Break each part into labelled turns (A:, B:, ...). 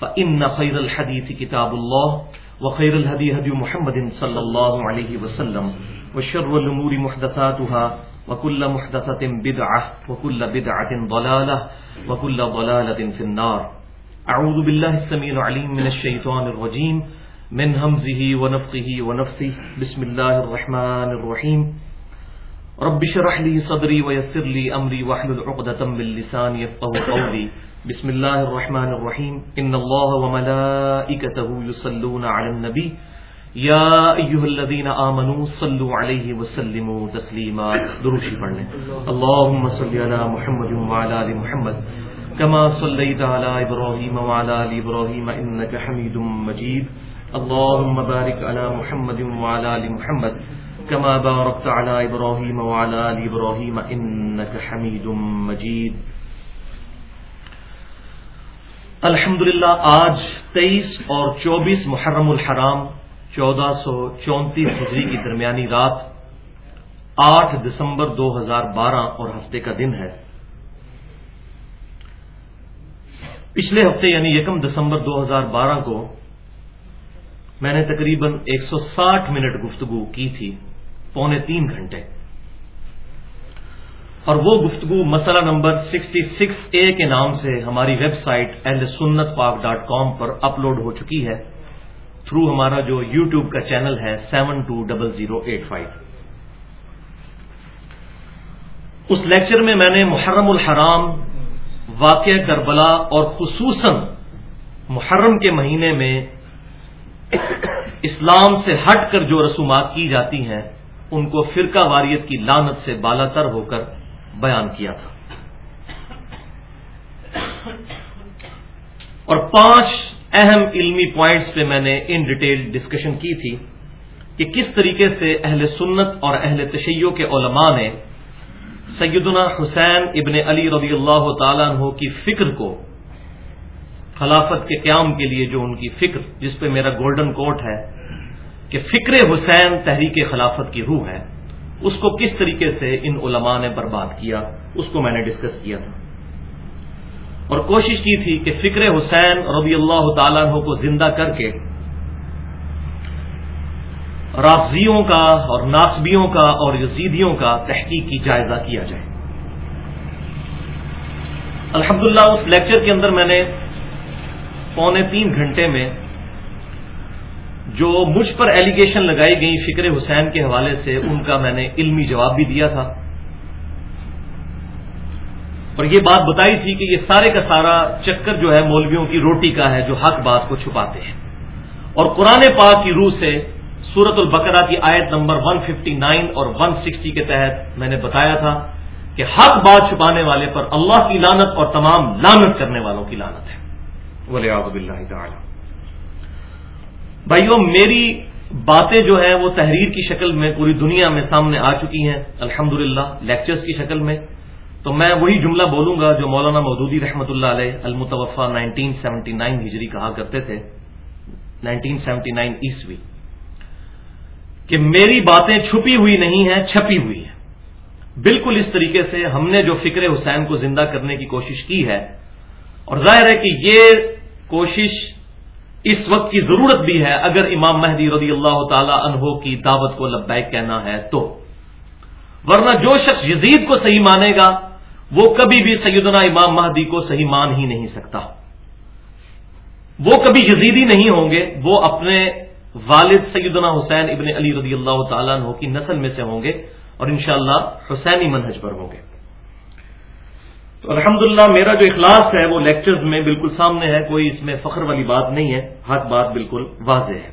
A: فإن خير الحديث كتاب الله وخير الهدي هدي محمد صلى الله عليه وسلم وشر الأمور محدثاتها وكل محدثة بدعة وكل بدعة ضلالة وكل ضلالة في النار. أعوذ بالله السميع العليم من الشيطان الرجيم. من همزه ونفقه ونفثه. بسم الله الرحمن الرحيم. رب شرح لي صدري ويسر لي أمري واحلل عقدة من لساني يفقه قولي. بسم الله الرحمن الرحيم. إن الله وملائكته يصلون على النبي. يا أيها الذين آمنوا صلوا عليه وسلموا تسليما. دروشي پڑھنے. اللهم صل على محمد وعلى آل محمد. كما صليت على إبراهيم وعلى آل إبراهيم إنك حميد مجيد. اللهم بارك على محمد وعلى آل محمد. كما باركت على إبراهيم وعلى آل إبراهيم إنك حميد مجيد. الحمدللہ، آج تیئیس اور چوبیس محرم الحرام، چودہ سو چونتیس ہجری کی درمیانی رات، آٹھ دسمبر دو ہزار بارہ اور ہفتے کا دن ہے۔ پچھلے ہفتے یعنی یکم دسمبر دو ہزار بارہ کو میں نے تقریباً ایک سو ساٹھ منٹ گفتگو کی تھی۔ پونے تین گھنٹے۔ اور وہ گفتگو مسئلہ نمبر سکسٹی سکس اے کے نام سے ہماری ویب سائٹ اہل سنت پاک ڈاٹ کام پر اپلوڈ ہو چکی ہے۔ تھرو ہمارا جو یو ٹیوب کا چینل ہے seven two double zero eight five. اس لیکچر میں میں نے محرم الحرام واقع کربلا اور خصوصاً محرم کے مہینے میں اسلام سے ہٹ کر جو رسومات کی جاتی ہیں ان کو فرقہ واریت کی لانت سے بالا تر ہو کر بیان کیا تھا۔ اور پانچ اہم علمی پوائنٹس پہ میں نے ان ڈیٹیل ڈسکشن کی تھی کہ کس طریقے سے اہل سنت اور اہل تشیع کے علماء نے سیدنا حسین ابن علی رضی اللہ تعالیٰ عنہ کی فکر کو خلافت کے قیام کے لیے جو ان کی فکر، جس پہ میرا گولڈن کوٹ ہے کہ فکر حسین تحریک خلافت کی روح ہے، اس کو کس طریقے سے ان علماء نے برباد کیا، اس کو میں نے ڈسکس کیا تھا۔ اور کوشش کی تھی کہ فکر حسین رضی اللہ تعالیٰ عنہ کو زندہ کر کے رافضیوں کا اور ناسبیوں کا اور یزیدیوں کا تحقیق کی جائزہ کیا جائے۔ الحمدللہ، اس لیکچر کے اندر میں نے پونے تین گھنٹے میں جو مجھ پر ایلیگیشن لگائی گئی فکر حسین کے حوالے سے، ان کا میں نے علمی جواب بھی دیا تھا۔ اور یہ بات بتائی تھی کہ یہ سارے کا سارا چکر جو ہے مولویوں کی روٹی کا ہے جو حق بات کو چھپاتے ہیں۔ اور قرآن پاک کی روح سے سورت البقرہ کی آیت نمبر 159 اور 160 کے تحت میں نے بتایا تھا کہ حق بات چھپانے والے پر اللہ کی لانت اور تمام لانت کرنے والوں کی لانت ہے۔ ولی تعالی۔ بھائیوں میری باتیں جو ہیں وہ تحریر کی شکل میں پوری دنیا میں سامنے آ چکی ہیں، الحمدللہ لیکچرز کی شکل میں۔ تو میں وہی جملہ بولوں گا جو مولانا مودودی رحمۃ اللہ علیہ المتوفا 1979 ہجری کہا کرتے تھے 1979 عیسوی۔ کہ میری باتیں چھپی ہوئی نہیں ہیں، چھپی ہوئی ہیں۔ بالکل اس طریقے سے ہم نے جو فکر حسین کو زندہ کرنے کی کوشش کی ہے، اور ظاہر ہے کہ یہ کوشش اس وقت کی ضرورت بھی ہے اگر امام مہدی رضی اللہ تعالی عنہ کی دعوت کو لبیک کہنا ہے تو۔ ورنہ جو شخص یزید کو صحیح مانے گا، وہ کبھی بھی سیدنا امام مہدی کو صحیح مان ہی نہیں سکتا۔ وہ کبھی یزیدی نہیں ہوں گے، وہ اپنے والد سیدنا حسین ابن علی رضی اللہ تعالیٰ عنہ کی نسل میں سے ہوں گے اور انشاءاللہ حسینی منہج پر ہوں گے۔ تو الحمدللہ میرا جو اخلاص ہے وہ لیکچرز میں بالکل سامنے ہے، کوئی اس میں فخر والی بات نہیں ہے حق بات بالکل واضح ہے۔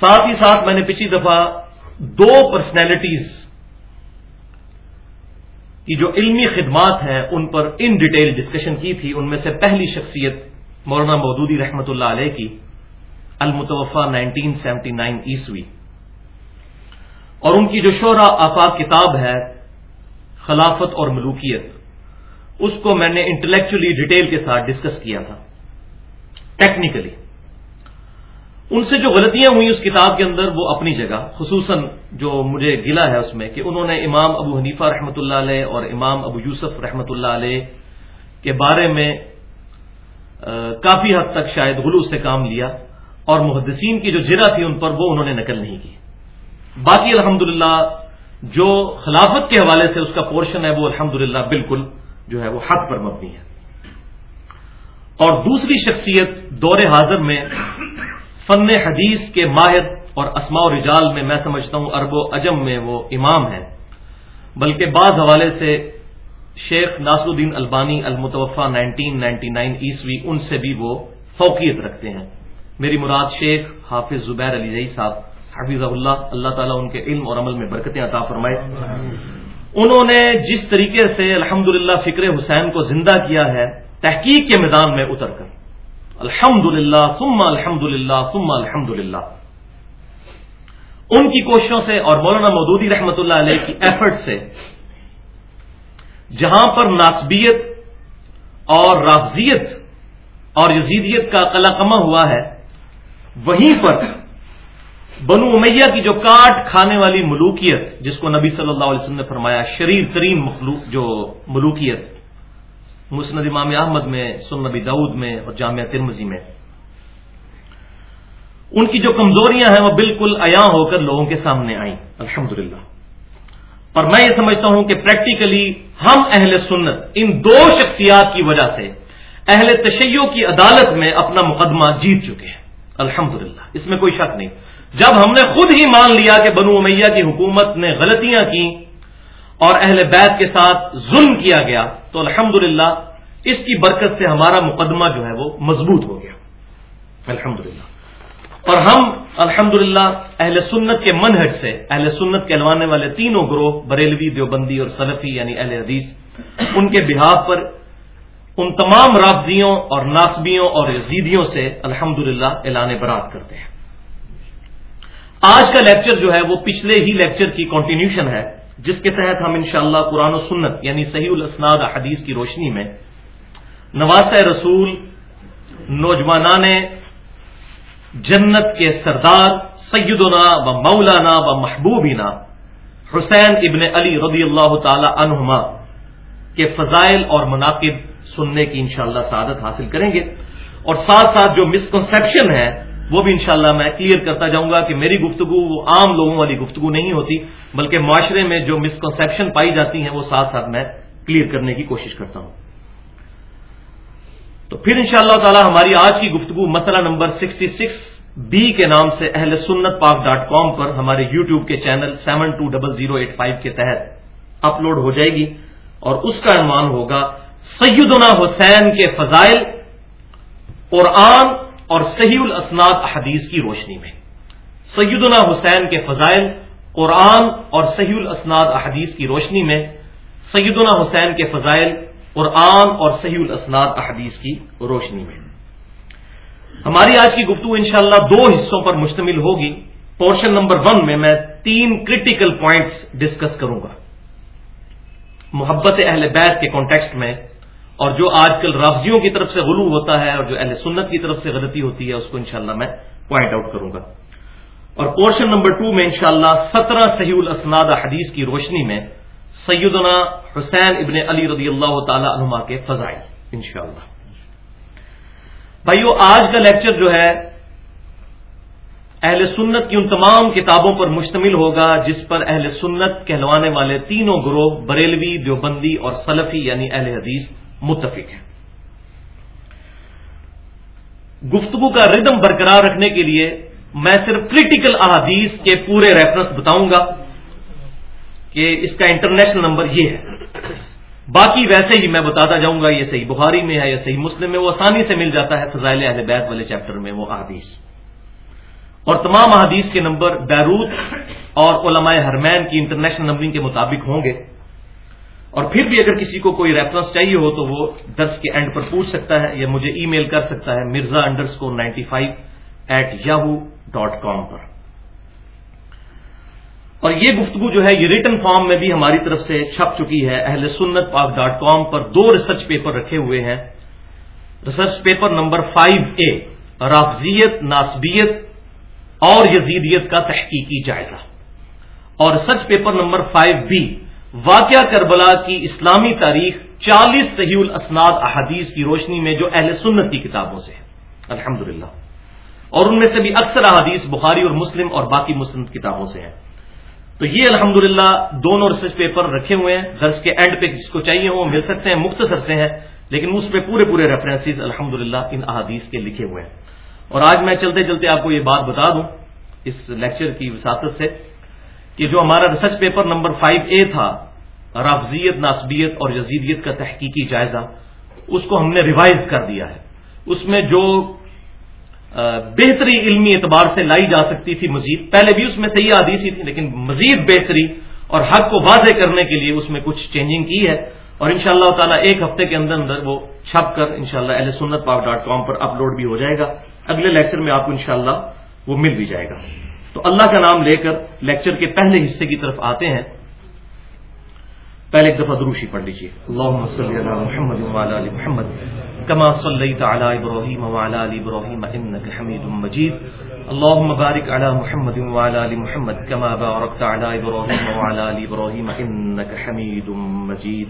A: ساتھ ہی ساتھ میں نے پچھلی دفعہ دو پرسنالٹیز کی جو علمی خدمات ہیں، ان پر ان ڈیٹیل ڈسکشن کی تھی۔ ان میں سے پہلی شخصیت مولانا مودودی رحمۃ اللہ علیہ کی المتوفا 1979 عیسوی۔ اور ان کی جو شعرا آفاق کتاب ہے، خلافت اور ملوکیت۔ اس کو میں نے انٹلیکچولی ڈیٹیل کے ساتھ ڈسکس کیا تھا. ٹیکنیکلی ان سے جو غلطیاں ہوئی اس کتاب کے اندر وہ اپنی جگہ، خصوصاً جو مجھے گلا ہے اس میں کہ انہوں نے امام ابو حنیفہ رحمۃ اللہ علیہ اور امام ابو یوسف رحمۃ اللہ علیہ کے بارے میں کافی حد تک شاید غلو سے کام لیا اور محدثین کی جو جرا تھی ان پر وہ انہوں نے نقل نہیں کی. باقی الحمد جو خلافت کے حوالے سے اس کا پورشن ہے وہ الحمد بالکل جو ہے وہ حق پر مبنی ہے۔ اور دوسری شخصیت دور حاضر میں فن حدیث کے ماہر اور اسماء و رجال میں میں سمجھتا ہوں ارب و اجم میں وہ امام ہے بلکہ بعض حوالے سے شیخ ناصر الدین البانی المتوفا نائنٹین نائنٹی نائن عیسوی ان سے بھی وہ فوقیت رکھتے ہیں۔ میری مراد شیخ حافظ زبیر علی صاحب حافظ اللہ اللہ تعالیٰ ان کے علم اور عمل میں برکتیں عطا فرمائے۔ انہوں نے جس طریقے سے الحمد فکر حسین کو زندہ کیا ہے، تحقیق کے میدان میں اتر کر۔ الحمد للہ ثم الحمد للہ ثم الحمد للہ ان کی کوششوں سے اور مولانا مودودی رحمۃ اللہ علیہ کی ایفرٹ سے، جہاں پر ناسبیت اور رافضیت اور یزیدیت کا قلع کما ہوا ہے، وہیں پر بنو امیہ کی جو کاٹ کھانے والی ملوکیت، جس کو نبی صلی اللہ علیہ وسلم نے فرمایا، شریر ترین مخلوق، جو ملوکیت، مسند امام احمد میں، سن نبی دعود میں اور جامعہ ترمزی میں۔ ان کی جو کمزوریاں ہیں، وہ بالکل عیاں ہو کر لوگوں کے سامنے آئیں۔ الحمد اور میں یہ سمجھتا ہوں کہ پریکٹیکلی ہم اہل سنت ان دو شخصیات کی وجہ سے اہل تشیع کی عدالت میں اپنا مقدمہ جیت چکے ہیں۔ الحمد اس میں کوئی شک نہیں۔ جب ہم نے خود ہی مان لیا کہ بنو امیہ کی حکومت نے غلطیاں کی اور اہل بیت کے ساتھ ظلم کیا گیا، تو الحمد اس کی برکت سے ہمارا مقدمہ جو ہے وہ مضبوط ہو گیا۔ الحمد اور ہم الحمد اہل سنت کے منہج سے، اہل سنت کہلوانے والے تینوں گروہ، بریلوی، دیوبندی اور سلفی یعنی اہل حدیث، ان کے بحاف پر ان تمام رافضیوں اور ناسبیوں اور یزیدیوں سے الحمد اعلان برات کرتے ہیں۔ آج کا لیکچر جو ہے وہ پچھلے ہی لیکچر کی کنٹینیوشن ہے، جس کے تحت ہم انشاءاللہ قرآن و سنت یعنی صحیح الاسناد حدیث کی روشنی میں نواز رسول نوجوانان جنت کے سردار سیدنا و مولانا و محبوبینا حسین ابن علی رضی اللہ تعالی عنہما کے فضائل اور مناقب سننے کی انشاءاللہ سعادت حاصل کریں گے۔ اور ساتھ ساتھ جو مسکنسپشن ہے وہ بھی انشاءاللہ میں کلیئر کرتا جاؤں گا کہ میری گفتگو وہ عام لوگوں والی گفتگو نہیں ہوتی، بلکہ معاشرے میں جو مسکنسپشن پائی جاتی ہیں وہ ساتھ ساتھ میں کلیئر کرنے کی کوشش کرتا ہوں۔ تو پھر ان شاء اللہ تعالی ہماری آج کی گفتگو مسئلہ نمبر سکسٹی سکس بی کے نام سے اہل سنت پاک ڈاٹ کام پر ہمارے یو ٹیوب کے channel seven two double zero eight five کے تحت اپلوڈ ہو جائے گی اور اس کا عنوان ہوگا سیدنا حسین کے فضائل قرآن اور صحیح الاسناد احادیث کی روشنی میں۔ سیدنا حسین کے فضائل، قرآن اور صحیح الاسناد احادیث کی روشنی میں سیدنا حسین کے فضائل، قرآن اور صحیح الاسناد احادیث کی روشنی میں۔ ہماری آج کی گفتگو انشاءاللہ دو حصوں پر مشتمل ہوگی۔ پورشن نمبر ون میں میں تین کریٹیکل پوائنٹس ڈسکس کروں گا۔ محبت اہل بیت کے کانٹیکسٹ میں اور جو آج کل رافضیوں کی طرف سے غلو ہوتا ہے اور جو اہل سنت کی طرف سے غلطی ہوتی ہے، اس کو انشاءاللہ میں پوائنٹ آؤٹ کروں گا۔ اور پورشن نمبر ٹو میں انشاءاللہ سترہ صحیح الاسناد حدیث کی روشنی میں سیدنا حسین ابن علی رضی اللہ تعالی عنما کے فضائل، انشاءاللہ۔ بھائیو، آج کا لیکچر جو ہے، اہل سنت کی ان تمام کتابوں پر مشتمل ہوگا، جس پر اہل سنت کہلوانے والے تینوں گروہ، بریلوی، دیوبندی اور سلفی یعنی اہل حدیث متفق ہے گفتگو کا ردم برقرار رکھنے کے لیے میں صرف کریٹیکل احادیث کے پورے ریفرنس بتاؤں گا کہ اس کا انٹرنیشنل نمبر یہ ہے۔ باقی ویسے ہی میں بتاتا جاؤں گا، یہ صحیح بخاری میں ہے یا صحیح مسلم میں، وہ آسانی سے مل جاتا ہے فضائل اہل بیت والے چیپٹر میں وہ احادیث۔ اور تمام احادیث کے نمبر بیروت اور علماء حرمین کی انٹرنیشنل نمبرنگ کے مطابق ہوں گے۔ اور پھر بھی اگر کسی کو کوئی ریفرنس چاہیے ہو تو وہ درس کے اینڈ پر پوچھ سکتا ہے یا مجھے ای میل کر سکتا ہے Mirza underscore ninety five at Yahoo dot com پر۔ اور یہ گفتگو جو ہے یہ ریٹن فارم میں بھی ہماری طرف سے چھپ چکی ہے۔ اہل سنت پاک ڈاٹ کام پر دو ریسرچ پیپر رکھے ہوئے ہیں۔ Research paper number five A رافضیت ناسبیت اور یزیدیت کا تحقیقی جائزہ۔ اور research paper number five B واقعہ کربلا کی اسلامی تاریخ چالیس صحیح الاسناد احادیث کی روشنی میں جو اہل سنت کی کتابوں سے ہے الحمد اور ان میں سے بھی اکثر احادیث بخاری اور مسلم اور باقی مسلم کتابوں سے ہیں۔ تو یہ الحمد دونوں ریسرچ پیپر رکھے ہوئے ہیں۔ درس کے اینڈ پہ جس کو چاہیے وہ مل سکتے ہیں، مختصر سے ہیں، لیکن اس پہ پورے پورے ریفرنسز الحمد ان احادیث کے لکھے ہوئے ہیں۔ اور آج میں چلتے چلتے آپ کو یہ بات بتا دوں۔ اس لیکچر کی وساطت سے کہ جو ہمارا research paper number five A تھا، رافضیت، ناسبیت اور یزیدیت کا تحقیقی جائزہ، اس کو ہم نے ریوائز کر دیا ہے۔ اس میں جو بہتری علمی اعتبار سے لائی جا سکتی تھی مزید، پہلے بھی اس میں صحیح آدھی تھی، لیکن مزید بہتری اور حق کو واضح کرنے کے لیے اس میں کچھ چینجنگ کی ہے۔ اور ان شاء اللہ تعالیٰ ایک ہفتے کے اندر اندر وہ چھپ کر ان شاء اللہ سنت پاک ڈاٹ کام پر اپلوڈ بھی ہو جائے گا۔ اگلے لیکچر میں آپ کو ان وہ مل بھی جائے گا۔ تو اللہ کا نام لے کر لیکچر کے پہلے حصے کی طرف آتے ہیں۔ پہلے ایک دفعہ دروشی پڑھ لیجیے اللہ محمد وعلا علی محمد كما صليت على ابراهيم وعلى ال ابراهيم انك حميد مجيد اللهم بارك على محمد وعلى ال محمد كما باركت على ابراهيم وعلى ال ابراهيم انك حميد مجيد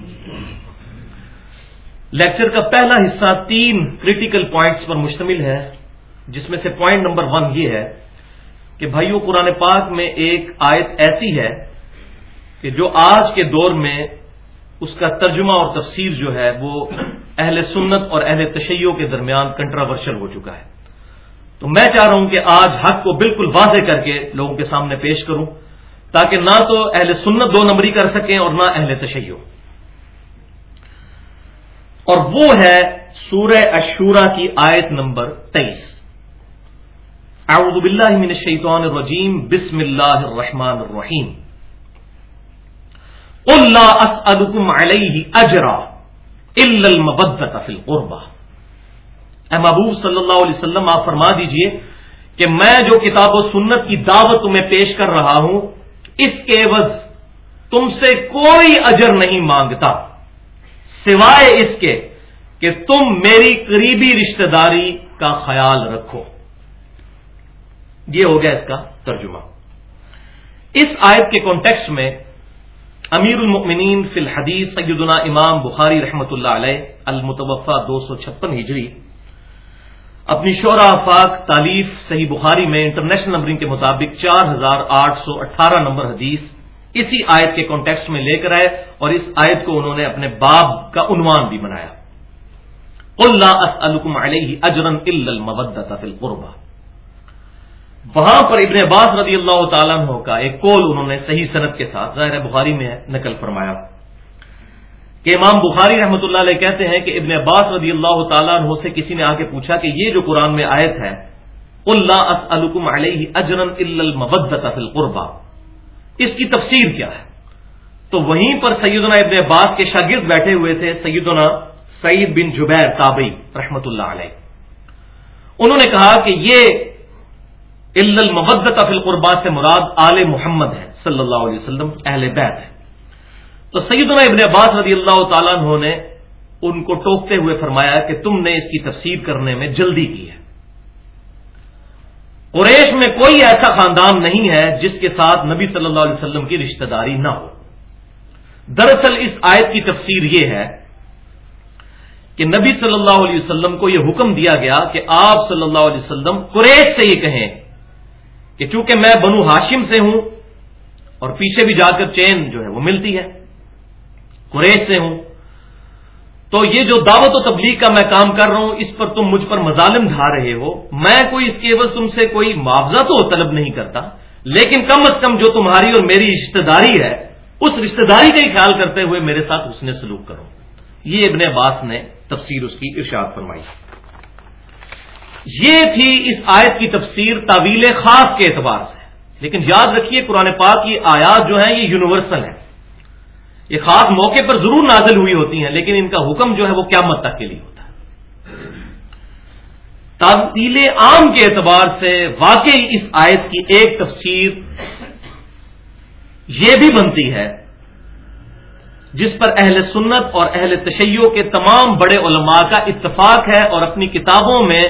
A: لیکچر کا پہلا حصہ تین کریٹیکل پوائنٹس پر مشتمل ہے، جس میں سے پوائنٹ نمبر ون یہ ہے کہ بھائیو، قرآن پاک میں ایک آیت ایسی ہے کہ جو آج کے دور میں اس کا ترجمہ اور تفسیر جو ہے وہ اہل سنت اور اہل تشیعوں کے درمیان کنٹراورشل ہو چکا ہے۔ تو میں چاہ رہا ہوں کہ آج حق کو بالکل واضح کر کے لوگوں کے سامنے پیش کروں، تاکہ نہ تو اہل سنت دو نمبری کر سکیں اور نہ اہل تشیع۔ اور وہ ہے سورہ اشورا کی آیت نمبر تیئیس۔ اعوذ باللہ من الشیطان الرجیم، بسم اللہ الرحمن الرحیم۔ اللہ علیہ اجرا القربہ۔ اے محبوب صلی اللہ علیہ وسلم، آپ فرما دیجیے کہ میں جو کتاب و سنت کی دعوت تمہیں پیش کر رہا ہوں، اس کے عوض تم سے کوئی اجر نہیں مانگتا۔ سوائے اس کے کہ تم میری قریبی رشتہ داری کا خیال رکھو۔ یہ ہو گیا اس کا ترجمہ۔ اس آیت کے کانٹیکس میں امیر المؤمنین فی الحدیث سیدنا امام بخاری رحمۃ اللہ علیہ المتوفہ دو سو چھپن ہجری، اپنی شعرا افاق تعلیف صحیح بخاری میں انٹرنیشنل نمبرنگ کے مطابق چار ہزار آٹھ سو اٹھارہ نمبر حدیث اسی آیت کے کانٹیکس میں لے کر آئے اور اس آیت کو انہوں نے اپنے باب کا عنوان بھی بنایا۔ اللہ علیہ اجرن القربہ وہاں پر ابن عباس رضی اللہ تعالیٰ عنہ کا ایک کول انہوں نے صحیح صنعت کے ساتھ ظاہر بخاری میں نقل فرمایا کہ امام بخاری رحمۃ اللہ علیہ کہتے ہیں کہ ابن عباس رضی اللہ تعالیٰ عنہ سے کسی نے آ کے پوچھا کہ یہ جو قرآن میں آیت ہے اللہ اسلکم علیہ اجرن اس کی تفسیر کیا ہے؟ تو وہیں پر سیدنا ابن عباس کے شاگرد بیٹھے ہوئے تھے، سیدنا سعید بن جبیر تابئی رحمۃ اللہ علیہ۔ انہوں نے کہا کہ یہ المبت فی القربا سے مراد آل محمد ہے، صلی اللہ علیہ وسلم، اہل بیت ہے۔ تو سیدنا ابن عباس رضی اللہ تعالیٰ عنہ نے ان کو ٹوکتے ہوئے فرمایا کہ تم نے اس کی تفسیر کرنے میں جلدی کی ہے۔ قریش میں کوئی ایسا خاندان نہیں ہے جس کے ساتھ نبی صلی اللہ علیہ وسلم کی رشتہ داری نہ ہو۔ دراصل اس آیت کی تفسیر یہ ہے کہ نبی صلی اللہ علیہ وسلم کو یہ حکم دیا گیا کہ آپ صلی اللہ علیہ وسلم قریش سے یہ کہیں۔ کہ چونکہ میں بنو ہاشم سے ہوں اور پیچھے بھی جا کر چین جو ہے وہ ملتی ہے، قریش سے ہوں، تو یہ جو دعوت و تبلیغ کا میں کام کر رہا ہوں، اس پر تم مجھ پر مظالم ڈھا رہے ہو۔ میں کوئی اس کے عوض تم سے کوئی معاوضہ تو طلب نہیں کرتا، لیکن کم از کم جو تمہاری اور میری رشتہ داری ہے، اس رشتہ داری کا ہی خیال کرتے ہوئے میرے ساتھ اس نے سلوک کرو۔ یہ ابن عباس نے تفسیر اس کی ارشاد فرمائی۔ یہ تھی اس آیت کی تفسیر طویل خاص کے اعتبار سے۔ لیکن یاد رکھیے قرآن پاک کی آیات جو ہیں یہ یونیورسل ہیں۔ یہ خاص موقع پر ضرور نازل ہوئی ہوتی ہیں، لیکن ان کا حکم جو ہے وہ قیامت تک کے لیے ہوتا ہے۔ تعطیل عام کے اعتبار سے واقعی اس آیت کی ایک تفسیر یہ بھی بنتی ہے، جس پر اہل سنت اور اہل تشیع کے تمام بڑے علماء کا اتفاق ہے اور اپنی کتابوں میں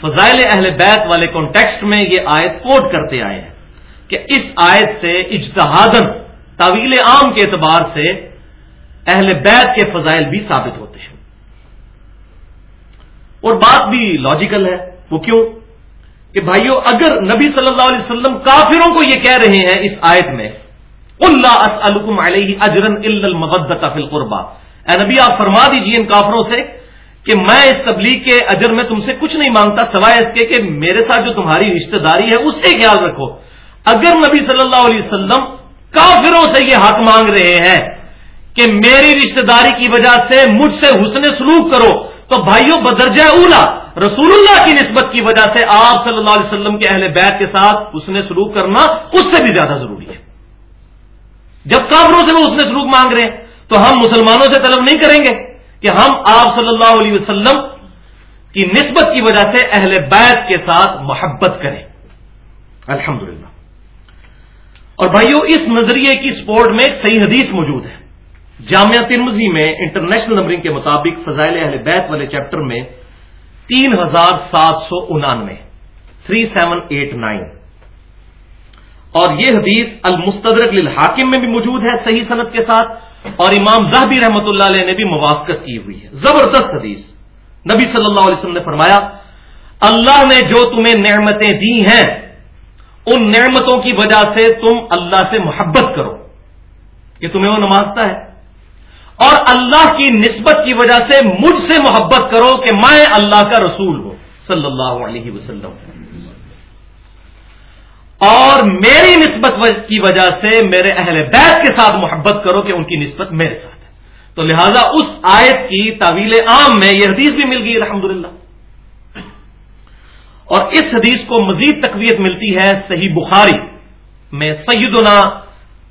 A: فضائل اہل بیت والے کانٹیکسٹ میں یہ آیت کوٹ کرتے آئے ہیں کہ اس آیت سے اجتہادن طویل عام کے اعتبار سے اہل بیت کے فضائل بھی ثابت ہوتے ہیں۔ اور بات بھی لاجیکل ہے، وہ کیوں؟ کہ بھائیو، اگر نبی صلی اللہ علیہ وسلم کافروں کو یہ کہہ رہے ہیں اس آیت میں اللہ علیہ اجرن فی القربا اے نبی، آپ فرما دیجیے ان کافروں سے کہ میں اس تبلیغ کے اجر میں تم سے کچھ نہیں مانگتا، سوائے اس کے کہ میرے ساتھ جو تمہاری رشتہ داری ہے اس سے خیال رکھو۔ اگر نبی صلی اللہ علیہ وسلم کافروں سے یہ حق مانگ رہے ہیں کہ میری رشتہ داری کی وجہ سے مجھ سے حسن سلوک کرو، تو بھائیوں بدرجہ اولا، رسول اللہ کی نسبت کی وجہ سے آپ صلی اللہ علیہ وسلم کے اہل بیت کے ساتھ حسن سلوک کرنا اس سے بھی زیادہ ضروری ہے۔ جب کافروں سے وہ حسن سلوک مانگ رہے ہیں، تو ہم مسلمانوں سے طلب نہیں کریں گے۔ کہ ہم آپ صلی اللہ علیہ وسلم کی نسبت کی وجہ سے اہل بیت کے ساتھ محبت کریں۔ الحمدللہ۔ اور بھائیوں اس نظریے کی سپورٹ میں ایک صحیح حدیث موجود ہے۔ جامعہ ترمزی میں انٹرنیشنل نمبرنگ کے مطابق فضائل اہل بیت والے چیپٹر میں تین ہزار سات سو انانوے، تھری سیون ایٹ نائن۔ اور یہ حدیث المستدرک للحاکم میں بھی موجود ہے، صحیح صنعت کے ساتھ۔ اور امام زہبی رحمۃ اللہ علیہ نے بھی موافقت کی ہوئی ہے زبردست حدیث۔ نبی صلی اللہ علیہ وسلم نے فرمایا، اللہ نے جو تمہیں نعمتیں دی ہیں، ان نعمتوں کی وجہ سے تم اللہ سے محبت کرو۔ کہ تمہیں وہ نمازتا ہے۔ اور اللہ کی نسبت کی وجہ سے مجھ سے محبت کرو کہ میں اللہ کا رسول ہوں۔ صلی اللہ علیہ وسلم۔ اور میری نسبت کی وجہ سے میرے اہل بیت کے ساتھ محبت کرو کہ ان کی نسبت میرے ساتھ ہے۔ تو لہذا اس آیت کی طویل عام میں یہ حدیث بھی مل گئی، الحمدللہ۔ اور اس حدیث کو مزید تقویت ملتی ہے صحیح بخاری میں سیدنا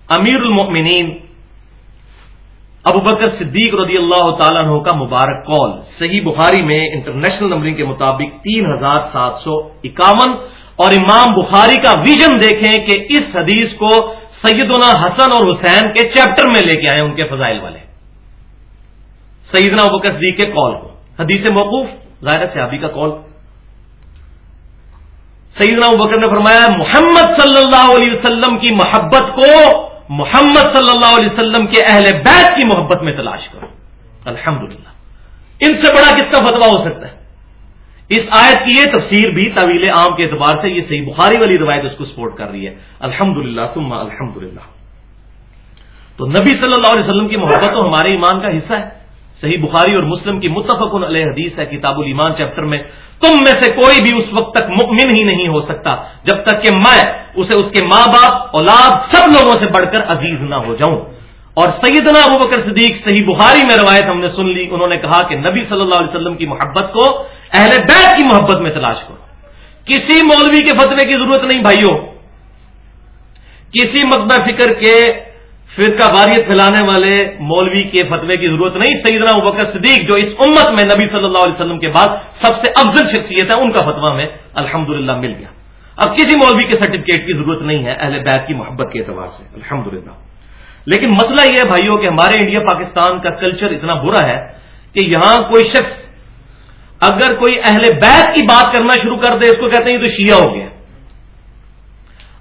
A: امیر المؤمنین ابو بکر صدیق رضی اللہ تعالیٰ عنہ کا مبارک کال صحیح بخاری میں انٹرنیشنل نمبرنگ کے مطابق تین ہزار سات سو اکاون اور امام بخاری کا ویژن دیکھیں کہ اس حدیث کو سیدنا حسن اور حسین کے چیپٹر میں لے کے آئے ان کے فضائل والے۔ سیدنا ابو بکر صدیق کے کال کو۔ حدیث موقوف، ظاہر صحابی کا کال سیدنا بکر نے فرمایا، محمد صلی اللہ علیہ وسلم کی محبت کو محمد صلی اللہ علیہ وسلم کے اہل بیت کی محبت میں تلاش کرو۔ الحمد ان سے بڑا کس کا فتوا ہو سکتا ہے؟ اس آیت کی یہ تفسیر بھی طویل عام کے اعتبار سے یہ صحیح بخاری والی روایت اس کو سپورٹ کر رہی ہے۔ الحمد للہ تم الحمد تو نبی صلی اللہ علیہ وسلم کی محبت تو ہمارے ایمان کا حصہ ہے۔ صحیح بخاری اور مسلم کی متفق علیہ حدیث ہے کتاب الایمان چیپٹر میں۔ تم میں سے کوئی بھی اس وقت تک مؤمن ہی نہیں ہو سکتا جب تک کہ میں اسے اس کے ماں باپ اولاد سب لوگوں سے بڑھ کر عزیز نہ ہو جاؤں۔ اور سیدنا ابو بکر صدیق صحیح بخاری میں روایت ہم نے سن لی۔ انہوں نے کہا کہ نبی صلی اللہ علیہ وسلم کی محبت کو اہل بیت کی محبت میں تلاش کرو۔ کسی مولوی کے فتوے کی ضرورت نہیں بھائیوں کسی مقبہ فکر کے فرقہ واریت پھیلانے والے مولوی کے فتوے کی ضرورت نہیں۔ سیدنا بکر صدیق جو اس امت میں نبی صلی اللہ علیہ وسلم کے بعد سب سے افضل شخصیت ہے، ان کا فتوا میں الحمد مل گیا۔ اب کسی مولوی کے سرٹیفکیٹ کی ضرورت نہیں ہے اہل بیت کی محبت کے اعتبار سے۔ الحمد لیکن مسئلہ یہ ہے بھائیوں کہ ہمارے انڈیا پاکستان کا کلچر اتنا برا ہے کہ یہاں کوئی شخص اگر کوئی اہل بیت کی بات کرنا شروع کر دے، اس کو کہتے ہیں تو شیعہ ہو گیا۔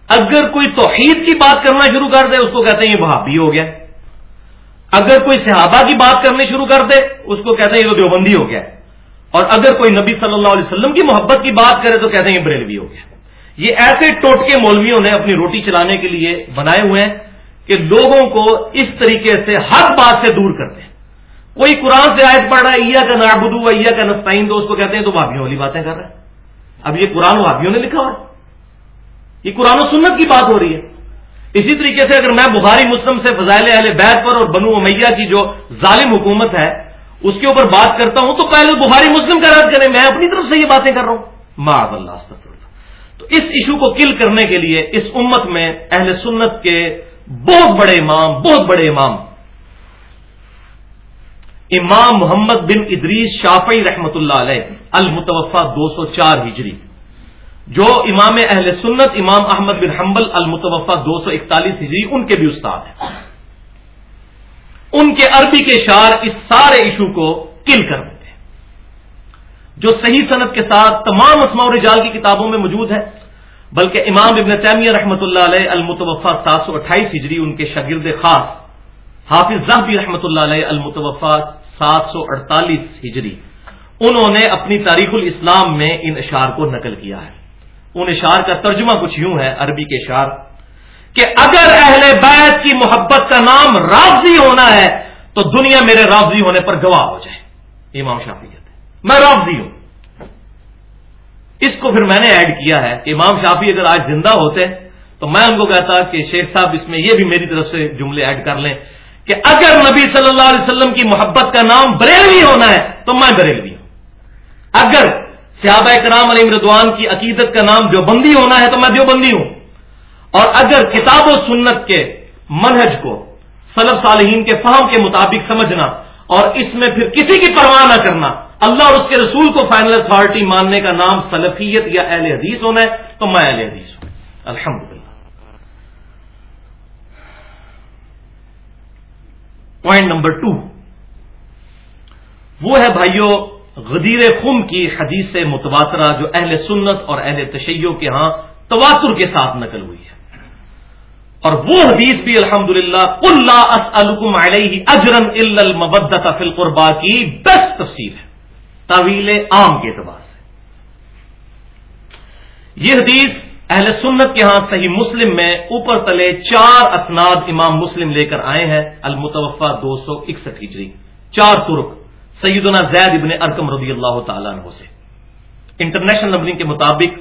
A: اگر کوئی توحید کی بات کرنا شروع کر دے، اس کو کہتے ہیں یہ وہابی ہو گیا۔ اگر کوئی صحابہ کی بات کرنی شروع کر دے، اس کو کہتے ہیں یہ تو دیوبندی ہو گیا۔ اور اگر کوئی نبی صلی اللہ علیہ وسلم کی محبت کی بات کرے تو کہتے ہیں یہ بریلوی ہو گیا۔ یہ ایسے ٹوٹکے مولویوں نے اپنی روٹی چلانے کے لیے بنائے ہوئے ہیں کہ لوگوں کو اس طریقے سے ہر بات سے دور کرتے ہیں کوئی قرآن سے آیت پڑھ رہا ہے کا نابدو کا نستعین تو اس کو کہتے ہیں تو بھابھیوں والی باتیں کر رہے ہیں اب یہ قرآن بھابھیوں نے لکھا ہوا ہے۔ یہ قرآن و سنت کی بات ہو رہی ہے۔ اسی طریقے سے اگر میں بخاری، مسلم سے فضائل اہل بیت پر اور بنو امیہ کی جو ظالم حکومت ہے، اس کے اوپر بات کرتا ہوں، تو پہلے بخاری مسلم کا رد کریں، میں اپنی طرف سے یہ باتیں کر رہا ہوں۔ معذ اللہ تو اس ایشو کو کل کرنے کے لیے اس امت میں اہل سنت کے بہت بڑے امام، بہت بڑے امام امام محمد بن ادریس شافعی رحمت اللہ علیہ المتوفہ دو سو چار ہجری۔ جو امام اہل سنت، امام احمد بن حنبل المتوفا دو سو اکتالیس ہجری، ان کے بھی استاد ہیں۔ ان کے عربی کے شعر اس سارے ایشو کو کل کر دیتے ہیں۔ جو صحیح صنعت کے ساتھ تمام اسماء رجال کی کتابوں میں موجود ہے بلکہ امام ابن تیمیہ رحمۃ اللہ علیہ المتوفا سات سو اٹھائیس ہجری، ان کے شاگرد خاص حافظ زہبی رحمۃ اللہ علیہ المتوفا سات سو اڑتالیس ہجری، انہوں نے اپنی تاریخ الاسلام میں ان اشار کو نقل کیا ہے۔ ان اشار کا ترجمہ کچھ یوں ہے، عربی کے اشار کہ اگر اہل بیت کی محبت کا نام راضی ہونا ہے، تو دنیا میرے راضی ہونے پر گواہ ہو جائے۔ امام شافی کہتے ہیں، میں راضی ہوں۔ اس کو پھر میں نے ایڈ کیا ہے کہ امام شافی اگر آج زندہ ہوتے، تو میں ان کو کہتا کہ شیخ صاحب اس میں یہ بھی میری طرف سے جملے ایڈ کر لیں۔ کہ اگر نبی صلی اللہ علیہ وسلم کی محبت کا نام بریلوی ہونا ہے، تو میں بریلوی ہوں۔ اگر صحابہ کرام علی مردوان کی عقیدت کا نام دیوبندی ہونا ہے، تو میں دیوبندی ہوں۔ اور اگر کتاب و سنت کے منہج کو صلف صالحین کے فہم کے مطابق سمجھنا اور اس میں پھر کسی کی پرواہ نہ کرنا، اللہ اور اس کے رسول کو فائنل اتھارٹی ماننے کا نام سلفیت یا اہل حدیث ہونا ہے، تو میں اہل حدیث ہوں۔ الحمد پوائنٹ نمبر ٹو وہ ہے بھائیوں غدیر خم کی حدیث متبادرہ جو اہل سنت اور اہل تشیع کے ہاں تواتر کے ساتھ نقل ہوئی ہے۔ اور وہ حدیث بھی الحمد للہ اللہ علیہ اجرن المبدت فل قربا کی بیسٹ تفصیل ہے طویل عام کے اعتبار سے۔ یہ حدیث اہل سنت کے ہاں صحیح مسلم میں اوپر تلے چار اسناد امام مسلم لے کر آئے ہیں المتوفا دو سو اکسٹھ ہجری۔ چار ترک، سیدنا زید ابن ارکم رضی اللہ تعالیٰ عنہ سے۔ انٹرنیشنل نمبرنگ کے مطابق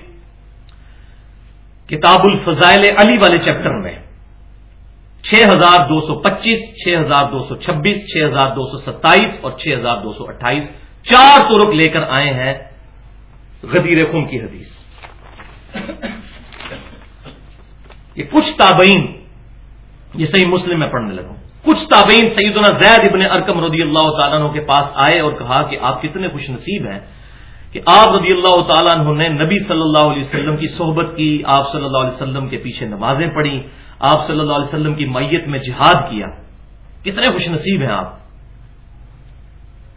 A: کتاب الفضائل علی والے چیپٹر میں چھ ہزار دو سو پچیس، چھ ہزار دو سو چھبیس، چھ ہزار دو سو ستائیس اور چھ ہزار دو سو اٹھائیس چار ترک لے کر آئے ہیں غدیر خون کی حدیث۔ یہ کچھ تابعین، یہ صحیح مسلم میں پڑھنے لگوں۔ کچھ تابعین سیدنا زید ابن ارکم رضی اللہ تعالیٰ عنہ کے پاس آئے اور کہا کہ آپ کتنے خوش نصیب ہیں کہ آپ رضی اللہ تعالیٰ عنہ نے نبی صلی اللہ علیہ وسلم کی صحبت کی، آپ صلی اللہ علیہ وسلم کے پیچھے نمازیں پڑھی آپ صلی اللہ علیہ وسلم کی میت میں جہاد کیا۔ کتنے خوش نصیب ہیں آپ۔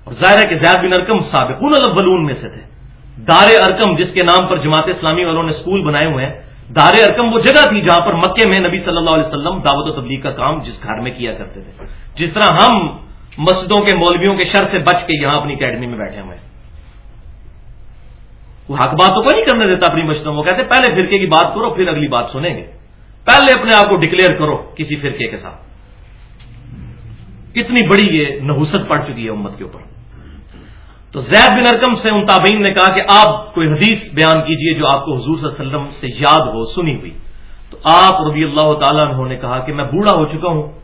A: اور ظاہر ہے کہ زید بن ارکم سابقون الاولون میں سے تھے۔ دار ارکم جس کے نام پر جماعت اسلامی والوں نے اسکول بنائے ہوئے ہیں، دار ارکم وہ جگہ تھی جہاں پر مکے میں نبی صلی اللہ علیہ وسلم دعوت و تبلیغ کا کام جس گھر میں کیا کرتے تھے۔ جس طرح ہم مسجدوں کے مولویوں کے شر سے بچ کے یہاں اپنی اکیڈمی میں بیٹھے ہوئے ہیں۔ وہ حق بات تو کوئی نہیں کرنے دیتا اپنی مسجدوں کو کہتے پہلے فرقے کی بات کرو، پھر اگلی بات سنیں گے۔ پہلے اپنے آپ کو ڈکلیئر کرو کسی فرقے کے ساتھ۔ کتنی بڑی یہ نحوست پڑ چکی ہے امت کے اوپر۔ تو زید بن ارکم سے ان تابعین نے کہا کہ آپ کوئی حدیث بیان کیجیے جو آپ کو حضور صلی اللہ علیہ وسلم سے یاد ہو، سنی ہوئی۔ تو آپ رضی اللہ تعالیٰ نے کہا کہ میں بوڑھا ہو چکا ہوں۔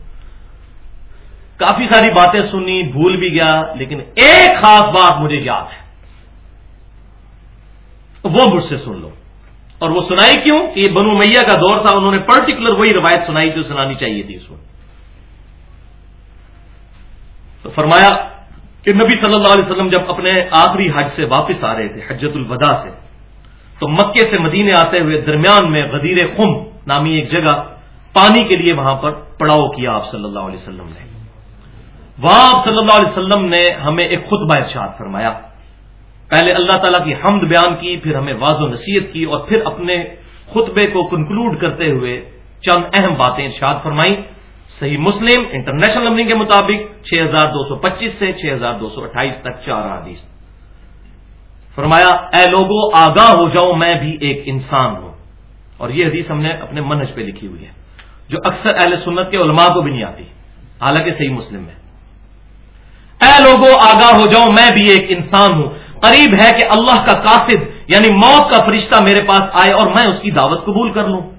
A: کافی ساری باتیں سنی، بھول بھی گیا، لیکن ایک خاص بات مجھے یاد ہے۔ وہ مجھ سے سن لو۔ اور وہ سنائی کیوں؟ کہ یہ بنو میاں کا دور تھا، انہوں نے پرٹیکولر وہی روایت سنائی جو سنانی چاہیے تھی اس وقت۔ تو فرمایا کہ نبی صلی اللہ علیہ وسلم جب اپنے آخری حج سے واپس آ رہے تھے حجت الوداع سے، تو مکے سے مدینے آتے ہوئے درمیان میں غدیر خم نامی ایک جگہ پانی کے لیے وہاں پر پڑاؤ کیا آپ صلی اللہ علیہ وسلم نے۔ وہاں آپ صلی اللہ علیہ وسلم نے ہمیں ایک خطبہ ارشاد فرمایا۔ پہلے اللہ تعالیٰ کی حمد بیان کی، پھر ہمیں واض و نصیحت کی اور پھر اپنے خطبے کو کنکلوڈ کرتے ہوئے چند اہم باتیں ارشاد فرمائی صحیح مسلم، انٹرنیشنل نمبرنگ کے مطابق چھ ہزار دو سو پچیس سے چھ ہزار دو سو اٹھائیس تک چار حدیث فرمایا، اے لوگوں آگاہ ہو جاؤ، میں بھی ایک انسان ہوں۔ اور یہ حدیث ہم نے اپنے منہج پہ لکھی ہوئی ہے، جو اکثر اہل سنت کے علماء کو بھی نہیں آتی، حالانکہ صحیح مسلم میں اے لوگوں آگاہ ہو جاؤ، میں بھی ایک انسان ہوں۔ قریب ہے کہ اللہ کا قاصد یعنی موت کا فرشتہ میرے پاس آئے اور میں اس کی دعوت قبول کر لوں۔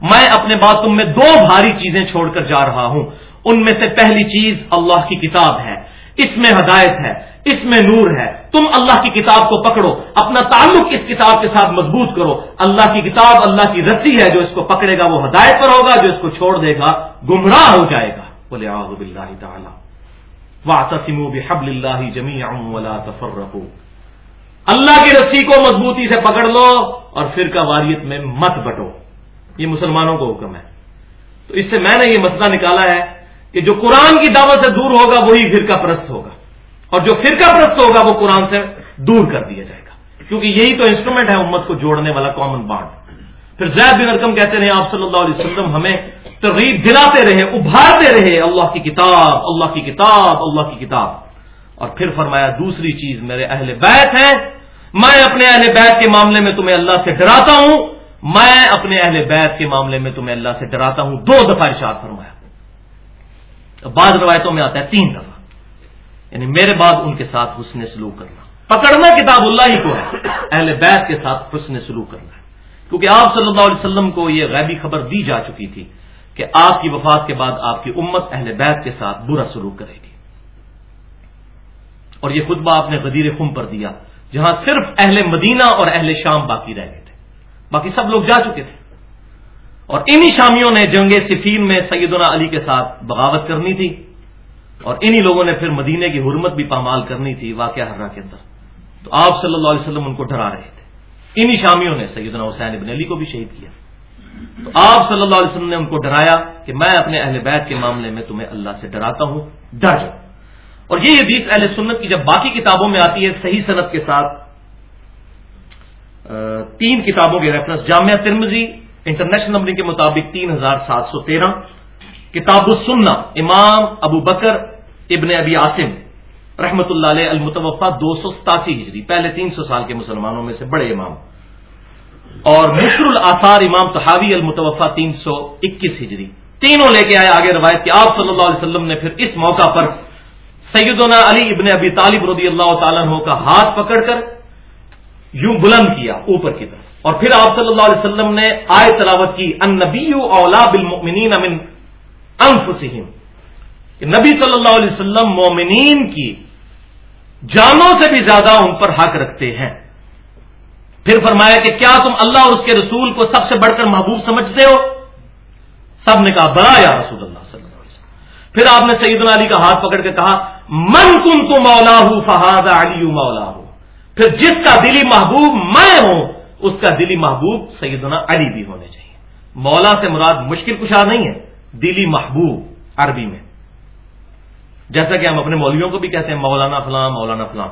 A: میں اپنے بات تم میں دو بھاری چیزیں چھوڑ کر جا رہا ہوں۔ ان میں سے پہلی چیز اللہ کی کتاب ہے۔ اس میں ہدایت ہے۔ اس میں نور ہے۔ تم اللہ کی کتاب کو پکڑو۔ اپنا تعلق اس کتاب کے ساتھ مضبوط کرو۔ اللہ کی کتاب اللہ کی رسی ہے۔ جو اس کو پکڑے گا وہ ہدایت پر ہوگا۔ جو اس کو چھوڑ دے گا گمراہ ہو جائے گا۔ بولے آب اللہ تعالیٰ۔ واطم بحب اللہ جمی ولا تفر اللہ کی رسی کو مضبوطی سے پکڑ لو اور فرقہ واریت میں مت بٹو۔ یہ مسلمانوں کو حکم ہے۔ تو اس سے میں نے یہ مسئلہ نکالا ہے کہ جو قرآن کی دعوت سے دور ہوگا وہی فرقہ پرست ہوگا۔ اور جو فرقہ پرست ہوگا وہ قرآن سے دور کر دیا جائے گا۔ کیونکہ یہی تو انسٹرومنٹ ہے امت کو جوڑنے والا کامن بانڈ پھر زید بن ارکم کہتے رہے آپ صلی اللہ علیہ وسلم ہمیں ترغیب دلاتے رہے، ابھارتے رہے اللہ کی کتاب، اللہ کی کتاب، اللہ کی کتاب۔ اور پھر فرمایا، دوسری چیز میرے اہل بیت ہیں، میں اپنے اہل بیت کے معاملے میں تمہیں اللہ سے ڈراتا ہوں میں اپنے اہل بیت کے معاملے میں تمہیں اللہ سے ڈراتا ہوں۔ دو دفعہ ارشاد فرمایا۔ بعض روایتوں میں آتا ہے تین دفعہ۔ یعنی میرے بعد ان کے ساتھ حسن سلوک کرنا۔ پکڑنا کتاب اللہ ہی کو ہے۔ اہل بیت کے ساتھ حسن سلوک کرنا کیونکہ آپ صلی اللہ علیہ وسلم کو یہ غیبی خبر دی جا چکی تھی کہ آپ کی وفات کے بعد آپ کی امت اہل بیت کے ساتھ برا سلوک کرے گی۔ اور یہ خطبہ آپ نے غدیر خم پر دیا، جہاں صرف اہل مدینہ اور اہل شام باقی رہ گئے۔ باقی سب لوگ جا چکے تھے۔ اور انہی شامیوں نے جنگ صفین میں سیدنا علی کے ساتھ بغاوت کرنی تھی اور انہی لوگوں نے پھر مدینے کی حرمت بھی پامال کرنی تھی واقعہ ہررا کے اندر۔ تو آپ صلی اللہ علیہ وسلم ان کو ڈرا رہے تھے۔ انہی شامیوں نے سیدنا حسین ابن علی کو بھی شہید کیا۔ تو آپ صلی اللہ علیہ وسلم نے ان کو ڈرایا کہ میں اپنے اہل بیت کے معاملے میں تمہیں اللہ سے ڈراتا ہوں، ڈر جاؤ۔ اور یہ حدیث اہل سنت کی جب باقی کتابوں میں آتی ہے، صحیح صنعت کے ساتھ تین کتابوں کے ریفرنس جامعہ ترمزی انٹرنیشنل نمبرنگ کے مطابق تین ہزار سات سو تیرہ، کتاب السنہ، امام ابو بکر ابن ابی عاصم رحمۃ اللہ علیہ المتوفا دو سو ستاسی ہجری، پہلے تین سو سال کے مسلمانوں میں سے بڑے امام. اور مشر الاثار امام تحاوی المتوفا تین سو اکیس ہجری، تینوں لے کے آئے آگے روایت کہ آپ صلی اللہ علیہ وسلم نے پھر اس موقع پر سیدنا علی ابن ابی طالب رضی اللہ تعالیٰ کا ہاتھ پکڑ کر یوں بلند کیا اوپر کی طرف۔ اور پھر آپ صلی اللہ علیہ وسلم نے آئے تلاوت کی ان نبی اولا بالمؤمنین من انفسہم۔ کہ نبی صلی اللہ علیہ وسلم مومنین کی جانوں سے بھی زیادہ ان پر حق رکھتے ہیں۔ پھر فرمایا کہ کیا تم اللہ اور اس کے رسول کو سب سے بڑھ کر محبوب سمجھتے ہو؟ سب نے کہا بڑا یا رسول اللہ صلی اللہ علیہ وسلم۔ پھر آپ نے سیدنا علی کا ہاتھ پکڑ کے کہا، من کن تو مولا ہوں فہاد علی مولا ہوں پھر جس کا دلی محبوب میں ہوں، اس کا دلی محبوب سیدنا علی بھی ہونے چاہیے۔ مولا سے مراد مشکل کشا نہیں ہے، دلی محبوب عربی میں۔ جیسا کہ ہم اپنے مولویوں کو بھی کہتے ہیں، مولانا فلاں مولانا فلاں۔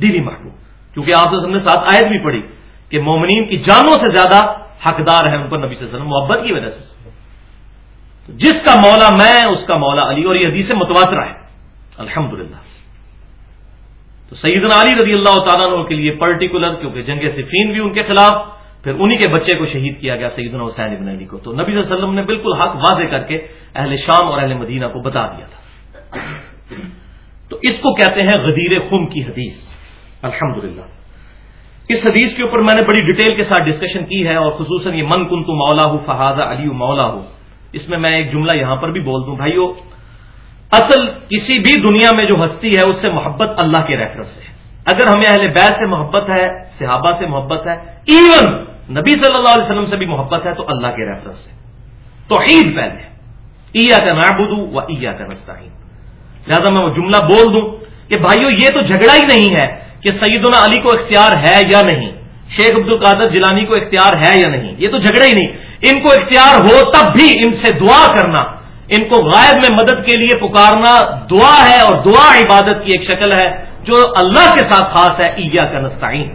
A: دلی محبوب۔ کیونکہ آپ نے ساتھ آیت بھی پڑھی کہ مومنین کی جانوں سے زیادہ حقدار ہے ان پر نبی صلی اللہ علیہ وسلم، محبت کی وجہ سے۔ جس کا مولا میں، اس کا مولا علی، اور یہ حدیث متواترہ ہے۔ الحمد تو سیدنا علی رضی اللہ تعالیٰ عنہ کے لیے پرٹیکولر کیونکہ جنگ صفین بھی ان کے خلاف، پھر انہی کے بچے کو شہید کیا گیا سیدنا حسین ابن علی کو۔ تو نبی صلی اللہ علیہ وسلم نے بالکل حق واضح کر کے اہل شام اور اہل مدینہ کو بتا دیا تھا۔ تو اس کو کہتے ہیں غدیر خم کی حدیث۔ الحمد اس حدیث کے اوپر میں نے بڑی ڈیٹیل کے ساتھ ڈسکشن کی ہے اور خصوصاً یہ من کن تو مولا ہو فہذا علی مولا ہو اس میں میں ایک جملہ یہاں پر بھی بول دوں۔ بھائیو اصل کسی بھی دنیا میں جو ہستی ہے، اس سے محبت اللہ کے ریفرنس سے اگر ہمیں اہل بیت سے محبت ہے، صحابہ سے محبت ہے ایون نبی صلی اللہ علیہ وسلم سے بھی محبت ہے، تو اللہ کے ریفرنس سے۔ تو عید پہلے۔ ایا کا نابود و ایا کا نستعین۔ لہٰذا میں وہ جملہ بول دوں کہ بھائیو، یہ تو جھگڑا ہی نہیں ہے کہ سیدنا علی کو اختیار ہے یا نہیں، شیخ عبد القادر جیلانی کو اختیار ہے یا نہیں، یہ تو جھگڑا ہی نہیں۔ ان کو اختیار ہو تب بھی ان سے دعا کرنا ان کو غائب میں مدد کے لیے پکارنا دعا ہے اور دعا عبادت کی ایک شکل ہے جو اللہ کے ساتھ خاص ہے ایا کا نستعین۔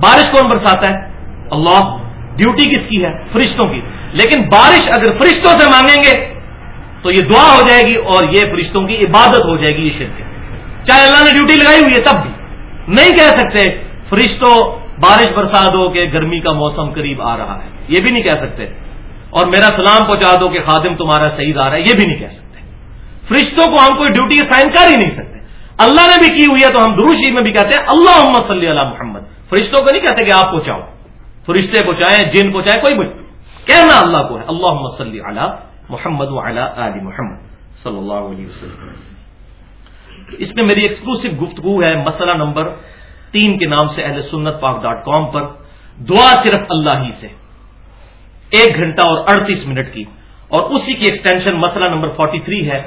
A: بارش کون برساتا ہے؟ اللہ۔ ڈیوٹی کس کی ہے؟ فرشتوں کی۔ لیکن بارش اگر فرشتوں سے مانگیں گے تو یہ دعا ہو جائے گی اور یہ فرشتوں کی عبادت ہو جائے گی یہ شرک۔ چاہے اللہ نے ڈیوٹی لگائی ہوئی ہے تب بھی۔ نہیں کہہ سکتے فرشتوں بارش برسا دو کہ گرمی کا موسم قریب آ رہا ہے۔ یہ بھی نہیں کہہ سکتے۔ اور میرا سلام پہنچا دو کہ خادم تمہارا صحیح آ رہا ہے، یہ بھی نہیں کہہ سکتے۔ فرشتوں کو ہم کوئی ڈیوٹی سائن کر ہی نہیں سکتے۔ اللہ نے بھی کی ہوئی ہے تو ہم دروشی میں بھی کہتے ہیں اللہ محمد صلی اللہ محمد۔ فرشتوں کو نہیں کہتے کہ آپ پہنچاؤ۔ فرشتے پہنچائیں جن پہنچائیں کوئی بچ کہنا اللہ کو ہے اللہ محمد صلی اللہ محمد علی محمد۔ صلی اللہ علیہ وسلم۔ اس میں میری ایکسکلوسو گفتگو ہے، مسئلہ نمبر تین کے نام سے اہل سنت پاک ڈاٹ کام پر۔ دعا صرف اللہ ہی سے۔ ایک گھنٹہ اور اڑتیس منٹ کی۔ اور اسی کی ایکسٹینشن مسئلہ نمبر فورٹی تھری ہے۔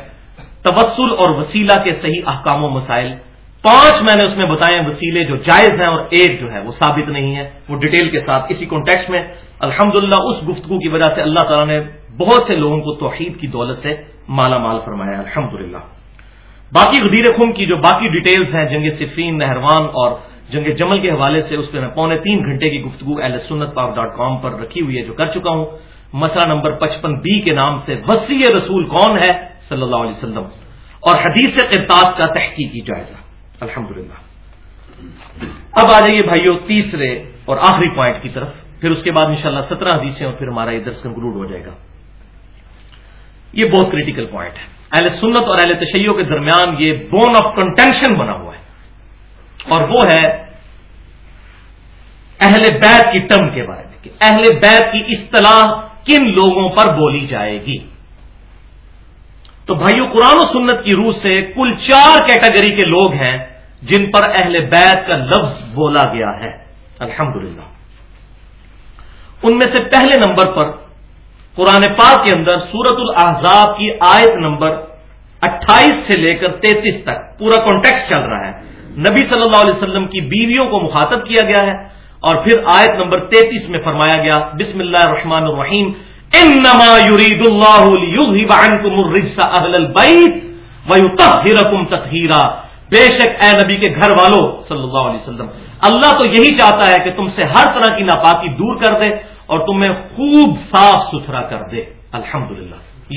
A: تبسل اور وسیلہ کے صحیح احکام و مسائل۔ پانچ میں نے اس میں بتائے وسیلے جو جائز ہیں اور ایک جو ہے وہ ثابت نہیں ہے۔ وہ ڈیٹیل کے ساتھ اسی کانٹیکس میں۔ الحمد اس گفتگو کی وجہ سے اللہ تعالیٰ نے بہت سے لوگوں کو توحید کی دولت سے مالا مال فرمایا۔ الحمد باقی غدیر خم کی جو باقی ڈیٹیلز ہیں، جنگ صفین، نہروان اور جنگ جمل کے حوالے سے اس پہ میں پونے تین گھنٹے کی گفتگو ایل سنت پاک ڈاٹ کام پر رکھی ہوئی ہے جو کر چکا ہوں۔ مسئلہ نمبر پچپن بی کے نام سے وسیع رسول کون ہے؟ صلی اللہ علیہ وسلم۔ اور حدیث قرطاس کا تحقیقی جائزہ۔ الحمد اب آ جائیے بھائیو تیسرے اور آخری پوائنٹ کی طرف۔ پھر اس کے بعد انشاءاللہ شاء سترہ حدیثیں اور پھر ہمارا یہ درس کنکلوڈ ہو جائے گا۔ یہ بہت کریٹیکل پوائنٹ ہے۔ اہل سنت اور اہل تشیعوں کے درمیان یہ بون آف کنٹینشن بنا ہوا ہے۔ اور وہ ہے اہل بیت کی ٹرم کے بارے میں کہ اہل بیت کی اصطلاح کن لوگوں پر بولی جائے گی؟ تو بھائیو، قرآن و سنت کی روح سے کل چار کیٹیگری کے لوگ ہیں جن پر اہل بیت کا لفظ بولا گیا ہے۔ الحمد ان میں سے پہلے نمبر پر قرآن پاک کے اندر سورت الاحزاب کی آیت نمبر اٹھائیس سے لے کر تینتیس تک پورا کانٹیکس چل رہا ہے۔ نبی صلی اللہ علیہ وسلم کی بیویوں کو مخاطب کیا گیا ہے۔ اور پھر آیت نمبر تینتیس میں فرمایا گیا، بسم اللہ الرحمن الرحیم، انما يريد الله ليذهب عنكم الرجس اهل البيت ويطهركم تطهيرا بے شک اے نبی کے گھر والوں صلی اللہ علیہ وسلم، اللہ تو یہی چاہتا ہے کہ تم سے ہر طرح کی ناپاکی دور کر دے اور تمہیں خوب صاف ستھرا کر دے۔ الحمد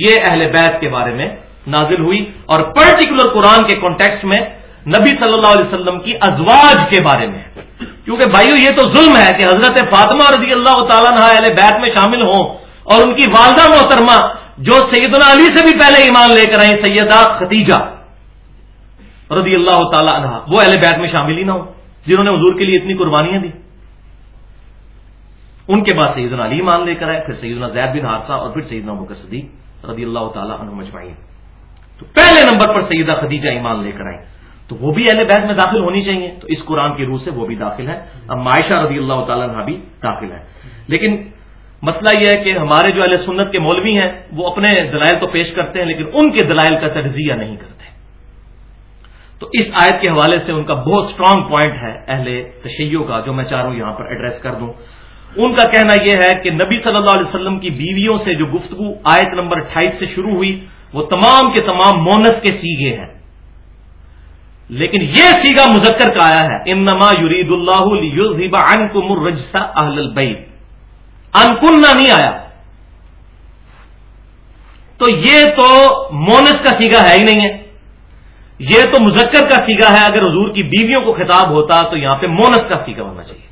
A: یہ اہل بیت کے بارے میں نازل ہوئی اور پرٹیکولر قرآن کے کانٹیکس میں نبی صلی اللہ علیہ وسلم کی ازواج کے بارے میں۔ کیونکہ بھائیو، یہ تو ظلم ہے کہ حضرت فاطمہ رضی اللہ تعالیٰ اہل بیت میں شامل ہوں اور ان کی والدہ محترمہ جو سیدنا علی سے بھی پہلے ایمان لے کر آئی سیدہ ختیجہ رضی اللہ تعالی عنہ، وہ اہل بیت میں شامل ہی نہ ہو جنہوں نے حضور کے لیے اتنی قربانیاں دی۔ ان کے بعد سیدنا علی ایمان لے کر آئے، پھر سیدنا زید بن حادثہ اور پھر سیدنا مکر صدیق رضی اللہ تعالیٰ عنہ مجمعین تو پہلے نمبر پر سیدہ خدیجہ ایمان لے کر آئیں۔ تو وہ بھی اہل بیت میں داخل ہونی چاہیے۔ تو اس قرآن کی روح سے وہ بھی داخل ہے۔ اب معاشہ رضی اللہ تعالیٰ عنہ بھی داخل ہے۔ لیکن مسئلہ یہ ہے کہ ہمارے جو اہل سنت کے مولوی ہیں، وہ اپنے دلائل تو پیش کرتے ہیں، لیکن ان کے دلائل کا تجزیہ نہیں کرتے۔ تو اس آیت کے حوالے سے ان کا بہت اسٹرانگ پوائنٹ ہے اہل تشیعوں کا، جو میں چاہ رہا ہوں یہاں پر ایڈریس کر دوں۔ ان کا کہنا یہ ہے کہ نبی صلی اللہ علیہ وسلم کی بیویوں سے جو گفتگو آیت نمبر اٹھائیس سے شروع ہوئی، وہ تمام کے تمام مونس کے سیگے ہیں۔ لیکن یہ سیگا مذکر کا آیا ہے، انما یرید اللہ اہل البیت۔ انکنہ نہیں آیا۔ تو یہ تو مونس کا سیگا ہے ہی نہیں ہے۔ یہ تو مذکر کا سیگا ہے۔ اگر حضور کی بیویوں کو خطاب ہوتا تو یہاں پہ مونس کا سیگا ہونا چاہیے۔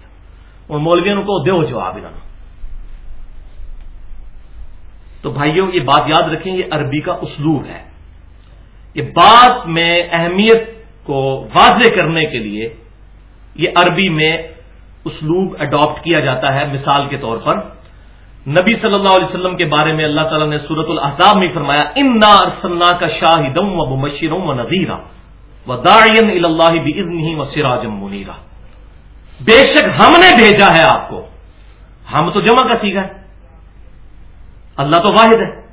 A: اور مولویوں کو دو جواب لانا تو بھائیوں، یہ بات یاد رکھیں، یہ عربی کا اسلوب ہے۔ یہ بات میں اہمیت کو واضح کرنے کے لیے یہ عربی میں اسلوب اڈاپٹ کیا جاتا ہے مثال کے طور پر۔ نبی صلی اللہ علیہ وسلم کے بارے میں اللہ تعالیٰ نے سورت الحضاب میں فرمایا ان نا کا شاہدم و مشرم و نذیرہ و داعین اللہ بھی و سراجم منیرا بے شک ہم نے بھیجا ہے آپ کو۔ ہم تو جمع کا سیکھا ہے۔ اللہ تو واحد ہے۔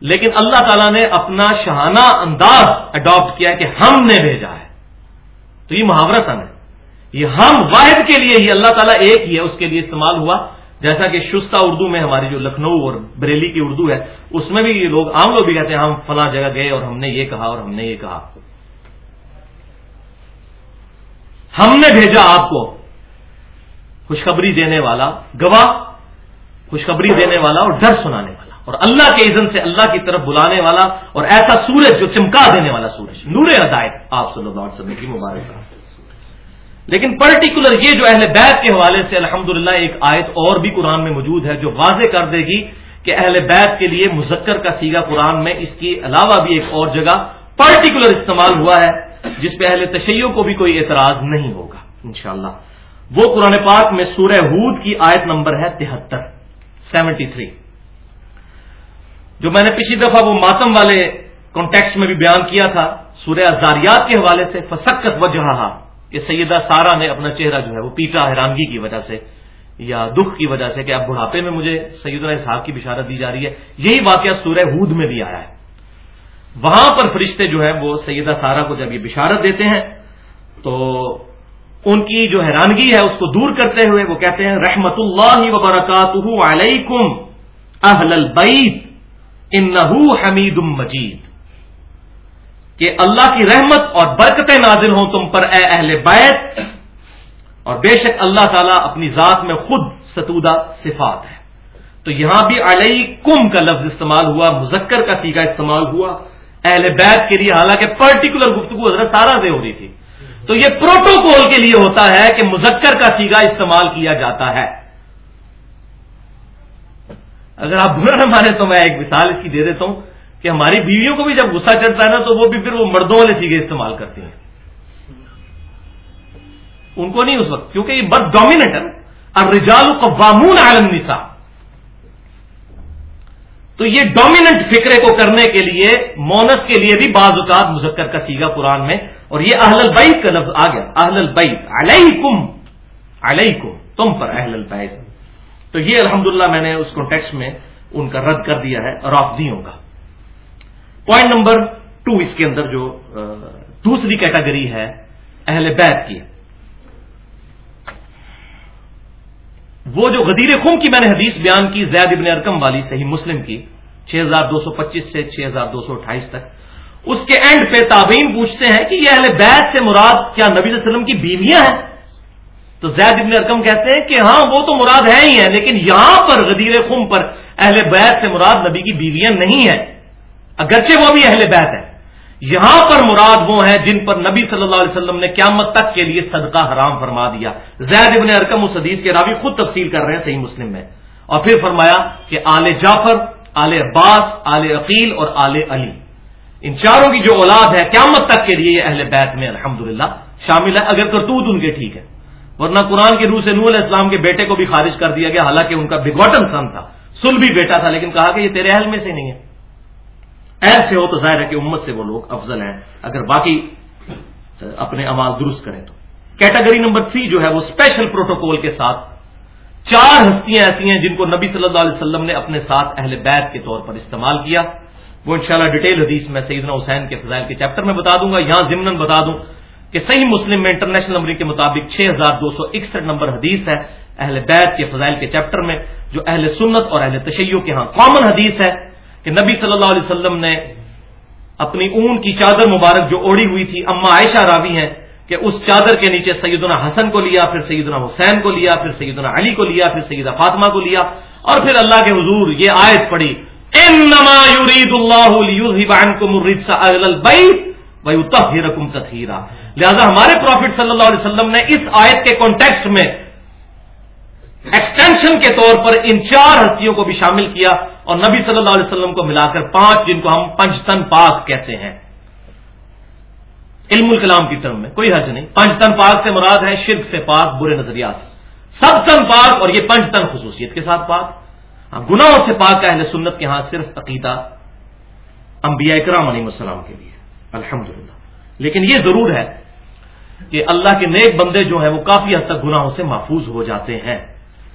A: لیکن اللہ تعالیٰ نے اپنا شہانہ انداز اڈاپٹ کیا کہ ہم نے بھیجا ہے۔ تو یہ محاورت ہے یہ ہم واحد کے لیے ہی اللہ تعالیٰ ایک ہی ہے، اس کے لیے استعمال ہوا۔ جیسا کہ شستہ اردو میں ہماری جو لکھنؤ اور بریلی کی اردو ہے، اس میں بھی یہ لوگ عام لوگ بھی کہتے ہیں، ہم فلاں جگہ گئے اور ہم نے یہ کہا اور ہم نے یہ کہا۔ ہم نے بھیجا آپ کو۔ خوشخبری دینے والا، گواہ، خوشخبری دینے والا اور ڈر سنانے اور اللہ کے اذن سے اللہ کی طرف بلانے والا اور ایسا سورج جو چمکا دینے والا سورج۔ نور ہدایت آپ صلی اللہ علیہ وسلم کی مبارک۔ لیکن پرٹیکولر یہ جو اہل بیت کے حوالے سے الحمد ایک آیت اور بھی قرآن میں موجود ہے جو واضح کر دے گی کہ اہل بیت کے لیے مذکر کا سیگا قرآن میں اس کے علاوہ بھی ایک اور جگہ پرٹیکولر استعمال ہوا ہے، جس پہ اہل تشیعوں کو بھی کوئی اعتراض نہیں ہوگا، انشاءاللہ۔ وہ قرآن پاک میں سورہ ہود کی آیت نمبر ہے تہتر، سیونٹی تھری۔ جو میں نے پچھلی دفعہ وہ ماتم والے کانٹیکسٹ میں بھی بیان کیا تھا، سورہ ازاریات کے حوالے سے فسکت وجہ کہ سیدہ سارا نے اپنا چہرہ جو ہے وہ پیٹا، حیرانگی کی وجہ سے یا دکھ کی وجہ سے کہ اب بڑھاپے میں مجھے سید صاحب کی بشارت دی جا رہی ہے۔ یہی واقعہ سورہ ہود میں بھی آیا ہے۔ وہاں پر فرشتے جو ہے وہ سیدہ سارا کو جب یہ بشارت دیتے ہیں، تو ان کی جو حیرانگی ہے اس کو دور کرتے ہوئے وہ کہتے ہیں رحمت اللہ وبرکاتہ علیکم اہل البیت۔ انہو حمید مجید۔ کہ اللہ کی رحمت اور برکتیں نازل ہوں تم پر اے اہل بیت۔ اور بے شک اللہ تعالیٰ اپنی ذات میں خود ستودہ صفات ہے تو یہاں بھی علیہ کم کا لفظ استعمال ہوا، مذکر کا سیگا استعمال ہوا۔ اہل بیت کے لیے، حالانکہ پرٹیکولر گفتگو حضرت سارا سے ہو رہی تھی۔ تو یہ پروٹوکول کے لیے ہوتا ہے کہ مذکر کا سیگا استعمال کیا جاتا ہے۔ اگر آپ برا نہ مانے تو میں ایک مثال اس کی دے دیتا ہوں کہ ہماری بیویوں کو بھی جب غصہ چڑھتا ہے نا تو وہ بھی پھر وہ مردوں والے سیگے استعمال کرتی ہیں۔ ان کو نہیں اس وقت، کیونکہ یہ برد ڈومینٹ ہے اور رجال قوامون عالم نسا تو یہ ڈومیننٹ فکرے کو کرنے کے لیے، مونس کے لیے بھی بعض اوقات مذکر کا سیگا قرآن میں۔ اور یہ اہل البعید کا لفظ آ گیا۔ اہل البعید علیکم علیکم، تم پر اہل البعید تو یہ الحمدللہ میں نے اس کانٹیکس میں ان کا رد کر دیا ہے رافدیوں کا۔ پوائنٹ نمبر ٹو اس کے اندر جو دوسری کیٹاگری ہے اہل بیت کی۔ وہ جو غدیر خم کی میں نے حدیث بیان کی، زید ابن ارکم والی صحیح مسلم کی، چھ ہزار دو سو پچیس سے چھ ہزار دو سو اٹھائیس تک۔ اس کے اینڈ پہ تابعین پوچھتے ہیں کہ یہ اہل بیت سے مراد کیا نبی صلی اللہ علیہ وسلم کی بیویاں ہیں؟ تو زید ابن ارکم کہتے ہیں کہ ہاں وہ تو مراد ہے ہی ہے لیکن یہاں پر غدیر خم پر اہل بیت سے مراد نبی کی بیویاں نہیں ہیں۔ اگرچہ وہ بھی اہل بیت ہے یہاں پر مراد وہ ہیں جن پر نبی صلی اللہ علیہ وسلم نے قیامت تک کے لیے صدقہ حرام فرما دیا۔ زید ابن ارکم اس حدیث کے راوی خود تفصیل کر رہے ہیں صحیح مسلم میں۔ اور پھر فرمایا کہ آل جعفر، آل عباس، آل عقیل اور آل علی۔ ان چاروں کی جو اولاد ہے، قیامت تک کے لیے یہ اہل بیت میں الحمد شامل ہے۔ اگر کرتوت ان کے ٹھیک ہے ورنہ قرآن کے روح سے نور علیہ السلام کے بیٹے کو بھی خارج کر دیا گیا، حالانکہ ان کا بگوٹن سن تھا۔ سل بھی بیٹا تھا، لیکن کہا کہ یہ تیرے اہل میں سے نہیں ہے۔ ایسے ہو تو ظاہر ہے کہ امت سے وہ لوگ افضل ہیں۔ اگر باقی اپنے امال درست کریں تو۔ کیٹیگری نمبر تھری جو ہے وہ اسپیشل پروٹوکول کے ساتھ۔ چار ہستیاں ایسی ہیں جن کو نبی صلی اللہ علیہ وسلم نے اپنے ساتھ اہل بیت کے طور پر استعمال کیا۔ وہ انشاءاللہ ڈیٹیل حدیث میں سیدنا حسین کے فضائل کے چیپٹر میں بتا دوں گا، یہاں ضمن بتا دوں۔ کہ صحیح مسلم میں انٹرنیشنل نمبر کے مطابق چھ ہزار دو سو اکسٹھ نمبر حدیث ہے اہل بیت کے فضائل کے چیپٹر میں، جو اہل سنت اور اہل تشیعوں کے ہاں کامن حدیث ہے کہ نبی صلی اللہ علیہ وسلم نے اپنی اون کی چادر مبارک جو اوڑی ہوئی تھی اما عائشہ راوی ہیں کہ اس چادر کے نیچے سیدنا حسن کو لیا، پھر سیدنا حسین کو لیا، پھر سیدنا علی کو لیا، پھر سیدہ فاطمہ کو لیا اور پھر اللہ کے حضور یہ آیت پڑی لہذا ہمارے پروفٹ صلی اللہ علیہ وسلم نے اس آیت کے کانٹیکسٹ میں ایکسٹینشن کے طور پر ان چار ہستیوں کو بھی شامل کیا اور نبی صلی اللہ علیہ وسلم کو ملا کر پانچ جن کو ہم پنچتن پاک کہتے ہیں۔ علم الکلام کی طرف میں کوئی حرج نہیں۔ پنچتن پاک سے مراد ہے شرک سے پاک، برے نظریات سے۔ سب تن پاک اور یہ پنچتن خصوصیت کے ساتھ پاک۔ ہاں، گناہوں سے پاک کا اہل سنت کے ہاں صرف عقیدہ انبیاء اکرام علیہ السلام کے لیے الحمد لیکن یہ ضرور ہے کہ اللہ کے نیک بندے جو ہیں وہ کافی حد تک گناہوں سے محفوظ ہو جاتے ہیں۔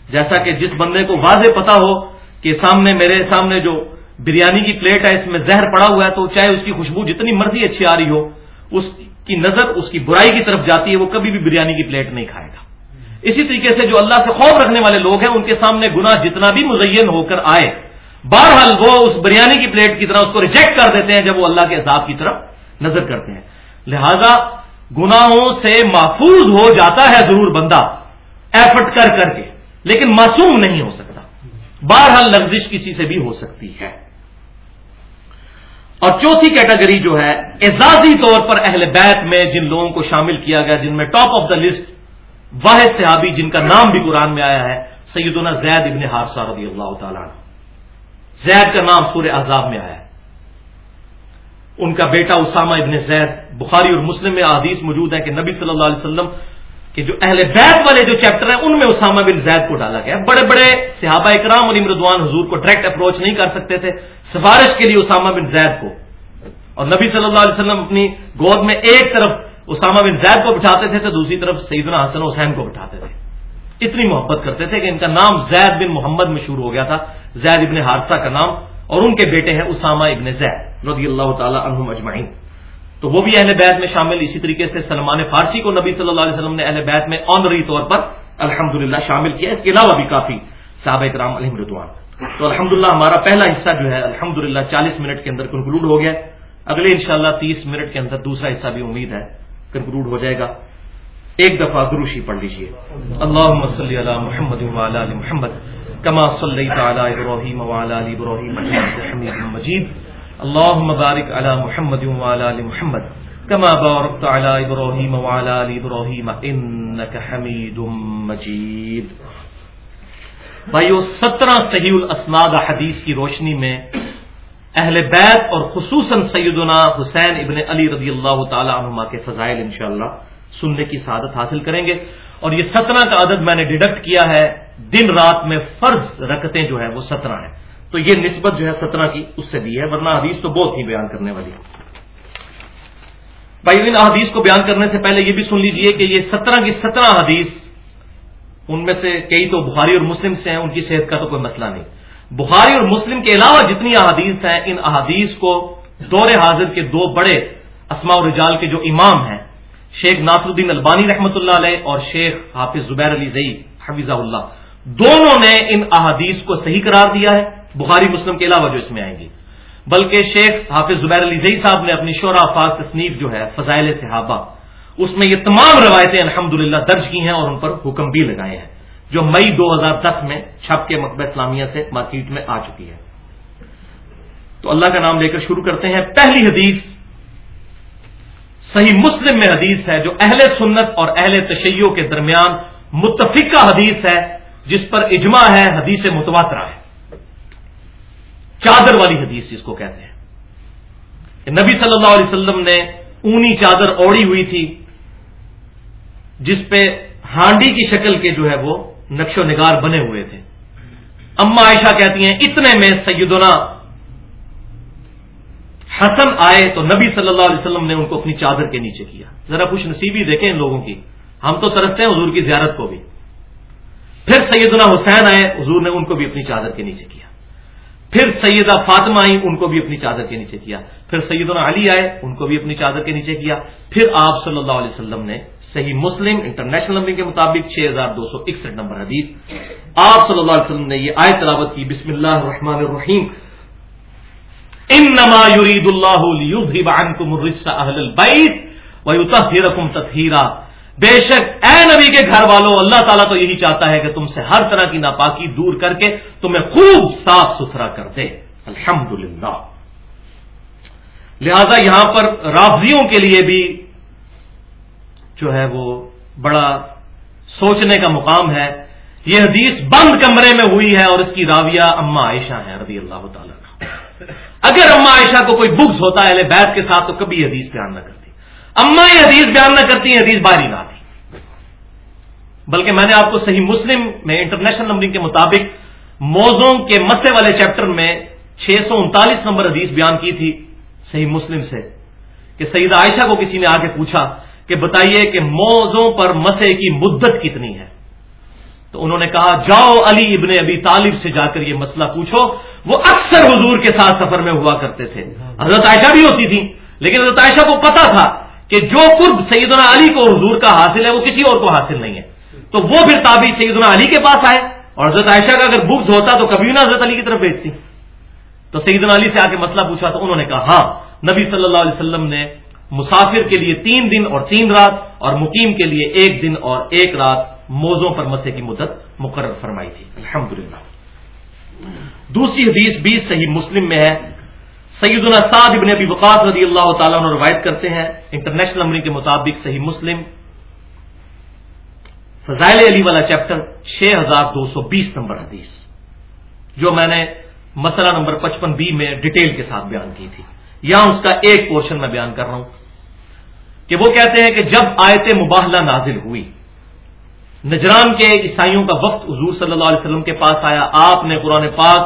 A: جیسا کہ جس بندے کو واضح پتا ہو کہ سامنے میرے سامنے جو بریانی کی پلیٹ ہے، اس میں زہر پڑا ہوا ہے، تو چاہے اس کی خوشبو جتنی مرضی اچھی آ رہی ہو، اس کی نظر، اس کی برائی کی طرف جاتی ہے، وہ کبھی بھی بریانی کی پلیٹ نہیں کھائے گا۔ اسی طریقے سے جو اللہ سے خوف رکھنے والے لوگ ہیں، ان کے سامنے گنا جتنا بھی مزین ہو کر آئے، بہرحال وہ اس بریانی کی پلیٹ کی طرح اس کو ریجیکٹ کر دیتے ہیں جب وہ اللہ کے عذاب کی طرف نظر کرتے ہیں۔ لہذا گناہوں سے محفوظ ہو جاتا ہے ضرور بندہ۔ ایفرٹ کر کر کے۔ لیکن معصوم نہیں ہو سکتا۔ بہرحال لفزش کسی سے بھی ہو سکتی ہے۔ اور چوتھی کیٹیگری جو ہے، اعزازی طور پر اہل بیت میں جن لوگوں کو شامل کیا گیا، جن میں ٹاپ آف دا لسٹ واحد صحابی جن کا نام بھی قرآن میں آیا ہے، سیدنا زید ابن حادثہ رضی اللہ تعالیٰ زید کا نام سورہ عذاب میں آیا ہے۔ ان کا بیٹا اسامہ ابن زید، بخاری اور مسلم میں حدیث موجود ہے کہ نبی صلی اللہ علیہ وسلم کہ جو اہل بیت والے جو چیپٹر ہیں، ان میں اسامہ بن زید کو ڈالا گیا۔ بڑے بڑے صحابہ اکرام علی مردوان حضور کو ڈائریکٹ اپروچ نہیں کر سکتے تھے، سفارش کے لیے اسامہ بن زید کو۔ اور نبی صلی اللہ علیہ وسلم اپنی گود میں ایک طرف اسامہ بن زید کو بٹھاتے تھے تو دوسری طرف سیدنا حسن حسین کو بٹھاتے تھے۔ اتنی محبت کرتے تھے کہ ان کا نام زید بن محمد مشہور ہو گیا تھا۔ زید ابن حادثہ کا نام اور ان کے بیٹے ہیں اسامہ ابن زید رضی اللہ تعالی عنہم اجمعین۔ تو وہ بھی اہل بیت میں شامل اسی طریقے سے سلمان فارسی کو نبی صلی اللہ علیہ وسلم نے اہل بیت میں آنری طور پر الحمد شامل کیا۔ اس کے علاوہ بھی کافی صحابہ کرام علیہ ردوان تو الحمد ہمارا پہلا حصہ جو ہے الحمد للہ چالیس منٹ کے اندر کنکلوڈ ہو گیا۔ اگلے انشاءاللہ شاء تیس منٹ کے اندر دوسرا حصہ بھی امید ہے کنکلوڈ ہو جائے گا۔ ایک دفعہ دروشی پڑھ لیجیے اللہ صلی علی محمد علی محمد کما صلی تعالی ابراہیم وعلی علی ابراہیم حمید مجید اللهم بارك على محمد وعلى ال محمد كما باركت على ابراهيم وعلى ال ابراهيم انك حميد مجيد. بھائیو، سترہ صحیح الاسناد حدیث کی روشنی میں اہل بیت اور خصوصاً سیدنا حسین ابن علی رضی اللہ تعالی عنہما کے فضائل انشاءاللہ سننے کی سعادت حاصل کریں گے۔ اور یہ سترہ کا عدد میں نے ڈیڈکٹ کیا ہے۔ دن رات میں فرض رکتیں جو ہے وہ سترہ ہیں۔ تو یہ نسبت جو ہے سترہ کی اس سے بھی ہے، ورنہ حدیث تو بہت ہی بیان کرنے والی بھائی، ان حدیث کو بیان کرنے سے پہلے یہ بھی سن لیجیے کہ یہ سترہ کی سترہ حدیث، ان میں سے کئی تو بخاری اور مسلم سے ہیں، ان کی صحت کا تو کوئی مسئلہ نہیں۔ بخاری اور مسلم کے علاوہ جتنی احادیث ہیں، ان احادیث کو دور حاضر کے دو بڑے اسماء رجال کے جو امام ہیں، شیخ ناصر الدین البانی رحمۃ اللہ علیہ اور شیخ حافظ زبیر علی زئی حفیظہ اللہ۔ دونوں نے ان احادیث کو صحیح قرار دیا ہے۔ بخاری مسلم کے علاوہ جو اس میں آئیں گی بلکہ شیخ حافظ زبیر علی زئی صاحب نے اپنی شعرا فاظ تصنیف جو ہے، فضائل صحابہ، اس میں یہ تمام روایتیں الحمد درج کی ہیں اور ان پر حکم بھی لگائے ہیں، جو مئی دو ہزار دس میں چھپ کے مکبہ اسلامیہ سے مارکیٹ میں آ چکی ہے۔ تو اللہ کا نام لے کر شروع کرتے ہیں۔ پہلی حدیث، صحیح مسلم میں حدیث ہے جو اہل سنت اور اہل تشیعوں کے درمیان متفقہ حدیث ہے۔ جس پر اجماع ہے، حدیث متواترہ ہے۔ چادر والی حدیث جس کو کہتے ہیں۔ کہ نبی صلی اللہ علیہ وسلم نے اونی چادر اوڑی ہوئی تھی، جس پہ ہانڈی کی شکل کے جو ہے وہ نقش و نگار بنے ہوئے تھے۔ اما عائشہ کہتی ہیں، اتنے میں سیدنا حسن آئے تو نبی صلی اللہ علیہ وسلم نے ان کو اپنی چادر کے نیچے کیا۔ ذرا خوش نصیبی دیکھیں ان لوگوں کی۔ ہم تو ترستے ہیں حضور کی زیارت کو بھی۔ پھر سیدنا حسین آئے، حضور نے ان کو بھی اپنی چادر کے نیچے کیا۔ پھر سیدہ فاطمہ آئی ان کو بھی اپنی چادر کے نیچے کیا۔ پھر سیدنا علی آئے، ان کو بھی اپنی چادر کے نیچے کیا۔ پھر آپ صلی اللہ علیہ وسلم نے صحیح مسلم انٹرنیشنل نمبر کے مطابق چھ ہزار دو سو اکسٹھ نمبر حدیث۔ آپ صلی اللہ علیہ وسلم نے یہ آئے تلاوت کی، بسم اللہ الرحمن الرحیم۔ انما يريد الله ليذهب عنكم الرجس اهل البيت ويطهركم تطهيرا بے شک اے نبی کے گھر والوں اللہ تعالیٰ تو یہی چاہتا ہے کہ تم سے ہر طرح کی ناپاکی دور کر کے تمہیں خوب صاف ستھرا کر دے۔ الحمد لہذا یہاں پر رافضیوں کے لیے بھی جو ہے وہ بڑا سوچنے کا مقام ہے۔ یہ حدیث بند کمرے میں ہوئی ہے اور اس کی راویہ اما عائشہ ہے رضی اللہ تعالیٰ اگر اما عائشہ کو کوئی بکس ہوتا ہے بیت کے ساتھ تو کبھی حدیث بیان نہ کرتے اما یہ حدیث بیان نہ کرتی حدیث باری نہ آتی۔ بلکہ میں نے آپ کو صحیح مسلم میں انٹرنیشنل نمبرنگ کے مطابق موزوں کے مسے والے چیپٹر میں چھ سو انتالیس نمبر حدیث بیان کی تھی صحیح مسلم سے۔ کہ سعید عائشہ کو کسی نے آ کے پوچھا کہ بتائیے کہ موزوں پر مسے کی مدت کتنی ہے؟ تو انہوں نے کہا، جاؤ علی ابن ابی طالب سے جا کر یہ مسئلہ پوچھو۔ وہ اکثر حضور کے ساتھ سفر میں ہوا کرتے تھے۔ حضرت عائشہ بھی ہوتی تھی لیکن حضرت عائشہ کو پتا تھا کہ جو قرب سیدنا علی کو حضور کا حاصل ہے، وہ کسی اور کو حاصل نہیں ہے۔ تو وہ پھر تابی سیدنا علی کے پاس آئے اور حضرت عائشہ کا اگر بکس ہوتا تو کبھی نہ حضرت علی کی طرف بھیجتی۔ تو سیدنا علی سے آ کے مسئلہ پوچھا تو انہوں نے کہا ہاں نبی صلی اللہ علیہ وسلم نے مسافر کے لیے تین دن اور تین رات اور مقیم کے لیے ایک دن اور ایک رات موزوں پر مسے کی مدت مقرر فرمائی تھی۔ الحمدللہ۔ دوسری حدیث بھی صحیح مسلم میں ہے۔ سیدنا سعد ابن ابی وقاص رضی اللہ تعالیٰ عنہ روایت کرتے ہیں، انٹرنیشنل نمبر کے مطابق صحیح مسلم، فضائل علی والا چیپٹر چھ ہزار دو سو بیس نمبر حدیث، جو میں نے مسئلہ نمبر پچپن بی میں ڈیٹیل کے ساتھ بیان کی تھی۔ یہاں اس کا ایک پورشن میں بیان کر رہا ہوں کہ وہ کہتے ہیں کہ جب آیت مباہلہ نازل ہوئی، نجران کے عیسائیوں کا وقت حضور صلی اللہ علیہ وسلم کے پاس آیا، آپ نے قرآن پاک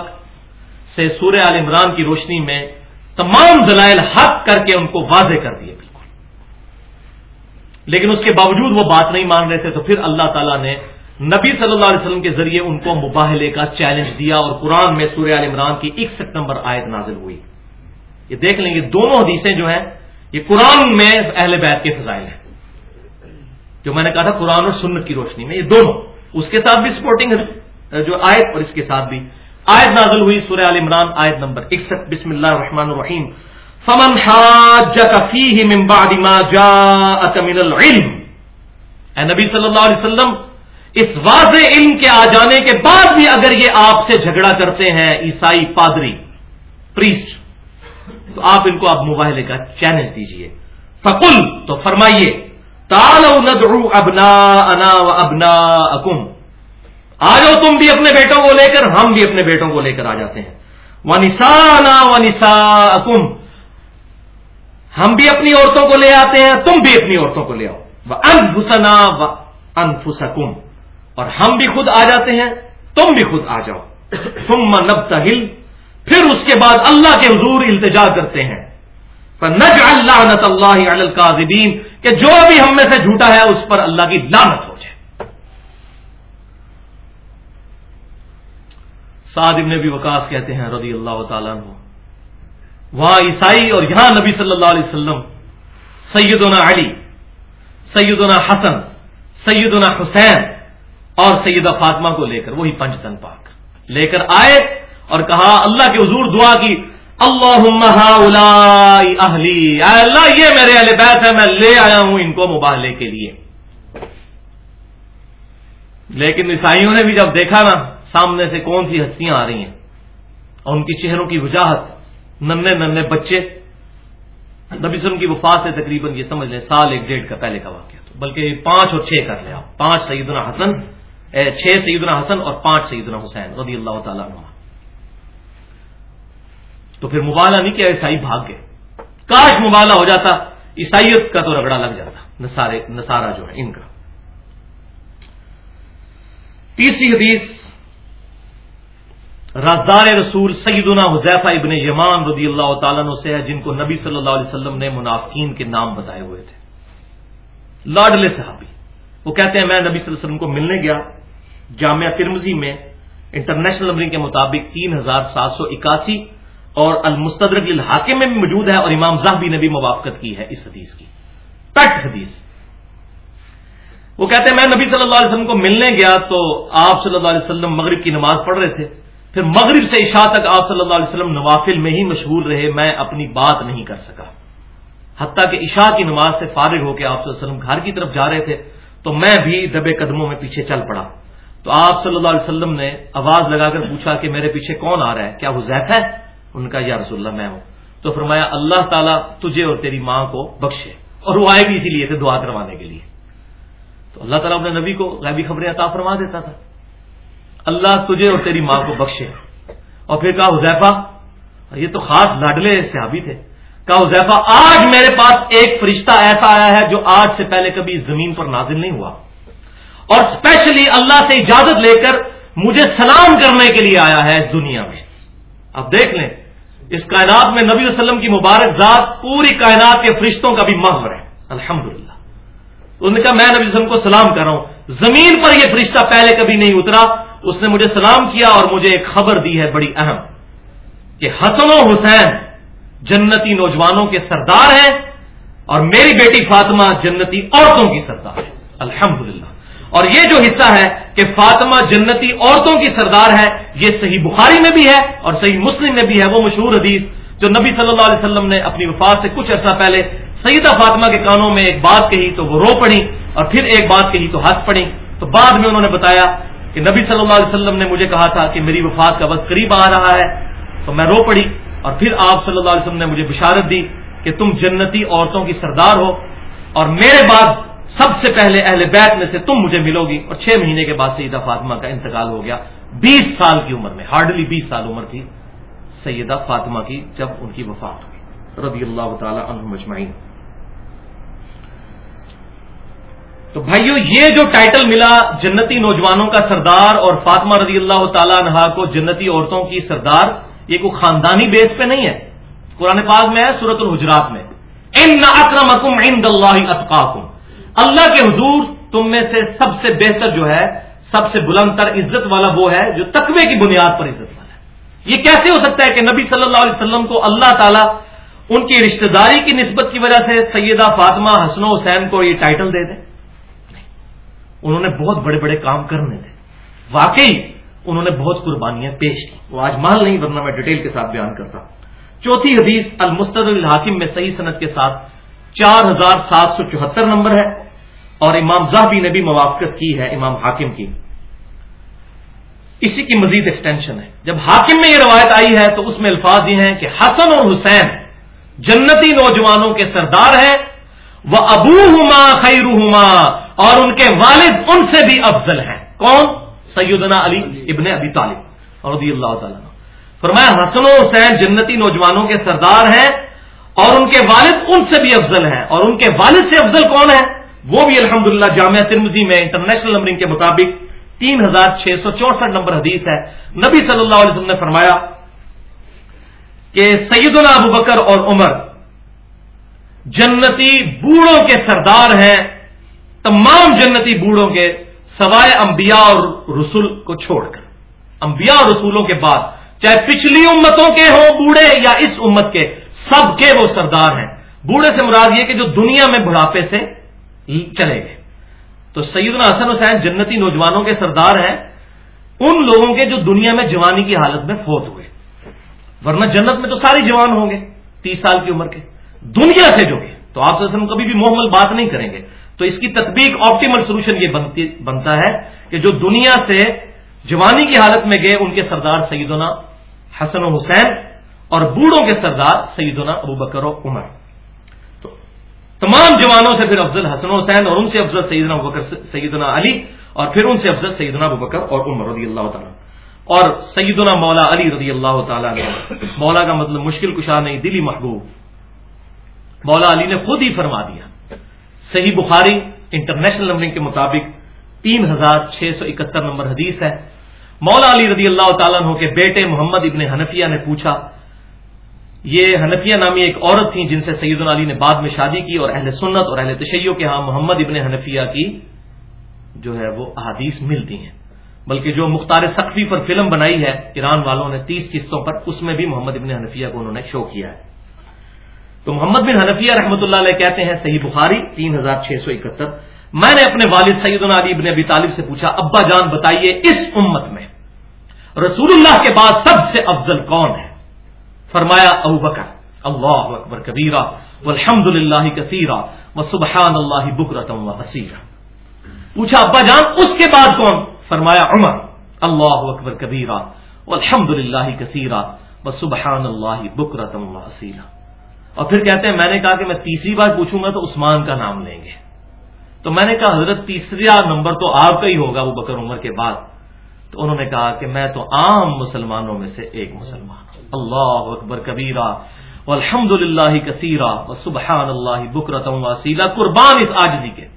A: سے سورہ عال عمران کی روشنی میں تمام دلائل حق کر کے ان کو واضح کر دیے بالکل۔ لیکن اس کے باوجود وہ بات نہیں مان رہے تھے، تو پھر اللہ تعالیٰ نے نبی صلی اللہ علیہ وسلم کے ذریعے ان کو مباہلے کا چیلنج دیا اور قرآن میں سورہ عال عمران کی اکسٹھ نمبر آیت نازل ہوئی۔ یہ دیکھ لیں گے دونوں حدیثیں جو ہیں، یہ قرآن میں اہل بیت کے فضائل ہیں۔ جو میں نے کہا تھا، قرآن اور سنت کی روشنی میں، یہ دونوں۔ اس کے ساتھ بھی سپورٹنگ جو آیت اور اس کے ساتھ بھی۔ آیت نازل ہوئی سورہ عال عمران آیت نمبر اکسٹھ۔ بسم اللہ الرحمن الرحیم۔ فمن فيه من بعد ما جاءك من العلم۔ اے نبی صلی اللہ علیہ وسلم، اس واضح علم کے آ جانے کے بعد بھی اگر یہ آپ سے جھگڑا کرتے ہیں، عیسائی پادری پریسٹ تو آپ ان کو آپ مباہلے کا چیلنج دیجیے فکل تو فرمائیے تالو ندعو ابنا انا و ابنا اکم آ جاؤ تم بھی اپنے بیٹوں کو لے کر، ہم بھی اپنے بیٹوں کو لے کر آ جاتے ہیں۔ و نسانا و نسا ہم بھی اپنی عورتوں کو لے آتے ہیں، تم بھی اپنی عورتوں کو لے آؤ۔ وہ انفسنا و انفسکم اور ہم بھی خود آ جاتے ہیں، تم بھی خود آ جاؤ۔ ثم نبتہل پھر اس کے بعد اللہ کے حضور التجا کرتے ہیں۔ نج اللہ نت اللہ القاضبین کہ جو بھی ہم میں سے جھوٹا ہے، اس پر اللہ کی لانت ہو جائے سعد ابن بھی وکاس کہتے ہیں رضی اللہ تعالیٰ عنہ، وہاں عیسائی اور یہاں نبی صلی اللہ علیہ وسلم، سیدنا علی، سیدنا حسن، سیدنا حسین اور سیدہ فاطمہ کو لے کر، وہی پنچ تن پاک، لے کر آئے اور کہا، اللہ کے حضور دعا کی اللہ اہلی اللہ یہ میرے اہل بیت ہے میں لے آیا ہوں ان کو مباہلے کے لیے۔ لیکن عیسائیوں نے بھی جب دیکھا نا سامنے سے کون سی ہستیاں آ رہی ہیں؟ اور ان کی چہروں کی وجاہت ننے ننے بچے۔ نبی سلم کی وفات سے تقریباً یہ سمجھ لیں، سال ایک ڈیڑھ کا پہلے کا واقعہ تو۔ بلکہ پانچ اور چھ کر لیا پانچ سیدنا حسن چھ سیدنا حسن اور پانچ سیدنا حسین رضی اللہ تعالیٰ عنہ تو پھر مبالہ نہیں کیا، عیسائی بھاگ گئے۔ کاش مبالہ ہو جاتا، عیسائیت کا تو رگڑا لگ جاتا۔ نسارے نسارا جو ہے، ان کا۔ تیسری حدیث رازدار رسول سیدنا حذیفہ ابن یمان رضی اللہ تعالیٰ سے ہے، جن کو نبی صلی اللہ علیہ وسلم نے منافقین کے نام بتائے ہوئے تھے۔ لاڈلے صحابی۔ وہ کہتے ہیں، میں نبی صلی اللہ علیہ وسلم کو ملنے گیا، جامعہ ترمزی میں انٹرنیشنل نمبرنگ کے مطابق تین ہزار سات سو اکاسی اور المستدرک الحاکم میں بھی موجود ہے اور امام زاہبی نے بھی موافقت کی ہے اس حدیث کی۔ تٹ حدیث۔ وہ کہتے ہیں، میں نبی صلی اللہ علیہ وسلم کو ملنے گیا تو آپ صلی اللہ علیہ وسلم مغرب کی نماز پڑھ رہے تھے۔ پھر مغرب سے عشاء تک آپ صلی اللہ علیہ وسلم نوافل میں ہی مشہور رہے، میں اپنی بات نہیں کر سکا۔ حتیٰ کہ عشاء کی نماز سے فارغ ہو کے آپ صلی اللہ علیہ وسلم گھر کی طرف جا رہے تھے، تو میں بھی دبے قدموں میں پیچھے چل پڑا۔ تو آپ صلی اللہ علیہ وسلم نے آواز لگا کر پوچھا کہ میرے پیچھے کون آ رہا ہے؟ کیا حذیف ہے؟ ان کا یا رسول اللہ، میں ہوں۔ تو فرمایا، اللہ تعالیٰ تجھے اور تیری ماں کو بخشے۔ اور وہ آئے بھی اسی لیے تھے دعا کروانے کے لیے۔ تو اللہ تعالیٰ اپنے نبی کو غیبی خبریں عطا فرما دیتا تھا۔ اللہ تجھے اور تیری ماں کو بخشے۔ اور پھر کہا، حذیفہ، یہ تو خاص لاڈلے صحابی تھے۔ کہا، حذیفہ، آج میرے پاس ایک فرشتہ ایسا آیا ہے جو آج سے پہلے کبھی زمین پر نازل نہیں ہوا۔ اور اسپیشلی اللہ سے اجازت لے کر مجھے سلام کرنے کے لیے آیا ہے اس دنیا میں۔ اب دیکھ لیں، اس کائنات میں نبی وسلم کی مبارک ذات پوری کائنات کے فرشتوں کا بھی محور ہے۔ الحمد للہ انہوں نے کہا میں نبی وسلم کو سلام کر رہا ہوں۔ زمین پر یہ فرشتہ پہلے کبھی نہیں اترا۔ اس نے مجھے سلام کیا اور مجھے ایک خبر دی ہے بڑی اہم کہ حسن و حسین جنتی نوجوانوں کے سردار ہیں اور میری بیٹی فاطمہ جنتی عورتوں کی سردار ہے۔ الحمد اور یہ جو حصہ ہے کہ فاطمہ جنتی عورتوں کی سردار ہے، یہ صحیح بخاری میں بھی ہے اور صحیح مسلم میں بھی ہے۔ وہ مشہور حدیث جو نبی صلی اللہ علیہ وسلم نے اپنی وفات سے کچھ عرصہ پہلے سیدہ فاطمہ کے کانوں میں ایک بات کہی تو وہ رو پڑی اور پھر ایک بات کہی تو ہنس پڑی۔ تو بعد میں انہوں نے بتایا کہ نبی صلی اللہ علیہ وسلم نے مجھے کہا تھا کہ میری وفات کا وقت قریب آ رہا ہے، تو میں رو پڑی اور پھر آپ صلی اللہ علیہ وسلم نے مجھے بشارت دی کہ تم جنتی عورتوں کی سردار ہو اور میرے بعد سب سے پہلے اہل بیت میں سے تم مجھے ملو گی۔ اور چھ مہینے کے بعد سیدہ فاطمہ کا انتقال ہو گیا۔ بیس سال کی عمر میں ہارڈلی بیس سال عمر تھی سیدہ فاطمہ کی جب ان کی وفات ہوئی۔ رضی اللہ تعالی عنہ مجمعین تو بھائیو، یہ جو ٹائٹل ملا جنتی نوجوانوں کا سردار اور فاطمہ رضی اللہ تعالی عنہ کو جنتی عورتوں کی سردار، یہ کوئی خاندانی بیس پہ نہیں ہے۔ قرآن پاک میں ہے سورت الحجرات میں۔ ان اکرمکم عند اللہ اتقاکم اللہ کے حضور تم میں سے سب سے بہتر جو ہے، سب سے بلند تر عزت والا وہ ہے جو تقوی کی بنیاد پر عزت والا ہے۔ یہ کیسے ہو سکتا ہے کہ نبی صلی اللہ علیہ وسلم کو اللہ تعالیٰ ان کی رشتہ داری کی نسبت کی وجہ سے سیدہ فاطمہ حسن و حسین کو یہ ٹائٹل دے دیں؟ انہوں نے بہت بڑے بڑے کام کرنے تھے۔ واقعی انہوں نے بہت قربانیاں پیش کی۔ وہ آج مال نہیں، ورنہ میں ڈیٹیل کے ساتھ بیان کرتا ہوں۔ چوتھی حدیث المستد الحاکم میں صحیح صنعت کے ساتھ چار ہزار سات سو چوہتر نمبر ہے اور امام زہبی نے بھی موافقت کی ہے امام حاکم کی۔ اسی کی مزید ایکسٹینشن ہے۔ جب حاکم میں یہ روایت آئی ہے تو اس میں الفاظ یہ ہیں کہ حسن اور حسین جنتی نوجوانوں کے سردار ہیں۔ وہ ابو ہما خیر اور ان کے والد ان سے بھی افضل ہیں۔ کون؟ سیدنا علی ابن ابی طالب رضی اللہ تعالیٰ فرمایا حسن و حسین جنتی نوجوانوں کے سردار ہیں اور ان کے والد ان سے بھی افضل ہیں۔ اور ان کے والد سے افضل کون ہے وہ بھی الحمدللہ للہ جامعہ ترمزی میں انٹرنیشنل نمبرنگ کے مطابق تین ہزار چھ سو چونسٹھ نمبر حدیث ہے۔ نبی صلی اللہ علیہ وسلم نے فرمایا کہ سیدنا ابو بکر اور عمر جنتی بوڑھوں کے سردار ہیں۔ تمام جنتی بوڑھوں کے سوائے انبیاء اور رسول کو چھوڑ کر۔ انبیاء اور رسولوں کے بعد، چاہے پچھلی امتوں کے ہوں بوڑھے یا اس امت کے، سب کے وہ سردار ہیں۔ بوڑھے سے مراد یہ کہ جو دنیا میں بڑھاپے سے چلے گئے۔ تو سیدنا حسن حسین جنتی نوجوانوں کے سردار ہیں۔ ان لوگوں کے جو دنیا میں جوانی کی حالت میں فوت ہوئے۔ ورنہ جنت میں تو ساری جوان ہوں گے، تیس سال کی عمر کے۔ دنیا سے جو گئے تو آپ کبھی بھی محمل بات نہیں کریں گے۔ تو اس کی تطبیق آپٹیمل سولوشن یہ بنتا ہے کہ جو دنیا سے جوانی کی حالت میں گئے ان کے سردار سیدنا حسن و حسین اور بوڑھوں کے سردار سیدنا ابو بکر و عمر۔ تو تمام جوانوں سے پھر افضل حسن و حسین اور ان سے افضل سیدنا ابو بکر، سیدنا علی اور پھر ان سے افضل سیدنا ابو بکر اور عمر رضی اللہ تعالیٰ۔ اور سیدنا مولا علی رضی اللہ تعالیٰ نے مولا کا مطلب مشکل کشا نہیں، دلی محبوب۔ مولا علی نے خود ہی فرما دیا۔ صحیح بخاری انٹرنیشنل نمبرنگ کے مطابق تین ہزار چھ سو اکہتر نمبر حدیث ہے۔ مولا علی رضی اللہ تعالیٰ عنہ کے بیٹے محمد ابن حنفیہ نے پوچھا، یہ حنفیہ نامی ایک عورت تھی جن سے سید علی نے بعد میں شادی کی اور اہل سنت اور اہل تشیعوں کے ہاں محمد ابن حنفیہ کی جو ہے وہ احادیث ملتی ہیں۔ بلکہ جو مختار سخفی پر فلم بنائی ہے، ایران والوں نے تیس قسطوں پر اس میں بھی محمد ابن حنفیہ کو انہوں نے شو کیا ہے۔ تو محمد بن حنفیہ رحمۃ اللہ علیہ کہتے ہیں، صحیح بخاری تین ہزار چھ سو اکہتر میں نے اپنے والد سعید علی ابن ابی طالب سے پوچھا، ابا جان بتائیے، اس امت میں رسول اللہ کے بعد سب سے افضل کون ہے؟ فرمایا، ابو بکر۔ اللہ اکبر کبیرہ۔ الحمد للہ کثیرہ۔ و سبحان اللہ بکرتم و حسیرہ پوچھا، ابا جان، اس کے بعد کون؟ فرمایا، عمر۔ اللہ اکبر کبیرہ۔ الحمد للہ کثیرہ۔ و سبحان اللہ بکرتم و حسیرہ اور پھر کہتے ہیں، میں نے کہا کہ میں تیسری بار پوچھوں گا تو عثمان کا نام لیں گے۔ تو میں نے کہا، حضرت تیسرا نمبر تو آپ کا ہی ہوگا وہ بکر عمر کے بعد۔ تو انہوں نے کہا کہ میں تو عام مسلمانوں میں سے ایک مسلمان اللہ اکبر کبیرہ۔ الحمد للہ کثیرہ۔ سبحان اللہ بکرتم وسیلہ قربان اس آجزی کے۔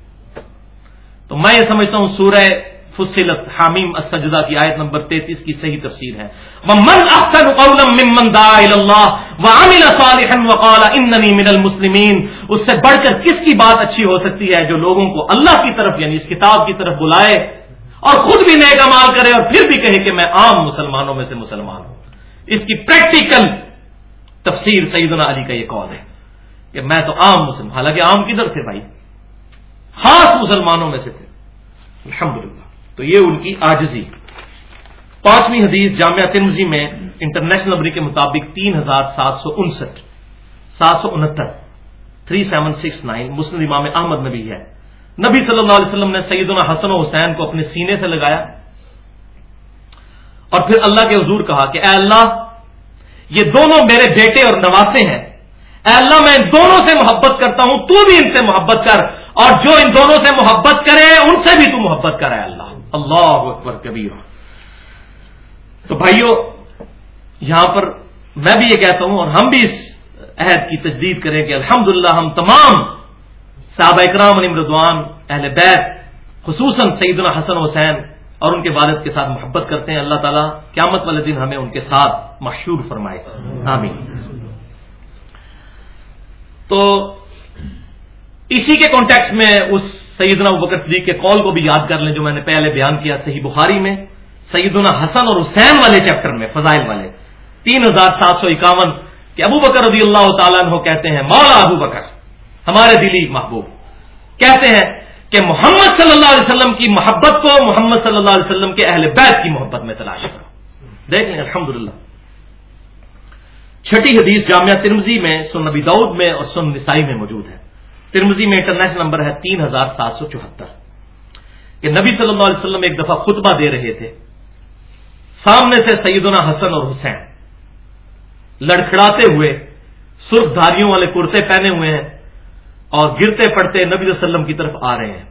A: تو میں یہ سمجھتا ہوں، سورہ فصلت حامیم السجدہ کی آیت نمبر تینتیس کی صحیح تفسیر ہے۔ من احسن قولا ممن دعا الى الله وعمل صالحا وقال انني من المسلمين اس سے بڑھ کر کس کی بات اچھی ہو سکتی ہے جو لوگوں کو اللہ کی طرف یعنی اس کتاب کی طرف بلائے اور خود بھی نیک امال کرے اور پھر بھی کہے کہ میں عام مسلمانوں میں سے مسلمان ہوں۔ اس کی پریکٹیکل تفسیر سیدنا علی کا یہ قول ہے کہ میں تو عام مسلم، حالانکہ عام کدھر تھے بھائی؟ خاص مسلمانوں میں سے تھے۔ الحمدللہ۔ تو یہ ان کی آجزی۔ پانچویں حدیث جامعہ ترمزی میں انٹرنیشنل نمبر کے مطابق تین ہزار سات سو انسٹھ، سات سو انہتر، تھری سیون سکس نائن، مسلم امام احمد میں بھی ہے۔ نبی صلی اللہ علیہ وسلم نے سیدنا حسن و حسین کو اپنے سینے سے لگایا۔ اور پھر اللہ کے حضور کہا کہ اے اللہ، یہ دونوں میرے بیٹے اور نواسے ہیں۔ اے اللہ، میں ان دونوں سے محبت کرتا ہوں، تو بھی ان سے محبت کر، اور جو ان دونوں سے محبت کرے، ان سے بھی تو محبت کرے اللہ۔ اللہ اکبر کبیر۔ تو بھائیوں یہاں پر میں بھی یہ کہتا ہوں اور ہم بھی اس عہد کی تجدید کریں کہ الحمدللہ ہم تمام صحابہ اکرام علی مردوان، اہل بیت، خصوصاً سیدنا حسن حسین اور ان کے والد کے ساتھ محبت کرتے ہیں۔ اللہ تعالیٰ قیامت والے دن ہمیں ان کے ساتھ مشہور فرمائے۔ آمین۔ تو اسی کے کانٹیکٹ میں اس سیدنا بکر صدیق کے کال کو بھی یاد کر لیں جو میں نے پہلے بیان کیا صحیح بخاری میں۔ سیدنا حسن اور حسین والے چیپٹر میں، فضائل والے۔ تین ہزار سات سو اکاون کہ ابو بکر رضی اللہ تعالیٰ عنہ کہتے ہیں، مولا ابو بکر، ہمارے دلی محبوب۔ کہتے ہیں کہ محمد صلی اللہ علیہ وسلم کی محبت کو محمد صلی اللہ علیہ وسلم کے اہل بیت کی محبت میں تلاش کرو۔ دیکھ لیں الحمد چھٹی حدیث جامعہ ترمزی میں سن نبی دعود میں اور سن نسائی میں موجود ہے۔ ترمزی میں انٹرنیشنل نمبر ہے تین ہزار سات سو چوہتر۔ کہ نبی صلی اللہ علیہ وسلم ایک دفعہ خطبہ دے رہے تھے۔ سامنے سے سیدنا حسن اور حسین۔ لڑکھڑاتے ہوئے، سرخ دھاریوں والے کرتے پہنے ہوئے ہیں اور گرتے پڑتے نبی صلی اللہ علیہ وسلم کی طرف آ رہے ہیں۔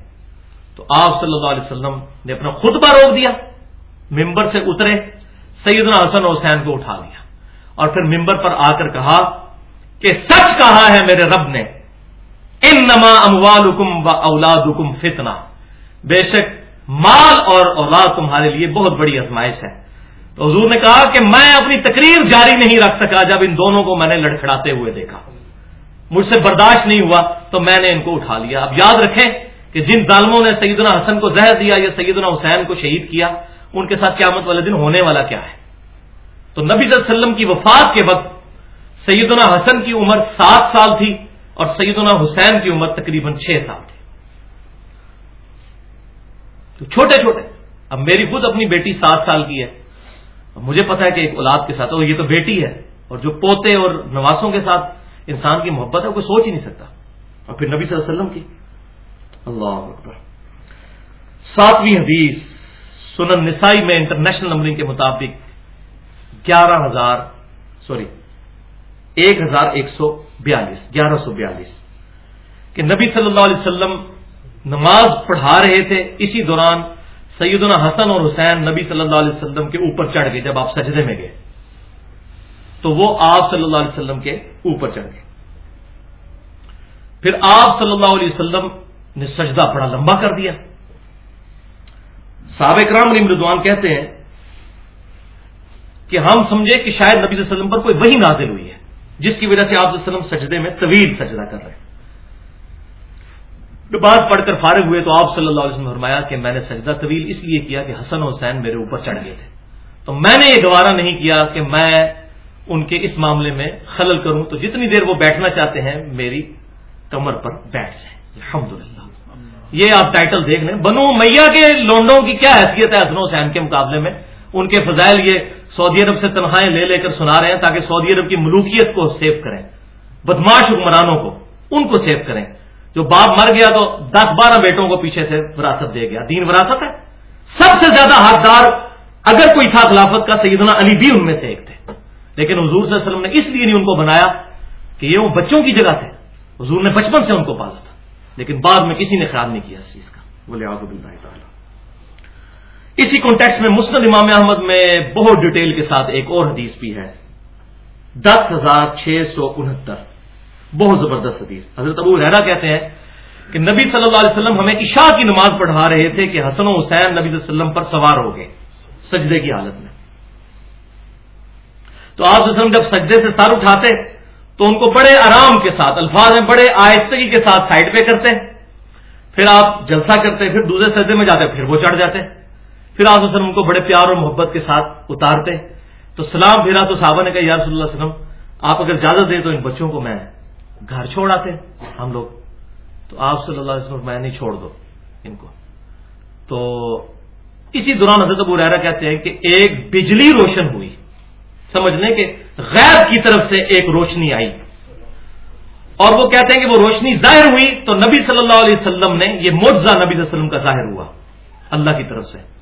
A: تو آپ صلی اللہ علیہ وسلم نے اپنا خطبہ روک دیا، ممبر سے اترے، سیدنا حسن اور حسین کو اٹھا لیا۔ اور پھر ممبر پر آ کر کہا کہ سچ کہا ہے میرے رب نے۔ ان نما اموال حکم و اولاد حکم فتنا بے شک مال اور اولاد تمہارے لیے بہت بڑی ازمائش ہے۔ تو حضور نے کہا کہ میں اپنی تقریر جاری نہیں رکھ سکا جب ان دونوں کو میں نے لڑکھڑاتے ہوئے دیکھا۔ مجھ سے برداشت نہیں ہوا، تو میں نے ان کو اٹھا لیا۔ اب یاد رکھیں کہ جن ظالموں نے سیدنا حسن کو زہر دیا یا سیدنا حسین کو شہید کیا، ان کے ساتھ قیامت والے دن ہونے والا کیا ہے؟ تو نبی صلی اللہ علیہ وسلم کی وفات کے وقت سیدنا حسن کی عمر سات سال تھی۔ اور سیدنا حسین کی عمر تقریباً چھ سال تھی۔ تو چھوٹے چھوٹے۔ اب میری خود اپنی بیٹی سات سال کی ہے۔ مجھے پتا ہے کہ ایک اولاد کے ساتھ یہ تو بیٹی ہے۔ اور جو پوتے اور نواسوں کے ساتھ انسان کی محبت ہے کوئی سوچ ہی نہیں سکتا۔ اور پھر نبی صلی اللہ علیہ وسلم کی۔ اللہ اکبر۔ ساتویں حدیث، سنن نسائی میں انٹرنیشنل نمبرنگ کے مطابق گیارہ ہزار سوری، ایک ہزار ایک سو بیالیس، گیارہ سو بیالیس۔ کہ نبی صلی اللہ علیہ وسلم نماز پڑھا رہے تھے، اسی دوران سیدنا حسن اور حسین نبی صلی اللہ علیہ وسلم کے اوپر چڑھ گئے جب آپ سجدے میں گئے۔ تو وہ آپ صلی اللہ علیہ وسلم کے اوپر چڑھ گئے۔ پھر آپ صلی اللہ علیہ وسلم نے سجدہ بڑا لمبا کر دیا۔ سابق رام علی مردوان کہتے ہیں کہ ہم سمجھے کہ شاید نبی صلی اللہ علیہ وسلم پر کوئی وہی نازل ہوئی ہے۔ جس کی وجہ سے آپ وسلم سجدے میں طویل سجدہ کر رہے ہیں۔ بات پڑھ کر فارغ ہوئے تو آپ صلی اللہ علیہ وسلم فرمایا کہ میں نے سجدہ طویل اس لیے کیا کہ حسن حسین میرے اوپر چڑھ گئے تھے۔ تو میں نے یہ گوارا نہیں کیا کہ میں ان کے اس معاملے میں خلل کروں، تو جتنی دیر وہ بیٹھنا چاہتے ہیں، میری کمر پر بیٹھ جائیں الحمد یہ آپ ٹائٹل دیکھ لیں۔ بنو میاں کے لونڈوں کی کیا حیثیت ہے حسن حسین کے مقابلے میں؟ ان کے فضائل یہ سعودی عرب سے تنخواہیں لے لے کر سنا رہے ہیں تاکہ سعودی عرب کی ملوکیت کو سیو کریں بدماش حکمرانوں کو، ان کو سیو کریں۔ جو باپ مر گیا تو دس بارہ بیٹوں کو پیچھے سے وراثت دے گیا۔ دین وراثت ہے۔ سب سے زیادہ حقدار اگر کوئی تھا خلافت کا، سیدنا علی بھی ان میں سے ایک تھے۔ لیکن حضور صلی اللہ علیہ وسلم نے اس لیے نہیں ان کو بنایا کہ یہ وہ بچوں کی جگہ تھے۔ حضور نے بچپن سے ان کو پالا تھا، لیکن بعد میں کسی نے خیال نہیں کیا اس چیز کا۔ بولے آب تعالیٰ۔ اسی کانٹیکس میں مسلم امام احمد میں بہت ڈیٹیل کے ساتھ ایک اور حدیث بھی ہے۔ دس ہزار چھ سو انہتر۔ بہت زبردست حدیث۔ حضرت ابو رحرا کہتے ہیں کہ نبی صلی اللہ علیہ وسلم ہمیں عشاء کی نماز پڑھا رہے تھے کہ حسن و حسین نبی صلی اللہ علیہ وسلم پر سوار ہو گئے سجدے کی حالت میں۔ تو آپ وسلم جب سجدے سے سر اٹھاتے تو ان کو بڑے آرام کے ساتھ، الفاظ میں بڑے آہستگی کے ساتھ سائڈ پہ کرتے، پھر آپ جلسہ کرتے، پھر دوسرے سجدے میں جاتے، پھر وہ چڑھ جاتے۔ پھر آپ وسلم کو بڑے پیار اور محبت کے ساتھ اتارتے تو سلام پھرا تو صحابہ نے کہا، یا رسول اللہ علیہ وسلم، آپ اگر اجازت دیں تو ان بچوں کو میں گھر چھوڑ آتے ہم لوگ۔ تو آپ صلی اللہ علیہ وسلم، میں نہیں چھوڑ دو ان کو۔ تو اسی دوران حضرت ابو ریرا کہتے ہیں کہ ایک بجلی روشن ہوئی۔ سمجھ لیں کہ غیر کی طرف سے ایک روشنی آئی۔ اور وہ کہتے ہیں کہ وہ روشنی ظاہر ہوئی تو نبی صلی اللہ علیہ وسلم نے، یہ معجزہ نبی صلی اللہ علیہ وسلم کا ظاہر ہوا۔ اللہ کی طرف سے۔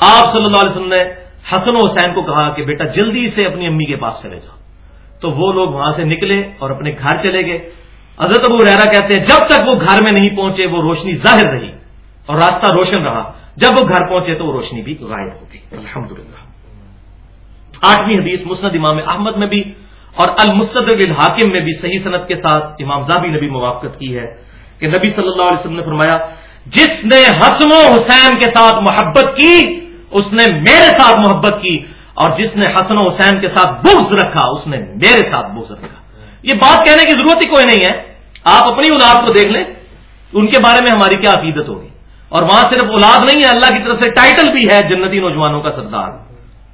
A: آپ صلی اللہ علیہ وسلم نے حسن و حسین کو کہا کہ بیٹا جلدی سے اپنی امی کے پاس چلے جاؤ۔ تو وہ لوگ وہاں سے نکلے اور اپنے گھر چلے گئے۔ حضرت ابو رحرا کہتے ہیں، جب تک وہ گھر میں نہیں پہنچے، وہ روشنی ظاہر رہی اور راستہ روشن رہا۔ جب وہ گھر پہنچے تو وہ روشنی بھی غائب ہو گئی۔ الحمد آٹھویں حدیث مسند امام احمد میں بھی اور المسد الحاکم میں بھی صحیح صنعت کے ساتھ امام زابی نے بھی موافقت کی ہے کہ نبی صلی اللہ علیہ وسلم نے فرمایا، جس نے حسن و حسین کے ساتھ محبت کی اس نے میرے ساتھ محبت کی اور جس نے حسن و حسین کے ساتھ بغض رکھا، اس نے میرے ساتھ بغض رکھا۔ یہ بات کہنے کی ضرورت ہی کوئی نہیں ہے۔ آپ اپنی اولاد کو دیکھ لیں، ان کے بارے میں ہماری کیا عقیدت ہوگی؟ اور وہاں صرف اولاد نہیں ہے، اللہ کی طرف سے ٹائٹل بھی ہے جنتی نوجوانوں کا سردار۔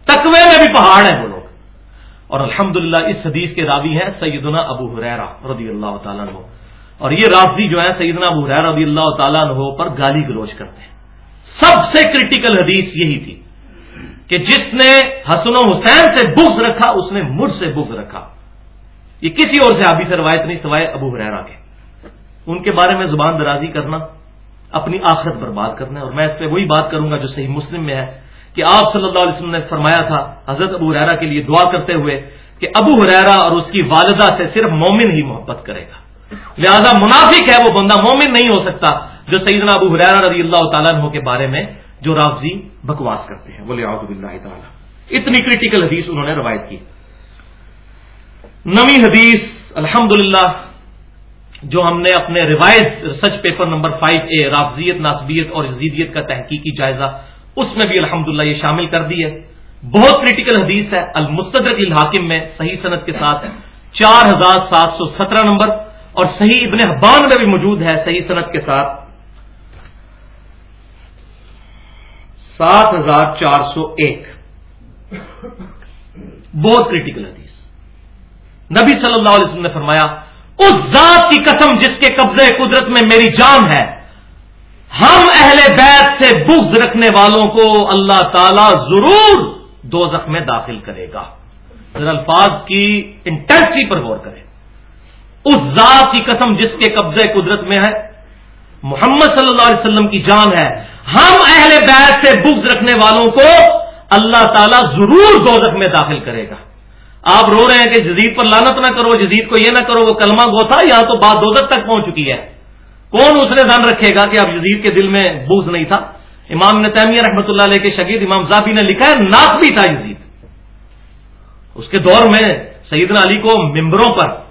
A: تکوے میں بھی پہاڑ ہیں وہ لوگ۔ اور الحمد اس حدیث کے راوی ہیں سیدنا ابو حریرا رضی اللہ تعالیٰ عنہ۔ اور یہ رافضی جو ہے سیدنا ابو حریرا رضی اللہ تعالیٰ عنہ پر گالی گلوچ کرتے ہیں۔ سب سے کرٹیکل حدیث یہی تھی کہ جس نے حسن و حسین سے بغض رکھا، اس نے مجھ سے بغض رکھا۔ یہ کسی اور صحابی سے روایت نہیں، سوائے ابو حریرا کے۔ ان کے بارے میں زبان درازی کرنا، اپنی آخرت برباد کرنا۔ اور میں اس پہ وہی بات کروں گا جو صحیح مسلم میں ہے کہ آپ صلی اللہ علیہ وسلم نے فرمایا تھا، حضرت ابو حریرا کے لیے دعا کرتے ہوئے کہ ابو حریرا اور اس کی والدہ سے صرف مومن ہی محبت کرے گا۔ لہذا منافق ہے وہ بندہ، مومن نہیں ہو سکتا، جو سیدنا ابو حریرا رضی اللہ تعالیٰ عنہ کے بارے میں جو رافضی بکواس کرتے ہیں۔ بولے اللہ تعالیٰ۔ اتنی کریٹیکل حدیث انہوں نے روایت کی۔ نمی حدیث الحمد جو ہم نے اپنے روایت research paper number five A رافضیت ناسبیت اور زیدیت کا تحقیقی جائزہ، اس میں بھی الحمدللہ یہ شامل کر دی ہے۔ بہت کریٹیکل حدیث ہے، المستدرک الحاکم میں صحیح صنعت کے ساتھ چار ہزار سات سو سترہ نمبر۔ اور صحیح ابن حبان میں بھی موجود ہے صحیح صنعت کے ساتھ۔ سات ہزار چار سو ایک۔ بہت کریٹیکل حدیث۔ نبی صلی اللہ علیہ وسلم نے فرمایا، اس ذات کی قسم جس کے قبضے قدرت میں میری جان ہے، ہم اہل بیت سے بغض رکھنے والوں کو اللہ تعالی ضرور دو زخم میں داخل کرے گا۔ الفاظ کی انٹینسٹی پر غور کرے اس ذات کی قسم جس کے قبضے قدرت میں ہے۔ محمد صلی اللہ علیہ وسلم کی جان ہے۔ ہم اہل بیت سے بغض رکھنے والوں کو اللہ تعالیٰ ضرور دو زخم میں داخل کرے گا۔ آپ رو رہے ہیں کہ جدید پر لانت نہ کرو جدید کو یہ نہ کرو، وہ کلمہ گو تھا یا تو بات دو تک پہنچ چکی ہے۔ کون اس نے دھن رکھے گا کہ اب یزید کے دل میں بوز نہیں تھا؟ امام نے تیمیہ رحمۃ اللہ علیہ کے شگید امام زابی نے لکھا ہے، ناک بھی تھا یزید اس کے دور میں سیدنا علی کو ممبروں پر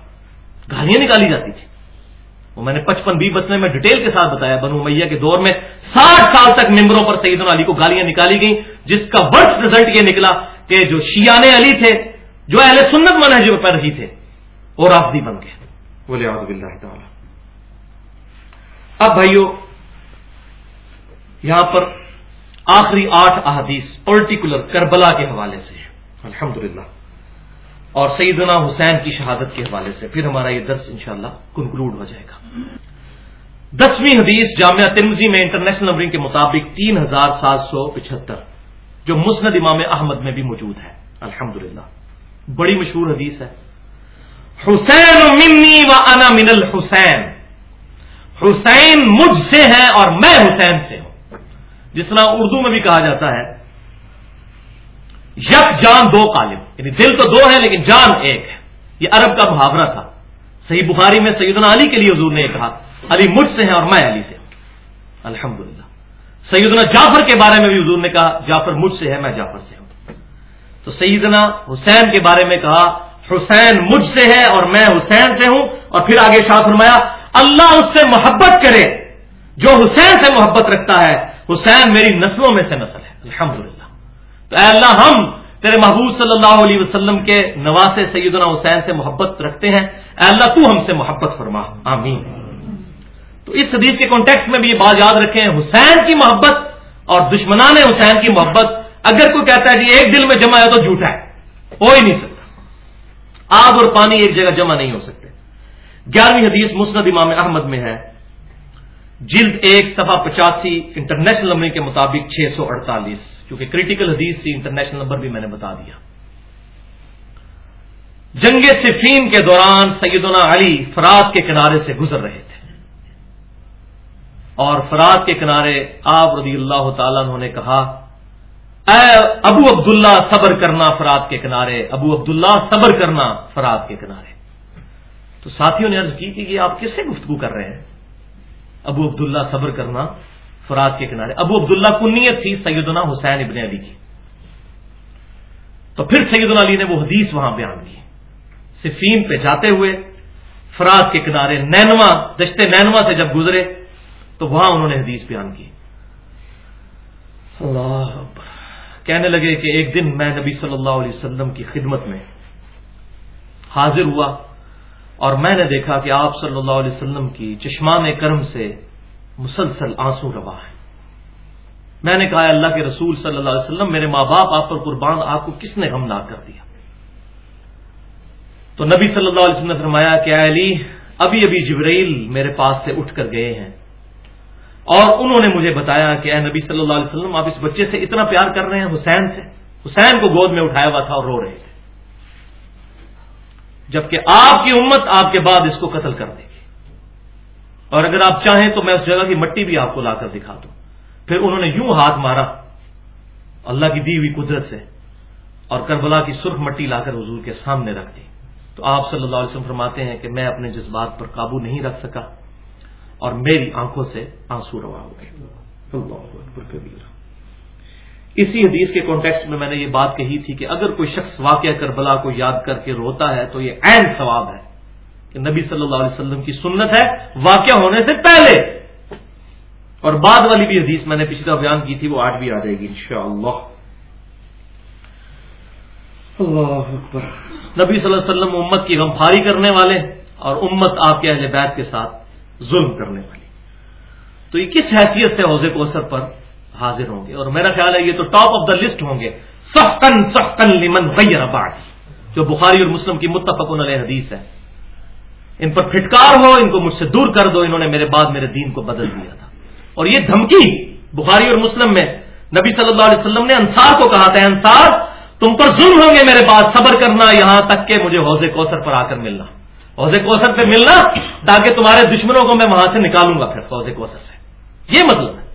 A: گالیاں نکالی جاتی تھی وہ میں نے پچپن بی بچنے میں ڈیٹیل کے ساتھ بتایا بنو میاں کے دور میں ساٹھ سال تک ممبروں پر سیدنا علی کو گالیاں نکالی گئیں جس کا ورس ریزلٹ یہ نکلا کہ جو شیان علی تھے جو اہل سنت منہج پہ رہی تھے وہ رافدی بن گئے۔ بولے تعالیٰ۔ اب بھائیو یہاں پر آخری آٹھ احادیث پرٹیکولر کربلا کے حوالے سے الحمد اور سیدنا حسین کی شہادت کے حوالے سے پھر ہمارا یہ درس انشاءاللہ کنکلوڈ ہو جائے گا۔ دسویں حدیث جامعہ ترمزی میں انٹرنیشنل نمبرنگ کے مطابق تین ہزار سات سو پچہتر، جو مسند امام احمد میں بھی موجود ہے۔ الحمد بڑی مشہور حدیث ہے۔ حسین منی و انا من الحسین۔ حسین مجھ سے ہے اور میں حسین سے ہوں۔ جس طرح اردو میں بھی کہا جاتا ہے یک جان دو قالب. یعنی دل تو دو ہے لیکن جان ایک ہے. یہ عرب کا محاورہ تھا. صحیح بخاری میں سیدنا علی کے لیے حضور نے کہا، علی مجھ سے ہے اور میں علی سے ہوں. الحمد للہ سیدنا جعفر کے بارے میں بھی حضور نے کہا، جعفر مجھ سے ہے، میں جعفر سے ہوں. تو سیدنا حسین کے بارے میں کہا، حسین مجھ سے ہے اور میں حسین سے ہوں. اور پھر آگے شاہ فرمایا، اللہ اس سے محبت کرے جو حسین سے محبت رکھتا ہے. حسین میری نسلوں میں سے نسل ہے. الحمد تو اے اللہ، ہم تیرے محبوب صلی اللہ علیہ وسلم کے نواز سیدنا حسین سے محبت رکھتے ہیں۔ اے اللہ، تو ہم سے محبت فرما۔ آمین۔ تو اس حدیث کے کانٹیکس میں بھی یہ بات یاد رکھیں، حسین کی محبت اور دشمنان حسین کی محبت، اگر کوئی کہتا ہے کہ ایک دل میں جمع ہے تو جھوٹا ہے۔ ہو ہی نہیں سکتا۔ آگ اور پانی ایک جگہ جمع نہیں ہو سکتے۔ گیارہویں حدیث مسند امام احمد میں ہے۔ جلد ایک سفا پچاسی، انٹرنیشنل نمبر کے مطابق چھ سو اڑتالیس۔ کیونکہ کریٹیکل حدیث تھی انٹرنیشنل نمبر بھی میں نے بتا دیا۔ جنگ صفین کے دوران سیدنا علی فرات کے کنارے سے گزر رہے تھے۔ اور فرات کے کنارے آپ رضی اللہ تعالیٰ انہوں نے کہا، اے ابو عبداللہ صبر کرنا فرات کے کنارے، ابو عبداللہ صبر کرنا فرات کے کنارے۔ تو ساتھیوں نے عرض کی کہ یہ آپ کس سے گفتگو کر رہے ہیں؟ ابو عبداللہ صبر کرنا فراد کے کنارے۔ ابو عبداللہ کنیت تھی سیدنا حسین ابن علی کی۔ تو پھر سیدنا علی نے وہ حدیث وہاں بیان کی۔ صفین پہ جاتے ہوئے فراد کے کنارے نینوا دشتے نینوا سے جب گزرے، تو وہاں انہوں نے حدیث بیان کی۔ اللہ کہنے لگے کہ ایک دن میں نبی صلی اللہ علیہ وسلم کی خدمت میں حاضر ہوا اور میں نے دیکھا کہ آپ صلی اللہ علیہ وسلم کی چشمان کرم سے مسلسل آنسو روا ہے۔ میں نے کہا، اللہ کے رسول صلی اللہ علیہ وسلم، میرے ماں باپ، آپ پر قربان، آپ کو کس نے غمناک کر دیا؟ تو نبی صلی اللہ علیہ وسلم نے فرمایا کہ علی، ابھی ابھی جبرائیل میرے پاس سے اٹھ کر گئے ہیں۔ اور انہوں نے مجھے بتایا کہ، اے نبی صلی اللہ علیہ وسلم، آپ اس بچے سے اتنا پیار کر رہے ہیں، حسین سے۔ حسین کو گود میں اٹھایا ہوا تھا اور رو رہے تھے۔ جبکہ آپ کی امت آپ کے بعد اس کو قتل کر دے گی۔ اور اگر آپ چاہیں تو میں اس جگہ کی مٹی بھی آپ کو لا کر دکھا دوں۔ پھر انہوں نے یوں ہاتھ مارا۔ اللہ کی دی ہوئی قدرت سے اور کربلا کی سرخ مٹی لا کر حضور کے سامنے رکھ دی۔ تو آپ صلی اللہ علیہ وسلم فرماتے ہیں کہ میں اپنے جذبات پر قابو نہیں رکھ سکا اور میری آنکھوں سے آنسو روا ہو گئے۔ اسی حدیث کے کانٹیکس میں میں نے یہ بات کہی تھی کہ اگر کوئی شخص واقعہ کربلا کو یاد کر کے روتا ہے تو یہ عین ثواب ہے۔ کہ نبی صلی اللہ علیہ وسلم کی سنت ہے واقعہ ہونے سے پہلے۔ اور بعد والی بھی حدیث میں نے پچھلا بیان کی تھی وہ آج بھی آ جائے گی انشاءاللہ۔ اللہ نبی صلی اللہ علیہ وسلم امت کی غمخاری کرنے والے اور امت آپ کے اہل بیت کے ساتھ ظلم کرنے والی تو یہ کس حیثیت سے حوضے کوثر پر حاضر ہوں گے؟ اور میرا خیال ہے یہ تو ٹاپ آف دا لسٹ ہوں گے۔ سختن سختن لمن غیر آباد جو بخاری اور مسلم کی متفق علیہ حدیث ہے۔ ان پر پھٹکار ہو، ان کو مجھ سے دور کر دو، انہوں نے میرے بعد میرے دین کو بدل دیا تھا۔ اور یہ دھمکی بخاری اور مسلم میں نبی صلی اللہ علیہ وسلم نے انصار کو کہا تھا، انصار، تم پر ظلم ہوں گے میرے بعد، صبر کرنا یہاں تک کہ مجھے حوض کوثر پر آ کر ملنا۔ حوض کوثر پہ ملنا تاکہ تمہارے دشمنوں کو میں وہاں سے نکالوں گا پھر حوض کوثر سے۔ یہ مطلب ہے۔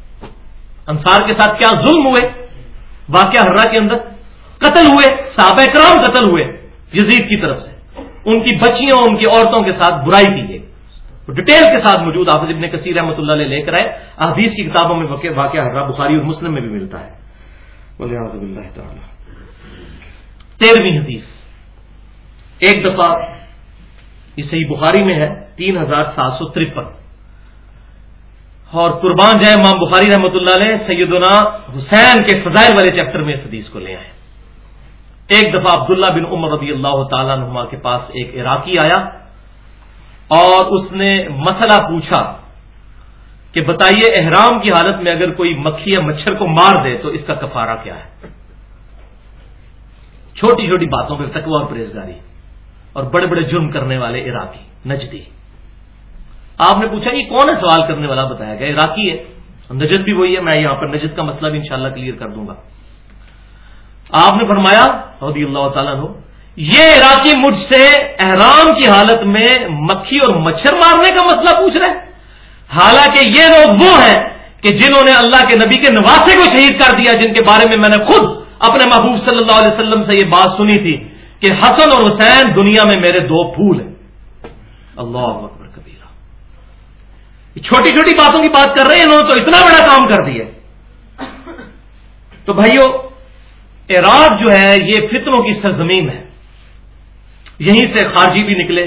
A: انصار کے ساتھ کیا ظلم ہوئے؟ واقعہ ہررا کے اندر قتل ہوئے، صحابہ کرام قتل ہوئے، یزید کی طرف سے۔ ان کی بچیوں، ان کی عورتوں کے ساتھ برائی کی گئی۔ ڈیٹیل کے ساتھ موجود حافظ ابن کثیر رحمۃ اللہ علیہ لے کر آئے۔ احادیث کی کتابوں میں واقعہ ہررا بخاری اور مسلم میں بھی ملتا ہے۔ تیرہویں حدیث۔ ایک دفعہ یہ صحیح بخاری میں ہے، تین ہزار سات سو ترپن۔ اور قربان جائے امام بخاری رحمۃ اللہ علیہ، سیدنا حسین کے فضائل والے چیپٹر میں اس حدیث کو لے آئے۔ ایک دفعہ عبداللہ بن عمر رضی اللہ تعالیٰ نما کے پاس ایک عراقی آیا اور اس نے مسئلہ پوچھا کہ بتائیے احرام کی حالت میں اگر کوئی مکھی یا مچھر کو مار دے تو اس کا کفارہ کیا ہے؟ چھوٹی چھوٹی باتوں پہ تکوا اور پرہیزگاری اور بڑے بڑے جرم کرنے والے عراقی، نجدی۔ آپ نے پوچھا یہ کون ہے سوال کرنے والا؟ بتایا گیا، عراقی ہے۔ نجد بھی وہی ہے، میں یہاں پر نجد کا مسئلہ بھی انشاءاللہ کلیئر کر دوں گا۔ آپ نے فرمایا رضی اللہ تعالیٰ ہو یہ عراقی مجھ سے احرام کی حالت میں مکھی اور مچھر مارنے کا مسئلہ پوچھ رہے حالانکہ یہ لوگ وہ ہیں کہ جنہوں نے اللہ کے نبی کے نواسے کو شہید کر دیا، جن کے بارے میں میں نے خود اپنے محبوب صلی اللہ علیہ وسلم سے یہ بات سنی تھی کہ حسن اور حسین دنیا میں میرے دو پھول ہیں۔ اللہ اکبر کبیرہ۔ چھوٹی چھوٹی باتوں کی بات کر رہے ہیں، انہوں نے تو اتنا بڑا کام کر دیا۔ تو بھائیو عراق جو ہے، یہ فتنوں کی سرزمین ہے۔ یہیں سے خارجی بھی نکلے،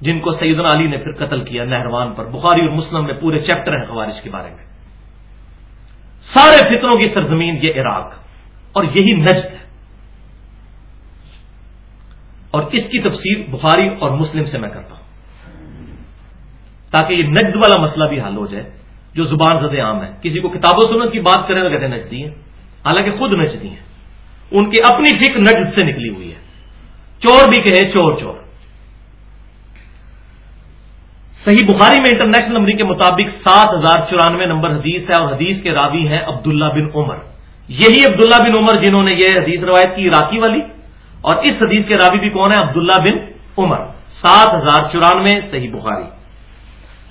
A: جن کو سیدنا علی نے پھر قتل کیا نہروان پر۔ بخاری اور مسلم میں پورے چیپٹر ہیں خوارش کے بارے میں۔ سارے فتنوں کی سرزمین یہ عراق، اور یہی نجد ہے۔ اور اس کی تفسیر بخاری اور مسلم سے میں کرتا ہوں۔ تاکہ یہ نجد والا مسئلہ بھی حل ہو جائے، جو زبان زد عام ہے۔ کسی کو کتاب و سنت کی بات کریں تو کہتے ہیں نجدی ہیں۔ حالانکہ خود نجدی ہیں۔ ان کی اپنی فکر نجد سے نکلی ہوئی ہے۔ چور بھی کہے چور چور۔ صحیح بخاری میں انٹرنیشنل نمبر کے مطابق سات ہزار چورانوے نمبر حدیث ہے اور حدیث کے راوی ہیں عبداللہ بن عمر۔ یہی عبداللہ بن عمر جنہوں نے یہ حدیث روایت کی عراقی والی۔ اور اس حدیث کے راوی بھی کون ہے عبداللہ بن عمر۔ سات ہزار چورانوے، صحیح بخاری۔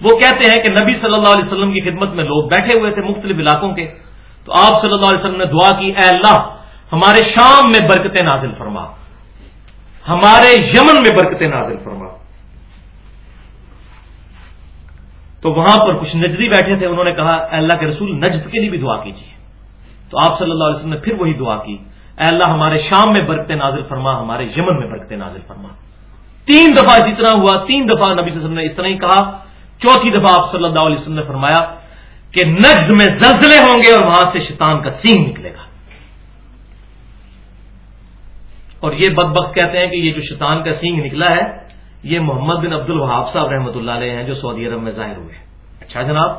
A: وہ کہتے ہیں کہ نبی صلی اللہ علیہ وسلم کی خدمت میں لوگ بیٹھے ہوئے تھے مختلف علاقوں کے۔ تو آپ صلی اللہ علیہ وسلم نے دعا کی، اے اللہ، ہمارے شام میں برکت نازل فرما۔ ہمارے یمن میں برکت نازل فرما۔ تو وہاں پر کچھ نجدی بیٹھے تھے، انہوں نے کہا، اے اللہ کے رسول، نجد کے لیے بھی دعا کیجیے۔ تو آپ صلی اللہ علیہ وسلم نے پھر وہی دعا کی، اے اللہ، ہمارے شام میں برکت نازل فرما، ہمارے یمن میں برکت نازل فرما۔ تین دفعہ جتنا ہوا، تین دفعہ نبی صلی اللہ علیہ وسلم نے اتنا ہی کہا۔ چوتھی دفعہ آپ صلی اللہ علیہ وسلم نے فرمایا کہ نجد میں زلزلے ہوں گے اور وہاں سے شیطان کا سینگ نکلے گا۔ اور یہ بدبخت کہتے ہیں کہ یہ جو شیطان کا سینگ نکلا ہے، یہ محمد بن عبد الوہاب صاحب رحمۃ اللہ علیہ ہیں جو سعودی عرب میں ظاہر ہوئے اچھا جناب،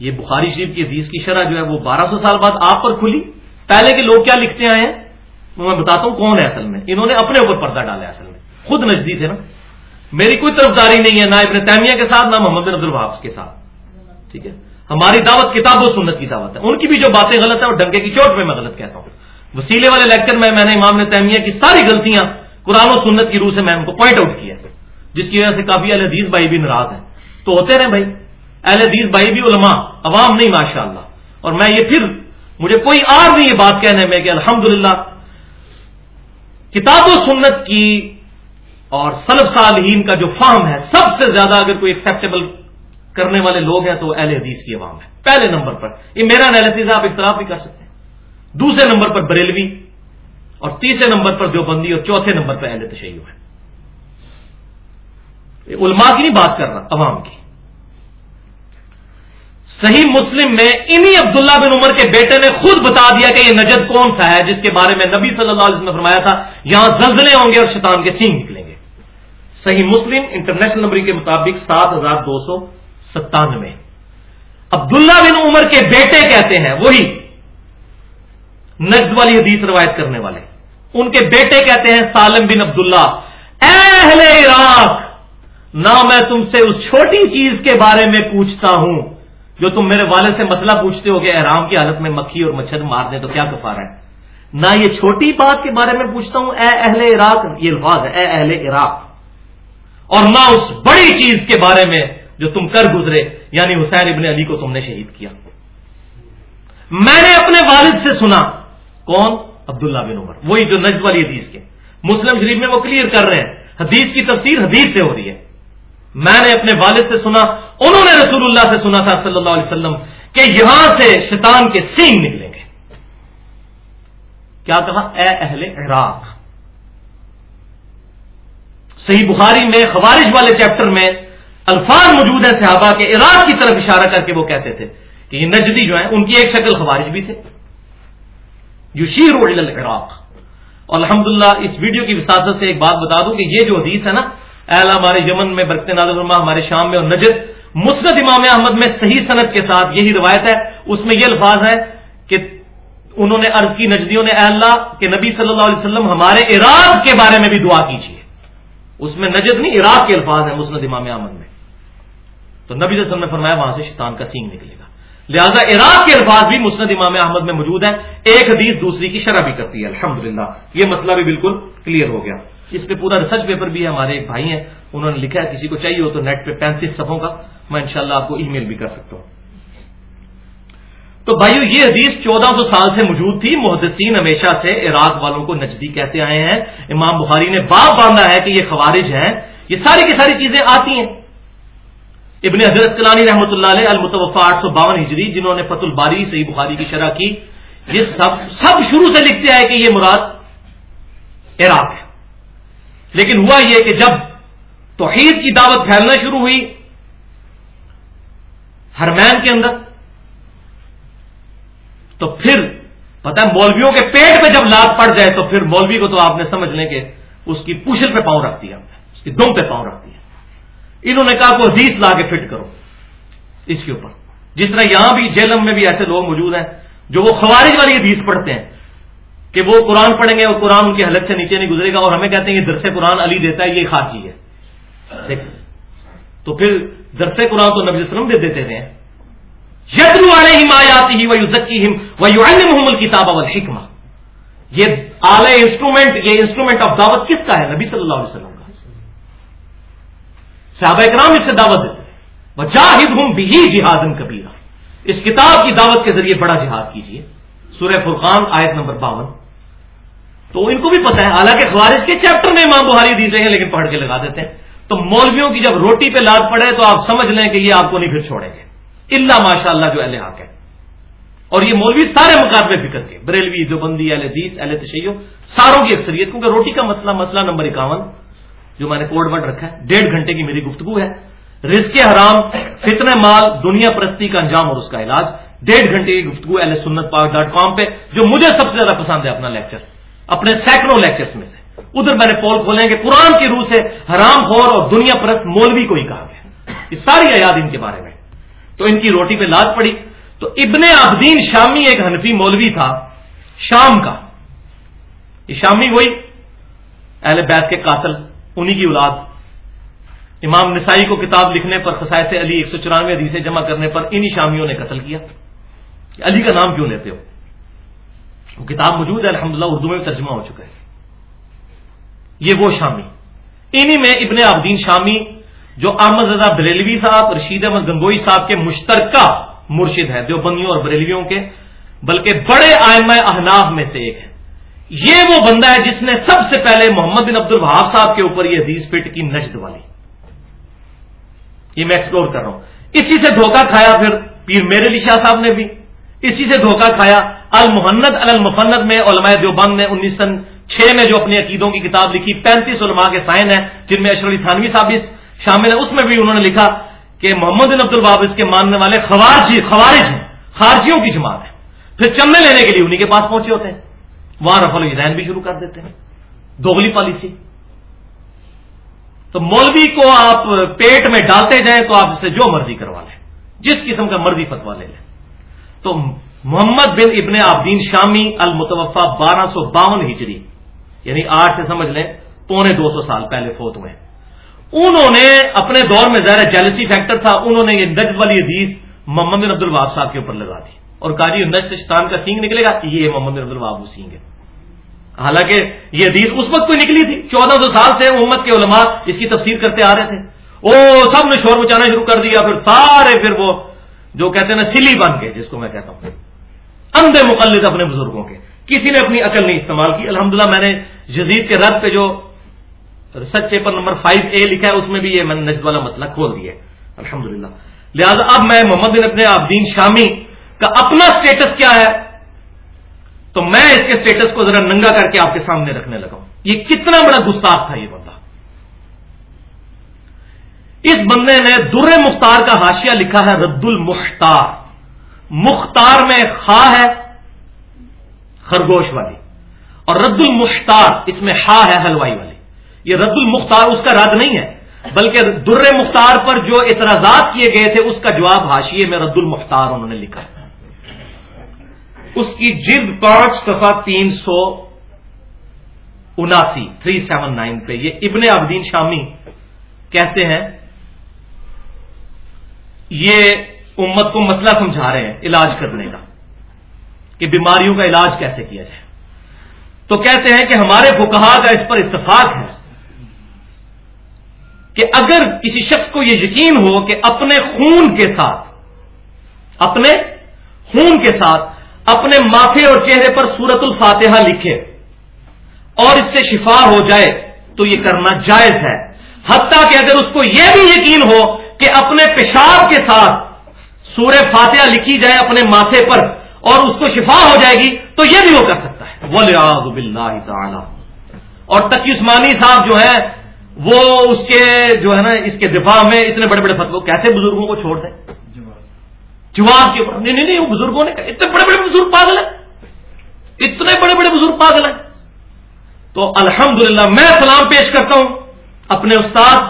A: یہ بخاری شریف کی حدیث کی شرح جو ہے وہ بارہ سو سال بعد آپ پر کھلی۔ پہلے کے لوگ کیا لکھتے آئے ہیں؟ میں بتاتا ہوں کون ہے اصل میں۔ انہوں نے اپنے اوپر پردہ ڈالا اصل میں۔ خود نزدیک تھے نا۔ میری کوئی طرفداری نہیں ہے، نہ ابن تیمیہ کے ساتھ، نہ محمد بن عبد الحافظ کے ساتھ۔ ٹھیک ہے؟ ہماری دعوت کتاب و سنت کی دعوت ہے۔ ان کی بھی جو باتیں غلط ہیں وہ ڈنکے کی چوٹ پہ میں غلط کہتا ہوں۔ وسیلے والے لیکچر میں میں نے امام نے تیمیہ کی ساری غلطیاں قرآن و سنت کی روح سے میں ان کو پوائنٹ آؤٹ کیا جس کی وجہ سے کافی اہل حدیث بھائی بھی ناراض ہیں۔ تو ہوتے رہے بھائی، اہل حدیث بھائی بھی علماء، عوام نہیں ماشاء اللہ اور میں یہ پھر، مجھے کوئی آر نہیں یہ بات کہنے میں کہ الحمدللہ، کتاب و سنت کی اور سلف صالحین کا جو فارم ہے، سب سے زیادہ اگر کوئی ایکسپٹیبل کرنے والے لوگ ہیں تو اہل حدیث کی عوام ہے پہلے نمبر پر۔ یہ میرا انالیس آپ اختلاف بھی کر سکتے ہیں۔ دوسرے نمبر پر بریلوی، اور تیسرے نمبر پر دیوبندی، اور چوتھے نمبر پر اہل تشیع ہے علماء کی نہیں بات کر رہا، عوام کی۔ صحیح مسلم میں انہی عبداللہ بن عمر کے بیٹے نے خود بتا دیا کہ یہ نجد کون سا ہے، جس کے بارے میں نبی صلی اللہ علیہ وسلم نے فرمایا تھا، یہاں زلزلے ہوں گے اور شیطان کے سینگ نکلیں گے۔ صحیح مسلم انٹرنیشنل نمبر کے مطابق سات ہزار دو سو ستانوے۔ عبداللہ بن عمر کے بیٹے کہتے ہیں، وہی نجد والی حدیث روایت کرنے والے۔ ان کے بیٹے کہتے ہیں، سالم بن عبداللہ، اہل عراق، نہ میں تم سے اس چھوٹی چیز کے بارے میں پوچھتا ہوں، جو تم میرے والد سے مسئلہ پوچھتے ہو کہ احرام کی حالت میں مکھی اور مچھر مار دیں تو کیا کفار ہے نہ یہ چھوٹی بات کے بارے میں پوچھتا ہوں، اے اہل عراق، یہ الفاظ ہے، اے اہل عراق۔ اور نہ اس بڑی چیز کے بارے میں جو تم کر گزرے یعنی حسین ابن علی کو تم نے شہید کیا۔ میں نے اپنے والد سے سنا، کون؟ عبداللہ بن عمر۔ وہی جو نجد والی حدیث کے۔ مسلم شریف میں وہ کلیئر کر رہے ہیں۔ حدیث کی تفسیر حدیث سے ہو رہی ہے۔ میں نے اپنے والد سے سنا، انہوں نے رسول اللہ سے سنا تھا صلی اللہ علیہ وسلم کہ یہاں سے شیطان کے سینگ نکلیں گے۔ کیا کہا؟ اے اہل عراق۔ صحیح بخاری میں خوارج والے چیپٹر میں الفاظ موجود ہیں صحابہ کے، عراق کی طرف اشارہ کر کے وہ کہتے تھے کہ یہ نجدی جو ہیں، ان کی ایک شکل خوارج بھی تھے۔ یو شیر العراق۔ اور الحمد اس ویڈیو کی وساطت سے ایک بات بتا دوں کہ یہ جو حدیث ہے نا اہل ہمارے یمن میں برکت نادر ہمارے شام میں اور نجد، مسند امام احمد میں صحیح صنعت کے ساتھ یہی روایت ہے۔ اس میں یہ الفاظ ہے کہ انہوں نے عرض کی نجدیوں نے، اے اللہ، کہ نبی صلی اللہ علیہ وسلم ہمارے عراق کے بارے میں بھی دعا کیجیے۔ اس میں نجد نہیں، عراق کے الفاظ ہیں مسند امام احمد میں۔ تو نبی صلی اللہ علیہ وسلم نے فرمایا وہاں سے شیطان کا سینگ نکلے گا۔ لہذا عراق کے الفاظ بھی مسند امام احمد میں موجود ہیں۔ ایک حدیث دوسری کی شرح بھی کرتی ہے۔ الحمدللہ، یہ مسئلہ بھی بالکل کلیئر ہو گیا۔ اس پہ پورا ریسرچ پیپر بھی ہے ہمارے ایک بھائی ہیں، انہوں نے لکھا ہے، کسی کو چاہیے ہو تو نیٹ پہ پینتیس صفوں کا میں انشاءاللہ آپ کو ای میل بھی کر سکتا ہوں۔ تو بھائیو، یہ حدیث چودہ سو سال سے موجود تھی۔ محدثین ہمیشہ سے عراق والوں کو نجدی کہتے آئے ہیں۔ امام بخاری نے باپ باندھا ہے کہ یہ خوارج ہیں۔ یہ ساری کی ساری چیزیں آتی ہیں۔ ابن حضرت کلانی رحمۃ اللہ علیہ المتوفا آٹھ سو باون ہجری، جنہوں نے فت الباری، صحیح بخاری کی شرح کی، یہ سب سب شروع سے لکھتے آئے کہ یہ مراد عراق ہے۔ لیکن ہوا یہ کہ جب توحید کی دعوت پھیلنا شروع ہوئی ہرمین کے اندر، تو پھر پتہ ہے مولویوں کے پیٹ پہ جب لات پڑ جائے، تو پھر مولوی کو تو آپ نے سمجھ لیں کہ اس کی پوشل پہ پاؤں رکھ دیا، اس کی دم پہ پاؤں رکھ دیا۔ انہوں نے کہا کہ حدیث لا کے فٹ کرو۔ اس کے اوپر۔ جس طرح یہاں بھی جیلم میں بھی ایسے لوگ موجود ہیں جو وہ خوارج والی حدیث پڑھتے ہیں کہ وہ قرآن پڑھیں گے اور قرآن ان کی حلق سے نیچے نہیں گزرے گا اور ہمیں کہتے ہیں یہ درس قرآن علی دیتا ہے، یہ خارجی ہے۔ دیکھ۔ تو پھر درس قرآن تو نبی وسلم بھی دیتے تھے یدرو علیہم آیاتی ہی ویزکیہم ویعلمہم الکتاب والحکمہ۔ یہ اعلی انسٹرومنٹ، یہ انسٹرومنٹ آف دعوت کس کا ہے؟ نبی صلی اللہ علیہ وسلم۔ صحابہ اکرام اس سے دعوت دیتے وجاہد ہوں بھی جہاد کبیرہ اس کتاب کی دعوت کے ذریعے بڑا جہاد کیجیے سورہ فرقان آیت نمبر باون۔ تو ان کو بھی پتا ہے، حالانکہ خوارش کے چیپٹر میں امام بہاری دی رہے ہیں، لیکن پڑھ کے لگا دیتے ہیں۔ تو مولویوں کی جب روٹی پہ لاد پڑے تو آپ سمجھ لیں کہ یہ آپ کو نہیں پھر چھوڑیں گے۔ اللہ ماشاء اللہ جو اہل حق ہے۔ اور یہ مولوی سارے مقابلے فکر کے۔ بریلوی جو بندی اہل حدیث، اہل تشیع، ساروں کی اکثریت، کیونکہ روٹی کا مسئلہ مسئلہ نمبر اکاون۔ جو میں نے کوڈ ورڈ رکھا ہے، ڈیڑھ گھنٹے کی میری گفتگو ہے۔ رزق حرام فتن مال، دنیا پرستی کا انجام اور اس کا علاج۔ ڈیڑھ گھنٹے کی گفتگو اہل سنت پاک ڈاٹ کام پہ، جو مجھے سب سے زیادہ پسند ہے اپنا لیکچر۔ اپنے سینکڑوں لیکچرز میں سے۔ ادھر میں نے پول کھولے کہ قرآن کی روح سے حرام خور اور دنیا پرست مولوی کو ہی کہا گیا۔ یہ ساری آیات ان کے بارے میں۔ تو ان کی روٹی پہ لاد پڑی۔ تو ابن عبدین شامی ایک حنفی مولوی تھا، شام کا۔ یہ شامی وہی، اہل بیت کے قاتل۔ انہی کی اولاد۔ امام نسائی کو کتاب لکھنے پر خسائے علی ایک سو چورانوے حدیثیں جمع کرنے پر انہی شامیوں نے قتل کیا۔ علی کا نام کیوں لیتے ہو؟ وہ کتاب موجود ہے، الحمدللہ، اردو میں ترجمہ ہو چکا ہے۔ یہ وہ شامی۔ انہی میں ابن عبدین شامی، جو احمد رضا بریلوی صاحب، رشید احمد گنگوئی صاحب کے مشترکہ مرشد ہیں۔ جو بنگیوں اور بریلویوں کے، بلکہ بڑے آئم احناف میں سے ایک ہے یہ وہ بندہ ہے جس نے سب سے پہلے محمد بن عبد الوہاب صاحب کے اوپر یہ حدیث پٹ کی نجد والی یہ میں ایکسپلور کر رہا ہوں۔ اسی سے دھوکہ کھایا پھر پیر میرے علی شاہ صاحب نے بھی۔ اسی سے دھوکہ کھایا المحنت المفنت میں علماء دیوبند نے انیس سن چھ میں جو اپنی عقیدوں کی کتاب لکھی، پینتیس علماء کے سائن ہیں، جن میں اشر علی تھانوی صاحب بھی شامل ہیں۔ اس میں بھی انہوں نے لکھا کہ محمد بن عبد الباب اس کے ماننے والے خوارجی، خوارج ہیں، خارجیوں کی جماعت ہے پھر چمنے لینے کے لیے انہیں کے پاس پہنچے ہوتے ہیں۔ وہاں رف الجین بھی شروع کر دیتے ہیں۔ دوگلی پالیسی۔ تو مولوی کو آپ پیٹ میں ڈالتے جائیں تو آپ اس سے جو مرضی کروا لیں۔ جس قسم کا مرضی فتوا لے لیں۔ تو محمد بن ابن عبدین شامی المتوفا بارہ سو باون ہجری یعنی آٹھ سے سمجھ لیں، پونے دو سو سال پہلے فوت ہوئے۔ انہوں نے اپنے دور میں ظاہر جیلسی فیکٹر تھا، انہوں نے یہ نجد والی حدیث محمد بن عبد الواب صاحب کے اوپر لگا دی۔ اور کہا جی نجد شیطان کا سینگ نکلے گا یہ محمد بن عبد الواب سینگ ہے۔ حالانکہ یہ حدیث اس وقت کوئی نکلی تھی، چودہ سو سال سے امت کے علماء اس کی تفسیر کرتے آ رہے تھے۔ او سب نے شور مچانا شروع کر دیا، پھر سارے پھر وہ جو کہتے ہیں نا، سلی بن کے جس کو میں کہتا ہوں۔ اندھے مقلد اپنے بزرگوں کے۔ کسی نے اپنی عقل نہیں استعمال کی۔ الحمدللہ میں نے جزید کے رد پہ جو research paper number five A لکھا ہے، اس میں بھی یہ میں نے نجد والا مسئلہ کھول دیا ہے۔ الحمد لہذا اب میں محمد بن اپنے عبدین شامی کا اپنا اسٹیٹس کیا ہے؟ تو میں اس کے اسٹیٹس کو ذرا ننگا کر کے آپ کے سامنے رکھنے لگا ہوں۔ یہ کتنا بڑا گستاخ تھا یہ بندہ۔ اس بندے نے در مختار کا حاشیہ لکھا ہے، رد المختار۔ مختار میں خا ہے، خرگوش والی۔ اور رد المختار، اس میں ہا ہے، حلوائی والی۔ یہ رد المختار اس کا رد نہیں ہے، بلکہ در مختار پر جو اعتراضات کیے گئے تھے، اس کا جواب حاشیے میں رد المختار انہوں نے لکھا اس کی جلد پانچ صفحہ تین سو اناسی، تھری سیون نائن پہ۔ یہ ابن عبدین شامی کہتے ہیں، یہ امت کو مسئلہ سمجھا رہے ہیں علاج کرنے کا، کہ بیماریوں کا علاج کیسے کیا جائے۔ تو کہتے ہیں کہ ہمارے فکہ کا اس پر اتفاق ہے کہ اگر کسی شخص کو یہ یقین ہو کہ اپنے خون کے ساتھ، اپنے خون کے ساتھ اپنے ماتھے اور چہرے پر سورت الفاتحہ لکھے اور اس سے شفا ہو جائے تو یہ کرنا جائز ہے۔ حتیٰ کہ اگر اس کو یہ بھی یقین ہو کہ اپنے پیشاب کے ساتھ سورہ فاتحہ لکھی جائے اپنے ماتھے پر اور اس کو شفا ہو جائے گی تو یہ بھی وہ کر سکتا ہے۔ ولی تعالی اور تقی عثمانی صاحب جو ہے، وہ اس کے جو ہے نا، اس کے دفاع میں اتنے بڑے بڑے فتو کیسے بزرگوں کو چھوڑ دیں جواب کے اوپر نہیں نہیں نہیں، وہ بزرگوں نے اتنے بڑے بڑے بزرگ پاگل ہیں۔ اتنے بڑے بڑے بزرگ پاگل ہیں۔ تو الحمدللہ میں سلام پیش کرتا ہوں اپنے استاد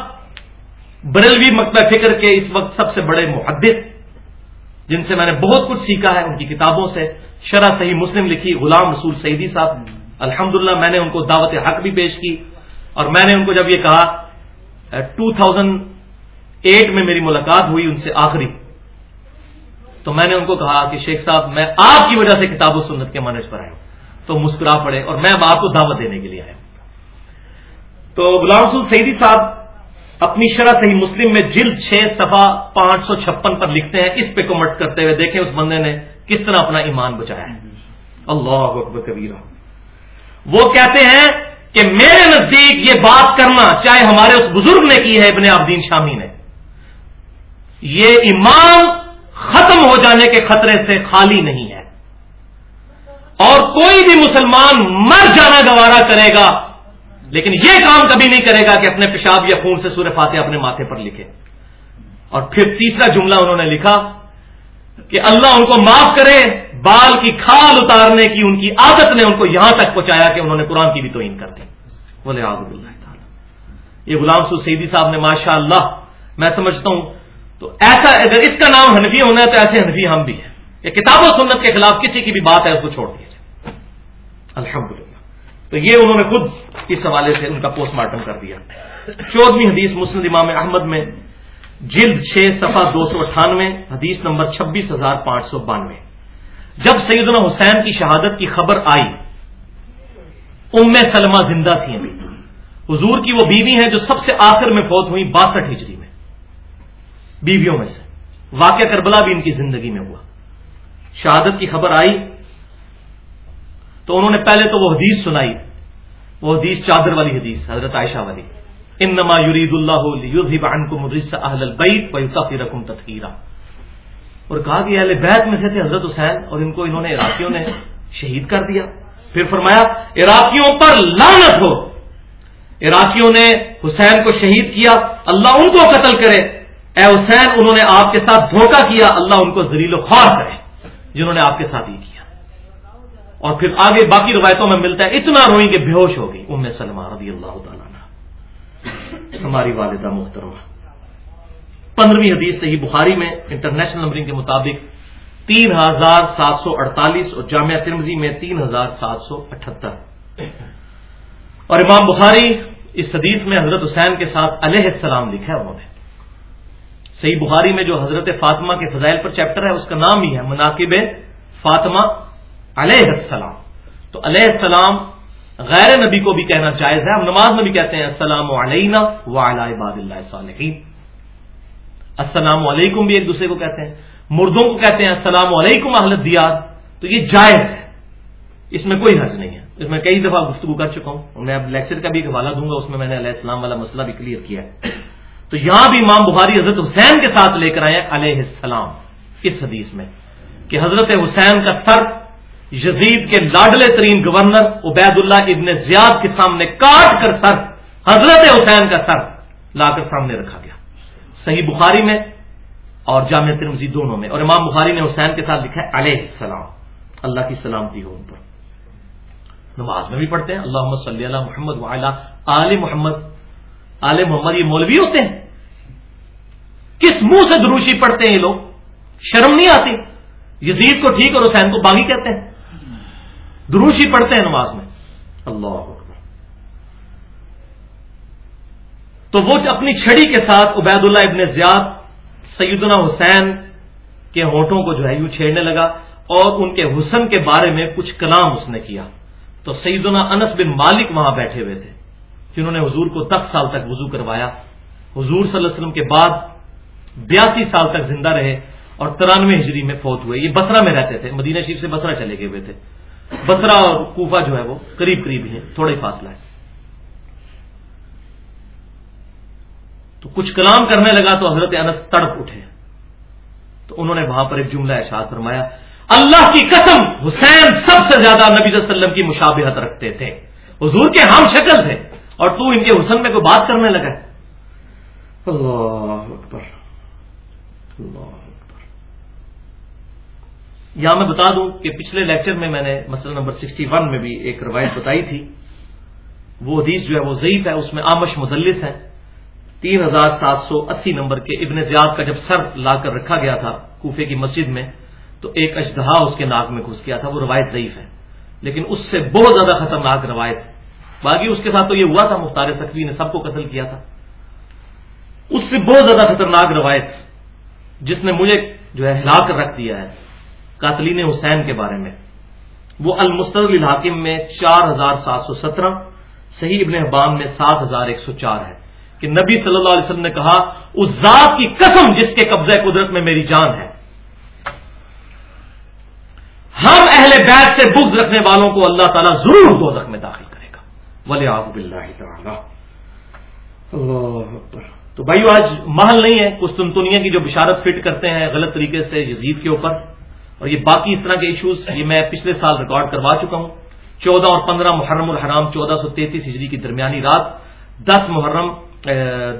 A: بریلوی مکتبہ فکر کے اس وقت سب سے بڑے محدث، جن سے میں نے بہت کچھ سیکھا ہے، ان کی کتابوں سے۔ شرح صحیح مسلم لکھی، غلام رسول سعیدی صاحب۔ الحمدللہ میں نے ان کو دعوت حق بھی پیش کی۔ اور میں نے ان کو جب یہ کہا، ٹو تھاؤزینڈ ایٹ میں میری ملاقات ہوئی ان سے آخری۔ تو میں نے ان کو کہا کہ شیخ صاحب، میں آپ کی وجہ سے کتاب و سنت کے مانج پر آیا ہوں۔ تو مسکرا پڑے اور میں اب آپ کو دعوت دینے کے لیے آیا تو غلام رسول سعیدی صاحب اپنی شرح صحیح مسلم میں جلد چھ سفا پانچ سو چھپن پر لکھتے ہیں۔ اس پہ کمنٹ کرتے ہوئے دیکھیں اس بندے نے کس طرح اپنا ایمان بچایا ہے۔ اللہ اکبر، کبیرہ۔ وہ کہتے ہیں کہ میرے نزدیک یہ بات کرنا چاہے ہمارے اس بزرگ نے کی ہے، ابن عبدین شامی نے۔ یہ ایمان ختم ہو جانے کے خطرے سے خالی نہیں ہے۔ اور کوئی بھی مسلمان مر جانا گوارا کرے گا، لیکن یہ کام کبھی نہیں کرے گا کہ اپنے پیشاب یا خون سے سورہ فاتح اپنے ماتھے پر لکھے۔ اور پھر تیسرا جملہ انہوں نے لکھا کہ اللہ ان کو معاف کرے، بال کی کھال اتارنے کی ان کی عادت نے ان کو یہاں تک پہنچایا کہ انہوں نے قرآن کی بھی توہین کر دی۔ بولے آب اللہ تعالیٰ۔ یہ غلام سو سیدی صاحب نے ماشاء اللہ میں سمجھتا ہوں تو ایسا اگر اس کا نام حنفی ہونا ہے تو ایسے حنفی ہم بھی ہیں۔ کہ کتاب و سنت کے خلاف کسی کی بھی بات ہے، اس کو چھوڑ دیا جائے۔ الحمد تو تو یہ انہوں نے خود اس حوالے سے ان کا پوسٹ مارٹم کر دیا۔ چودہویں حدیث مسلم امام احمد میں، جلد چھ صفحہ دو سو اٹھانوے، حدیث نمبر چھبیس ہزار پانچ سو بانوے۔ جب سیدنا حسین کی شہادت کی خبر آئی، ام سلمہ زندہ تھی ابھی۔ حضور کی وہ بیوی ہیں جو سب سے آخر میں فوت ہوئی باسٹھ ہجری میں۔ بیویوں میں سے۔ واقع کربلا بھی ان کی زندگی میں ہوا۔ شہادت کی خبر آئی تو انہوں نے پہلے تو وہ حدیث سنائی، وہ حدیث چادر والی حدیث، حضرت عائشہ والی۔ انما یرید اللہ رقم تطہیرہ اور کہا کہ اہل بیت میں سے تھے حضرت حسین اور ان کو انہوں نے عراقیوں نے شہید کر دیا۔ پھر فرمایا، عراقیوں پر لانت ہو۔ عراقیوں نے حسین کو شہید کیا، اللہ ان کو قتل کرے۔ اے حسین، انہوں نے آپ کے ساتھ دھوکہ کیا، اللہ ان کو زریل و خوار کرے، جنہوں نے آپ کے ساتھ یہ کیا۔ اور پھر آگے باقی روایتوں میں ملتا ہے، اتنا روئیں کہ بے ہوش ہو گئی ام سلمہ رضی اللہ تعالیٰ ہماری والدہ محترمہ۔ پندرہویں حدیث صحیح بخاری میں انٹرنیشنل نمبرنگ کے مطابق تین ہزار سات سو اڑتالیس اور جامعہ ترمزی میں تین ہزار سات سو اٹھہتر اور امام بخاری اس حدیث میں حضرت حسین کے ساتھ علیہ السلام لکھا ہے انہوں نے۔ صحیح بخاری میں جو حضرت فاطمہ کے فضائل پر چیپٹر ہے، اس کا نام ہی ہے مناقب فاطمہ علیہ السلام۔ تو علیہ السلام غیر نبی کو بھی کہنا جائز ہے۔ ہم نماز میں بھی کہتے ہیں السلام علینا عباد اللہ صالحین۔ السلام علیکم بھی ایک دوسرے کو کہتے ہیں۔ مردوں کو کہتے ہیں السلام علیکم اہل دیار تو یہ جائز ہے۔ اس میں کوئی حرض نہیں ہے۔ اس میں کئی دفعہ گفتگو کر چکا ہوں۔ میں اب لیکچر کا بھی ایک حوالہ دوں گا، اس میں میں نے علیہ السلام والا مسئلہ بھی کلیئر کیا ہے۔ تو یہاں بھی امام بخاری حضرت حسین کے ساتھ لے کر آئے علیہ السلام اس حدیث میں کہ حضرت حسین کا سر یزید کے لاڈلے ترین گورنر عبید اللہ ابن زیاد کے سامنے کاٹ کر سر حضرت حسین کا سر لا کر سامنے رکھا گیا۔ صحیح بخاری میں اور جامع ترمزی دونوں میں اور امام بخاری نے حسین کے ساتھ لکھا ہے علیہ السلام۔ اللہ کی سلامتی ہو ان پر۔ نماز میں بھی پڑھتے ہیں۔ اللہ صلی اللہ محمد آل محمد۔ آل محمد یہ مولوی ہوتے ہیں۔ کس منہ سے دروشی پڑھتے ہیں یہ لوگ؟ شرم نہیں آتی؟ یزید کو ٹھیک اور حسین کو باغی کہتے ہیں؟ دروشی پڑھتے ہیں نماز میں۔ اللہ تو وہ اپنی چھڑی کے ساتھ عبید اللہ ابن زیاد، سیدنا حسین کے ہونٹوں کو جو ہے یوں چھیڑنے لگا اور ان کے حسن کے بارے میں کچھ کلام اس نے کیا۔ تو سیدنا انس بن مالک وہاں بیٹھے ہوئے تھے، جنہوں نے حضور کو دس سال تک وضو کروایا۔ حضور صلی اللہ علیہ وسلم کے بعد بیاسی سال تک زندہ رہے اور ترانوے ہجری میں فوت ہوئے۔ یہ بسرا میں رہتے تھے، مدینہ شریف سے بسرا چلے گئے ہوئے تھے۔ بسرا اور کوفہ جو ہے وہ قریب قریب ہیں، تھوڑے فاصلہ ہے تو کچھ کلام کرنے لگا تو حضرت انس تڑپ اٹھے۔ تو انہوں نے وہاں پر ایک جملہ احساس فرمایا، اللہ کی قسم، حسین سب سے زیادہ نبی صلی اللہ علیہ وسلم کی مشابہت رکھتے تھے۔ حضور کے ہم شکل تھے۔ اور تو ان کے حسن میں کوئی بات کرنے لگا۔ اللہ اکبر۔ یہاں میں بتا دوں کہ پچھلے لیکچر میں میں نے مسئلہ نمبر سکسٹی ون میں بھی ایک روایت بتائی تھی۔ وہ حدیث جو ہے وہ ضعیف ہے، اس میں آمش مدلس ہے تین ہزار سات سو اسی نمبر کے ابن زیاد کا جب سر لا کر رکھا گیا تھا کوفے کی مسجد میں، تو ایک اشدہا اس کے ناک میں گھس گیا تھا، وہ روایت ضعیف ہے۔ لیکن اس سے بہت زیادہ خطرناک روایت۔ باقی اس کے ساتھ تو یہ ہوا تھا مختار سخوی نے سب کو قتل کیا تھا۔ اس سے بہت زیادہ خطرناک روایت۔ جس نے مجھے جو ہے۔ ہلا کر رکھ دیا ہے قاتلین حسین کے بارے میں۔ وہ المستد الحاکم میں چار ہزار سات سو سترہ صحیح ابن حبام میں سات ہزار ایک سو چار ہے۔ کہ نبی صلی اللہ علیہ وسلم نے کہا اس ذات کی قسم جس کے قبضہ قدرت میں میری جان ہے۔ ہم اہل بیت سے بغض رکھنے والوں کو اللہ تعالیٰ ضرور دو میں داخل کرے گا۔ ولی آب اللہ تو بھائیو آج محل نہیں ہے، کچھ تنتنیا کی جو بشارت فٹ کرتے ہیں غلط طریقے سے، یزید کے اوپر۔ اور یہ باقی اس طرح کے ایشوز یہ میں پچھلے سال ریکارڈ کروا چکا ہوں۔ چودہ اور پندرہ محرم الحرام چودہ سو تینتیس ہجری کی درمیانی رات، دس محرم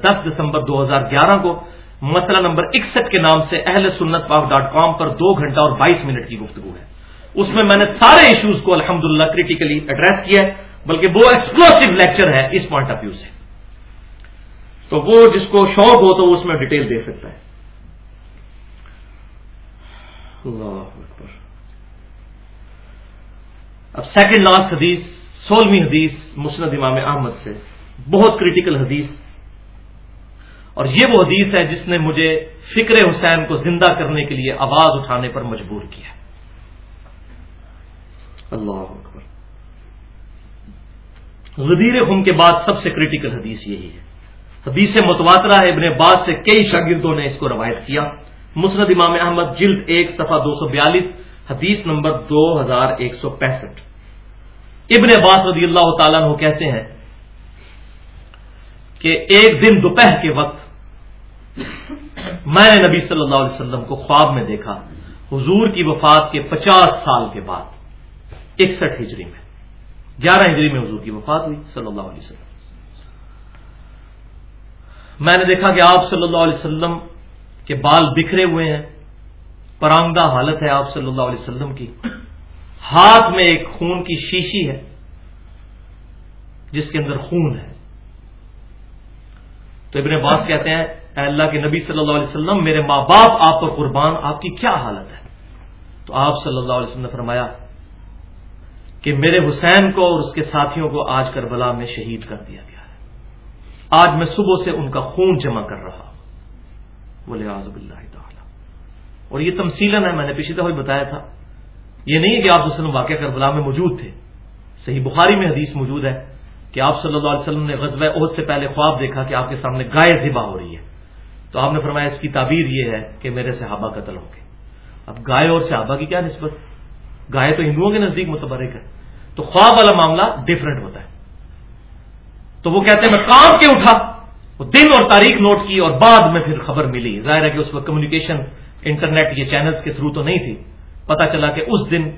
A: دس دسمبر دو ہزار گیارہ کو مسئلہ نمبر اکسٹھ کے نام سے اہل سنت پاک ڈاٹ کام پر دو گھنٹہ اور بائیس منٹ کی گفتگو ہے۔ اس میں میں نے سارے ایشوز کو الحمد للہ کریٹیکلی ایڈریس کیا ہے، بلکہ وہ ایکسکلوسو لیکچر ہے اس پوائنٹ آف ویو سے۔ تو وہ جس کو شوق ہو تو اس میں ڈیٹیل دے سکتا ہے۔ اللہ اکبر۔ اب سیکنڈ لاسٹ حدیث، سولہویں حدیث مسند امام احمد سے۔ بہت کریٹیکل حدیث۔ اور یہ وہ حدیث ہے جس نے مجھے فکر حسین کو زندہ کرنے کے لیے آواز اٹھانے پر مجبور کیا۔ اللہ اکبر۔ غدیر خم کے بعد سب سے کریٹیکل حدیث یہی ہے۔ حدیث متواترہ ابن بعد سے کئی شاگردوں نے اس کو روایت کیا۔ مسند امام احمد جلد ایک، صفحہ دو سو بیالیس، حدیث نمبر دو ہزار ایک سو پینسٹھ۔ ابن عباس رضی اللہ تعالیٰ عنہ کہتے ہیں کہ ایک دن دوپہر کے وقت میں نے نبی صلی اللہ علیہ وسلم کو خواب میں دیکھا۔ حضور کی وفات کے پچاس سال کے بعد، اکسٹھ ہجری میں، گیارہ ہجری میں حضور کی وفات ہوئی صلی اللہ علیہ وسلم۔ میں نے دیکھا کہ آپ صلی اللہ علیہ وسلم کے بال بکھرے ہوئے ہیں، پرانگدہ حالت ہے آپ صلی اللہ علیہ وسلم کی۔ ہاتھ میں ایک خون کی شیشی ہے، جس کے اندر خون ہے۔ تو ابن باس کہتے ہیں، اے اللہ کے نبی صلی اللہ علیہ وسلم، میرے ماں باپ، آپ پر قربان، آپ کی کیا حالت ہے؟ تو آپ صلی اللہ علیہ وسلم نے فرمایا کہ میرے حسین کو اور اس کے ساتھیوں کو آج کربلا میں شہید کر دیا گیا۔ آج میں صبح سے ان کا خون جمع کر رہا بولے آزب اللہ تعالی۔ اور یہ تمسیلن ہے، میں نے پچھلی دفعہ بتایا تھا۔ یہ نہیں کہ آپ وسلم واقعہ کربلا میں موجود تھے۔ صحیح بخاری میں حدیث موجود ہے کہ آپ صلی اللہ علیہ وسلم نے غزوہ عہد سے پہلے خواب دیکھا کہ آپ کے سامنے گائے ذبح ہو رہی ہے۔ تو آپ نے فرمایا، اس کی تعبیر یہ ہے کہ میرے صحابہ قتل ہوں گے۔ اب گائے اور صحابہ کی کیا نسبت؟ گائے تو ہندوؤں کے نزدیک متبرک ہے۔ تو خواب والا معاملہ ڈفرینٹ ہوتا ہے۔ تو وہ کہتے ہیں، میں کام کے اٹھا؟ وہ دن اور تاریخ نوٹ کی اور بعد میں پھر خبر ملی۔ ظاہر ہے کہ اس وقت کمیونیکیشن انٹرنیٹ یہ چینلز کے تھرو تو نہیں تھی۔ پتا چلا کہ اس دن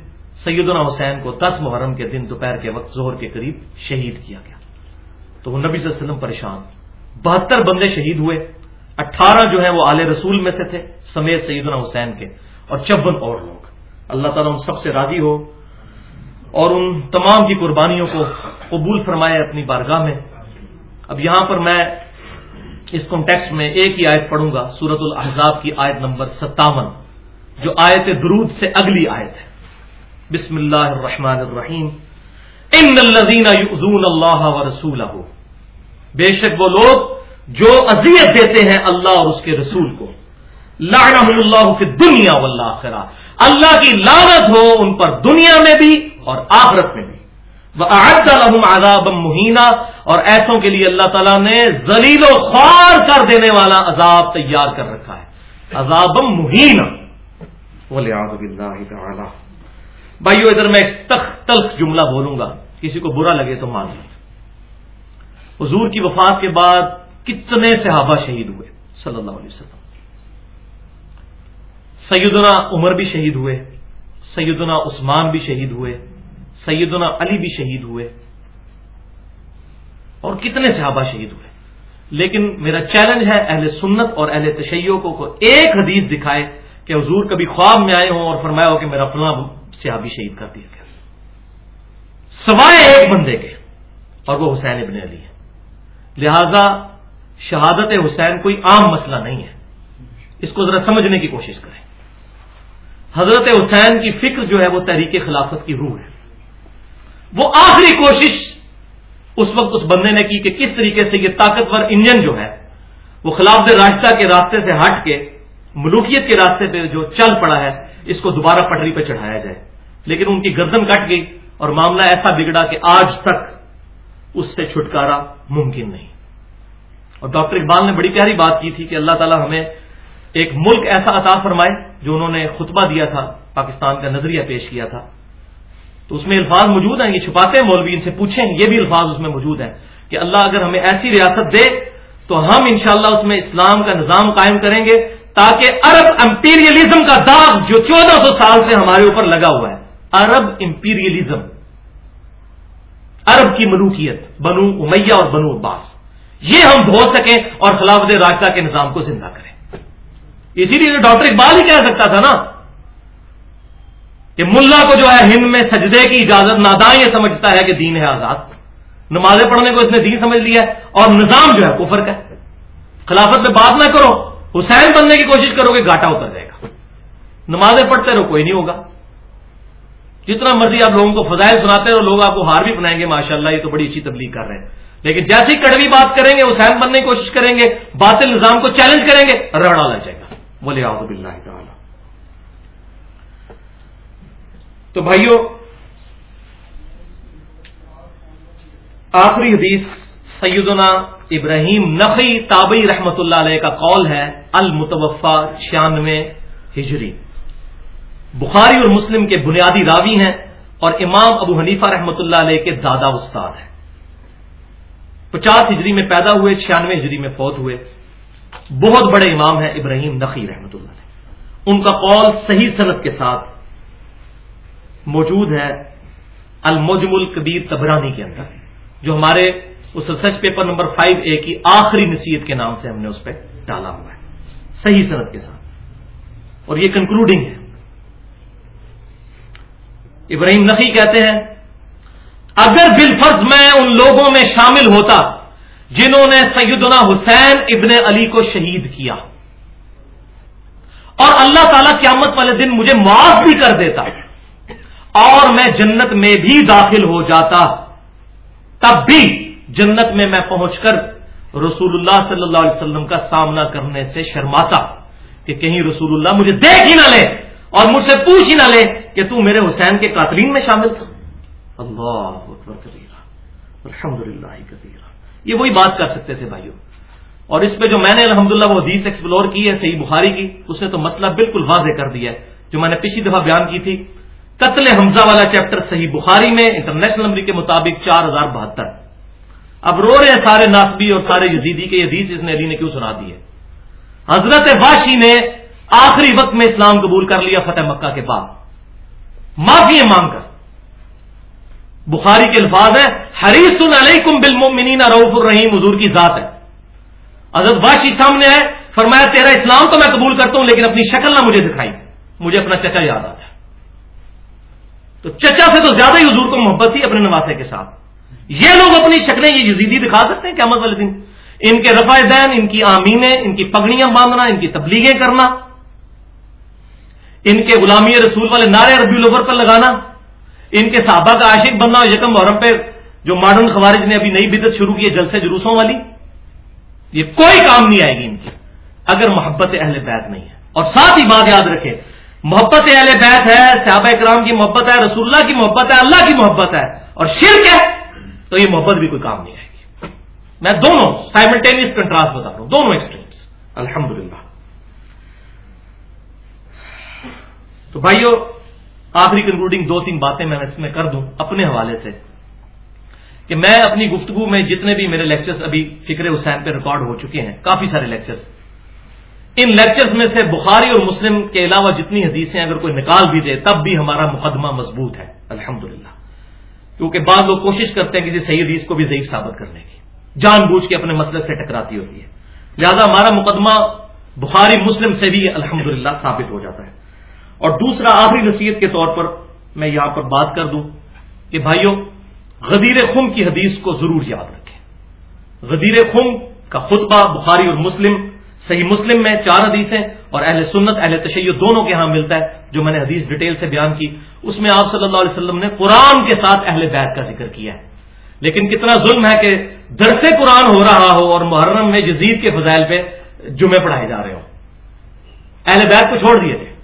A: سیدنا حسین کو دس محرم کے دن دوپہر کے وقت زہر کے قریب شہید کیا گیا۔ تو وہ نبی صلی اللہ علیہ وسلم پریشان۔ بہتر بندے شہید ہوئے۔ اٹھارہ جو ہیں وہ آل رسول میں سے تھے، سمیت سیدنا حسین کے اور چون اور لوگ۔ اللہ تعالیٰ ان سب سے راضی ہو اور ان تمام کی قربانیوں کو قبول فرمائے اپنی بارگاہ میں۔ اب یہاں پر میں اس کانٹیکس میں ایک ہی آیت پڑھوں گا سورت الحضاب کی آیت نمبر ستاون، جو آیت درود سے اگلی آیت ہے۔ بسم اللہ الرحمن الرحیم۔ ان الذین یؤذون اللہ ورسولہ بے شک وہ لوگ جو اذیت دیتے ہیں اللہ اور اس کے رسول کو۔ لعنہم اللہ فی دنیا والآخرہ۔ اللہ کی لعنت ہو ان پر دنیا میں بھی اور آخرت میں بھی۔ لهم عذابا مہینہ اور ایسوں کے لیے اللہ تعالیٰ نے زلیل و خوار کر دینے والا عذاب تیار کر رکھا ہے۔ عذاب مہینہ۔ بھائیو ادھر میں تخت تلخ جملہ بولوں گا۔ کسی کو برا لگے تو مان حضور کی وفات کے بعد کتنے صحابہ شہید ہوئے؟ صلی اللہ علیہ وسلم۔ سیدنا عمر بھی شہید ہوئے۔ سیدنا عثمان بھی شہید ہوئے۔ سیدنا علی بھی شہید ہوئے۔ اور کتنے صحابہ شہید ہوئے۔ لیکن میرا چیلنج ہے اہل سنت اور اہل تشیعوں کو ایک حدیث دکھائے کہ حضور کبھی خواب میں آئے ہوں اور فرمایا ہو کہ میرا فلاں صحابی شہید کر دیا گیا۔ سوائے ایک بندے کے، اور وہ حسین ابن علی ہے لہذا شہادت حسین کوئی عام مسئلہ نہیں ہے۔ اس کو ذرا سمجھنے کی کوشش کریں۔ حضرت حسین کی فکر جو ہے وہ تحریک خلافت کی روح ہے۔ وہ آخری کوشش اس وقت اس بندے نے کی کہ کس طریقے سے یہ طاقتور انجن جو ہے، وہ خلاف راستہ کے راستے سے ہٹ کے، ملوکیت کے راستے پہ جو چل پڑا ہے، اس کو دوبارہ پٹری پہ چڑھایا جائے۔ لیکن ان کی گردن کٹ گئی اور معاملہ ایسا بگڑا کہ آج تک اس سے چھٹکارا ممکن نہیں۔ اور ڈاکٹر اقبال نے بڑی پیاری بات کی تھی کہ اللہ تعالیٰ ہمیں ایک ملک ایسا عطا فرمائے جو انہوں نے خطبہ دیا تھا، پاکستان کا نظریہ پیش کیا تھا۔ تو اس میں الفاظ موجود ہیں، یہ چھپاتے ہیں مولوی ان سے پوچھیں، یہ بھی الفاظ اس میں موجود ہیں کہ اللہ اگر ہمیں ایسی ریاست دے تو ہم انشاءاللہ اس میں اسلام کا نظام قائم کریں گے تاکہ عرب امپیریلزم کا داغ جو چودہ سو سال سے ہمارے اوپر لگا ہوا ہے، عرب امپیریلزم، عرب کی ملوکیت، بنو امیہ اور بنو عباس، یہ ہم دھو سکیں اور خلافت راستہ کے نظام کو زندہ کریں۔ اسی لیے ڈاکٹر اقبال ہی کہہ سکتا تھا نا کہ ملا کو جو ہے ہند میں سجدے کی اجازت ناداں یہ سمجھتا ہے کہ دین ہے آزاد۔ نمازیں پڑھنے کو اس نے دین سمجھ لیا ہے اور نظام جو ہے کفر کا خلافت میں بات نہ کرو، حسین بننے کی کوشش کرو گے گاٹا اتر جائے گا۔ نمازیں پڑھتے رہو، کوئی نہیں ہوگا۔ جتنا مرضی آپ لوگوں کو فضائل سناتے ہیں اور لوگ آپ کو ہار بھی بنائیں گے ماشاء اللہ یہ تو بڑی اچھی تبلیغ کر رہے ہیں۔ لیکن جیسی کڑوی بات کریں گے، حسین بننے کی کوشش کریں گے، باطل نظام کو چیلنج کریں گے رڑا لگ جائے گا۔ بولے آؤ بلّہ تعالی۔ تو بھائیوں آخری حدیث سیدنا ابراہیم نقی تابعی رحمت اللہ علیہ کا قول ہے المتوفا چھیانوے ہجری۔ بخاری اور مسلم کے بنیادی راوی ہیں اور امام ابو حنیفہ رحمۃ اللہ علیہ کے دادا استاد ہیں۔ پچاس ہجری میں پیدا ہوئے، چھیانوے ہجری میں فوت ہوئے۔ بہت بڑے امام ہیں ابراہیم نقی رحمۃ اللہ علیہ۔ ان کا قول صحیح صنعت کے ساتھ موجود ہے المجم الکبیر تبرانی کے اندر، جو ہمارے اس research paper number five A کی آخری نصیحت کے نام سے ہم نے اس پہ ڈالا ہوا ہے۔ صحیح صنعت کے ساتھ۔ اور یہ کنکلوڈنگ ہے۔ ابراہیم نقی کہتے ہیں، اگر بالفرض میں ان لوگوں میں شامل ہوتا جنہوں نے سیدنا حسین ابن علی کو شہید کیا، اور اللہ تعالی قیامت والے دن مجھے معاف بھی کر دیتا اور میں جنت میں بھی داخل ہو جاتا، تب بھی جنت میں میں پہنچ کر رسول اللہ صلی اللہ علیہ وسلم کا سامنا کرنے سے شرماتا کہ کہیں رسول اللہ مجھے دیکھ ہی نہ لے اور مجھ سے پوچھ ہی نہ لے کہ تو میرے حسین کے قاتلین میں شامل تھا۔ اللہ الحمد للہ یہ وہی بات کر سکتے تھے بھائیوں اور اس پہ جو میں نے الحمدللہ وہ حدیث ایکسپلور کی ہے، صحیح بخاری کی اس نے تو مطلب بالکل واضح کر دیا ہے۔ جو میں نے پچھلی دفعہ بیان کی تھی قتل حمزہ والا چیپٹر صحیح بخاری میں، انٹرنیشنل نمبر کے مطابق چار ہزار بہتر۔ اب رو رہے ہیں سارے ناسبی اور سارے یزیدی کے حدیث اس نے علی نے کیوں سنا دی ہے؟ حضرت واشی نے آخری وقت میں اسلام قبول کر لیا فتح مکہ کے بعد۔ معافی مانگ کر۔ بخاری کے الفاظ ہے حریص علیکم بالمؤمنین روف الرحیم، حضور کی ذات ہے۔ حضرت واشی سامنے ہے، فرمایا تیرا اسلام تو میں قبول کرتا ہوں، لیکن اپنی شکل نہ مجھے دکھائی۔ مجھے اپنا چچا یاد آتا ہے۔ تو چچا سے تو زیادہ ہی حضور کو محبت تھی اپنے نواسے کے ساتھ۔ یہ لوگ اپنی شکلیں یہ یزیدی دکھا سکتے ہیں، کیا مطلب والے دن ان کے رفا دین، ان کی آمینیں، ان کی پگڑیاں باندھنا، ان کی تبلیغیں کرنا، ان کے غلامی رسول والے نعرے ربی الاور پر لگانا، ان کے صحابہ کا عاشق بننا اور یکم محرم پہ جو ماڈرن خوارج نے ابھی نئی بدت شروع کی ہے، جلسے جلوسوں والی، یہ کوئی کام نہیں آئے گی ان کی۔ اگر محبت اہل بیت نہیں ہے، اور ساتھ ہی بات یاد رکھے محبت اہل بیت ہے، صحابہ اکرام کی محبت ہے رسول اللہ کی محبت ہے، اللہ کی محبت ہے، اور شرک ہے، تو یہ محبت بھی کوئی کام نہیں آئے گی۔ میں دونوں سائملٹینیس کنٹراسٹ بتا رہا ہوں، دونوں ایکسٹریمس الحمد تو بھائیو، آخری کنکلوڈنگ دو تین باتیں میں اس میں کر دوں اپنے حوالے سے کہ میں اپنی گفتگو میں جتنے بھی میرے لیکچرز ابھی فکر حسین پہ ریکارڈ ہو چکے ہیں، کافی سارے لیکچرز ان لیکچرز میں سے بخاری اور مسلم کے علاوہ جتنی حدیثیں اگر کوئی نکال بھی دے، تب بھی ہمارا مقدمہ مضبوط ہے۔ الحمدللہ۔ کیونکہ بعض لوگ کوشش کرتے ہیں کسی جی صحیح حدیث کو بھی ضعیف ثابت کرنے کی۔ جان بوجھ کے اپنے مسئلے سے ٹکراتی ہوتی ہے۔ لہذا ہمارا مقدمہ بخاری، مسلم سے بھی الحمد ثابت ہو جاتا ہے۔ اور دوسرا آخری نصیحت کے طور پر میں یہاں پر بات کر دوں کہ بھائیوں غدیر خم کی حدیث کو ضرور یاد رکھیں۔ غدیر خم کا خطبہ بخاری اور مسلم صحیح مسلم میں چار حدیثیں اور اہل سنت، اہل تشیع دونوں کے ہاں ملتا ہے، جو میں نے حدیث ڈیٹیل سے بیان کی۔ اس میں آپ صلی اللہ علیہ وسلم نے قرآن کے ساتھ اہل بیت کا ذکر کیا ہے۔ لیکن کتنا ظلم ہے کہ درس قرآن ہو رہا ہو اور محرم میں جزید کے فضائل پہ جمعے پڑھائے جا رہے ہوں۔ اہل بیت کو چھوڑ دیے تھے۔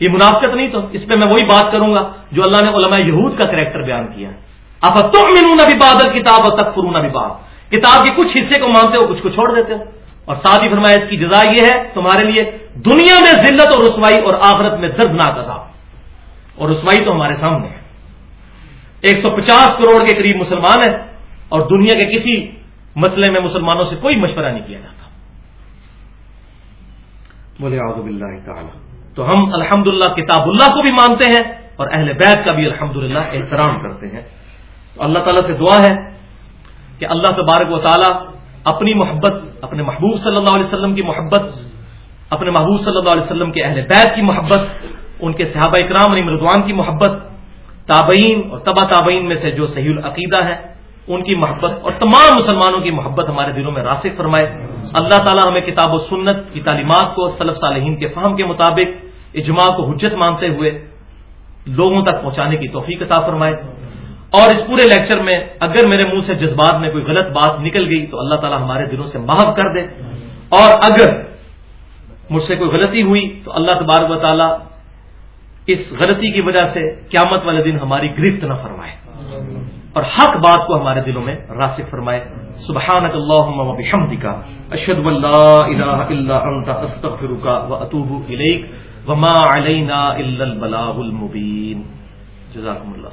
A: یہ منافقت نہیں تو اس پہ میں وہی بات کروں گا جو اللہ نے علماء یہود کا کریکٹر بیان کیا۔ ہے آپ تم مینون ابھی بادل کتاب اور تک فرون ابھی بات کتاب کے کچھ حصے کو مانتے ہو، کچھ کو چھوڑ دیتے ہو۔ اور ساتھ ہی فرمایا، اس کی جزا یہ ہے، تمہارے لیے دنیا میں ذلت اور رسوائی اور آخرت میں دردناک عذاب۔ اور رسوائی تو ہمارے سامنے ہے۔ ایک سو پچاس کروڑ کے قریب مسلمان ہیں، اور دنیا کے کسی مسئلے میں مسلمانوں سے کوئی مشورہ نہیں کیا جاتا۔ بولے آزب اللہ تعالی۔ تو ہم الحمد کتاب اللہ کو بھی مانتے ہیں، اور اہل بیت کا بھی الحمد احترام کرتے ہیں۔ تو اللہ تعالیٰ سے دعا ہے کہ اللہ تبارک و تعالیٰ اپنی محبت، اپنے محبوب صلی اللہ علیہ وسلم کی محبت، اپنے محبوب صلی اللہ علیہ وسلم کے اہل بیت کی محبت، ان کے صحابہ اکرام علی مردوان کی محبت، تابعین اور تبا تابعین میں سے جو صحیح العقیدہ ہے، ان کی محبت اور تمام مسلمانوں کی محبت ہمارے دلوں میں راسک فرمائے۔ اللہ تعالیٰ ہمیں کتاب و سنت کی تعلیمات کو صلی صالحین کے فہم کے مطابق، اجماع کو حجت مانتے ہوئے لوگوں تک پہنچانے کی توفیق عطا فرمائے۔ اور اس پورے لیکچر میں اگر میرے منہ سے جذبات میں کوئی غلط بات نکل گئی تو اللہ تعالیٰ ہمارے دلوں سے معاف کر دے۔ اور اگر مجھ سے کوئی غلطی ہوئی تو اللہ تبارک و تعالیٰ اس غلطی کی وجہ سے قیامت والے دن ہماری گرفت نہ فرمائے۔ اور حق بات کو ہمارے دلوں میں راسک فرمائے۔ سبحانک اللہم و بحمدکا اشہد واللہ الہ الا انت استغفرکا و اتوب الیک۔ وما علینا الا البلاغ المبین۔ جزاکم اللہ۔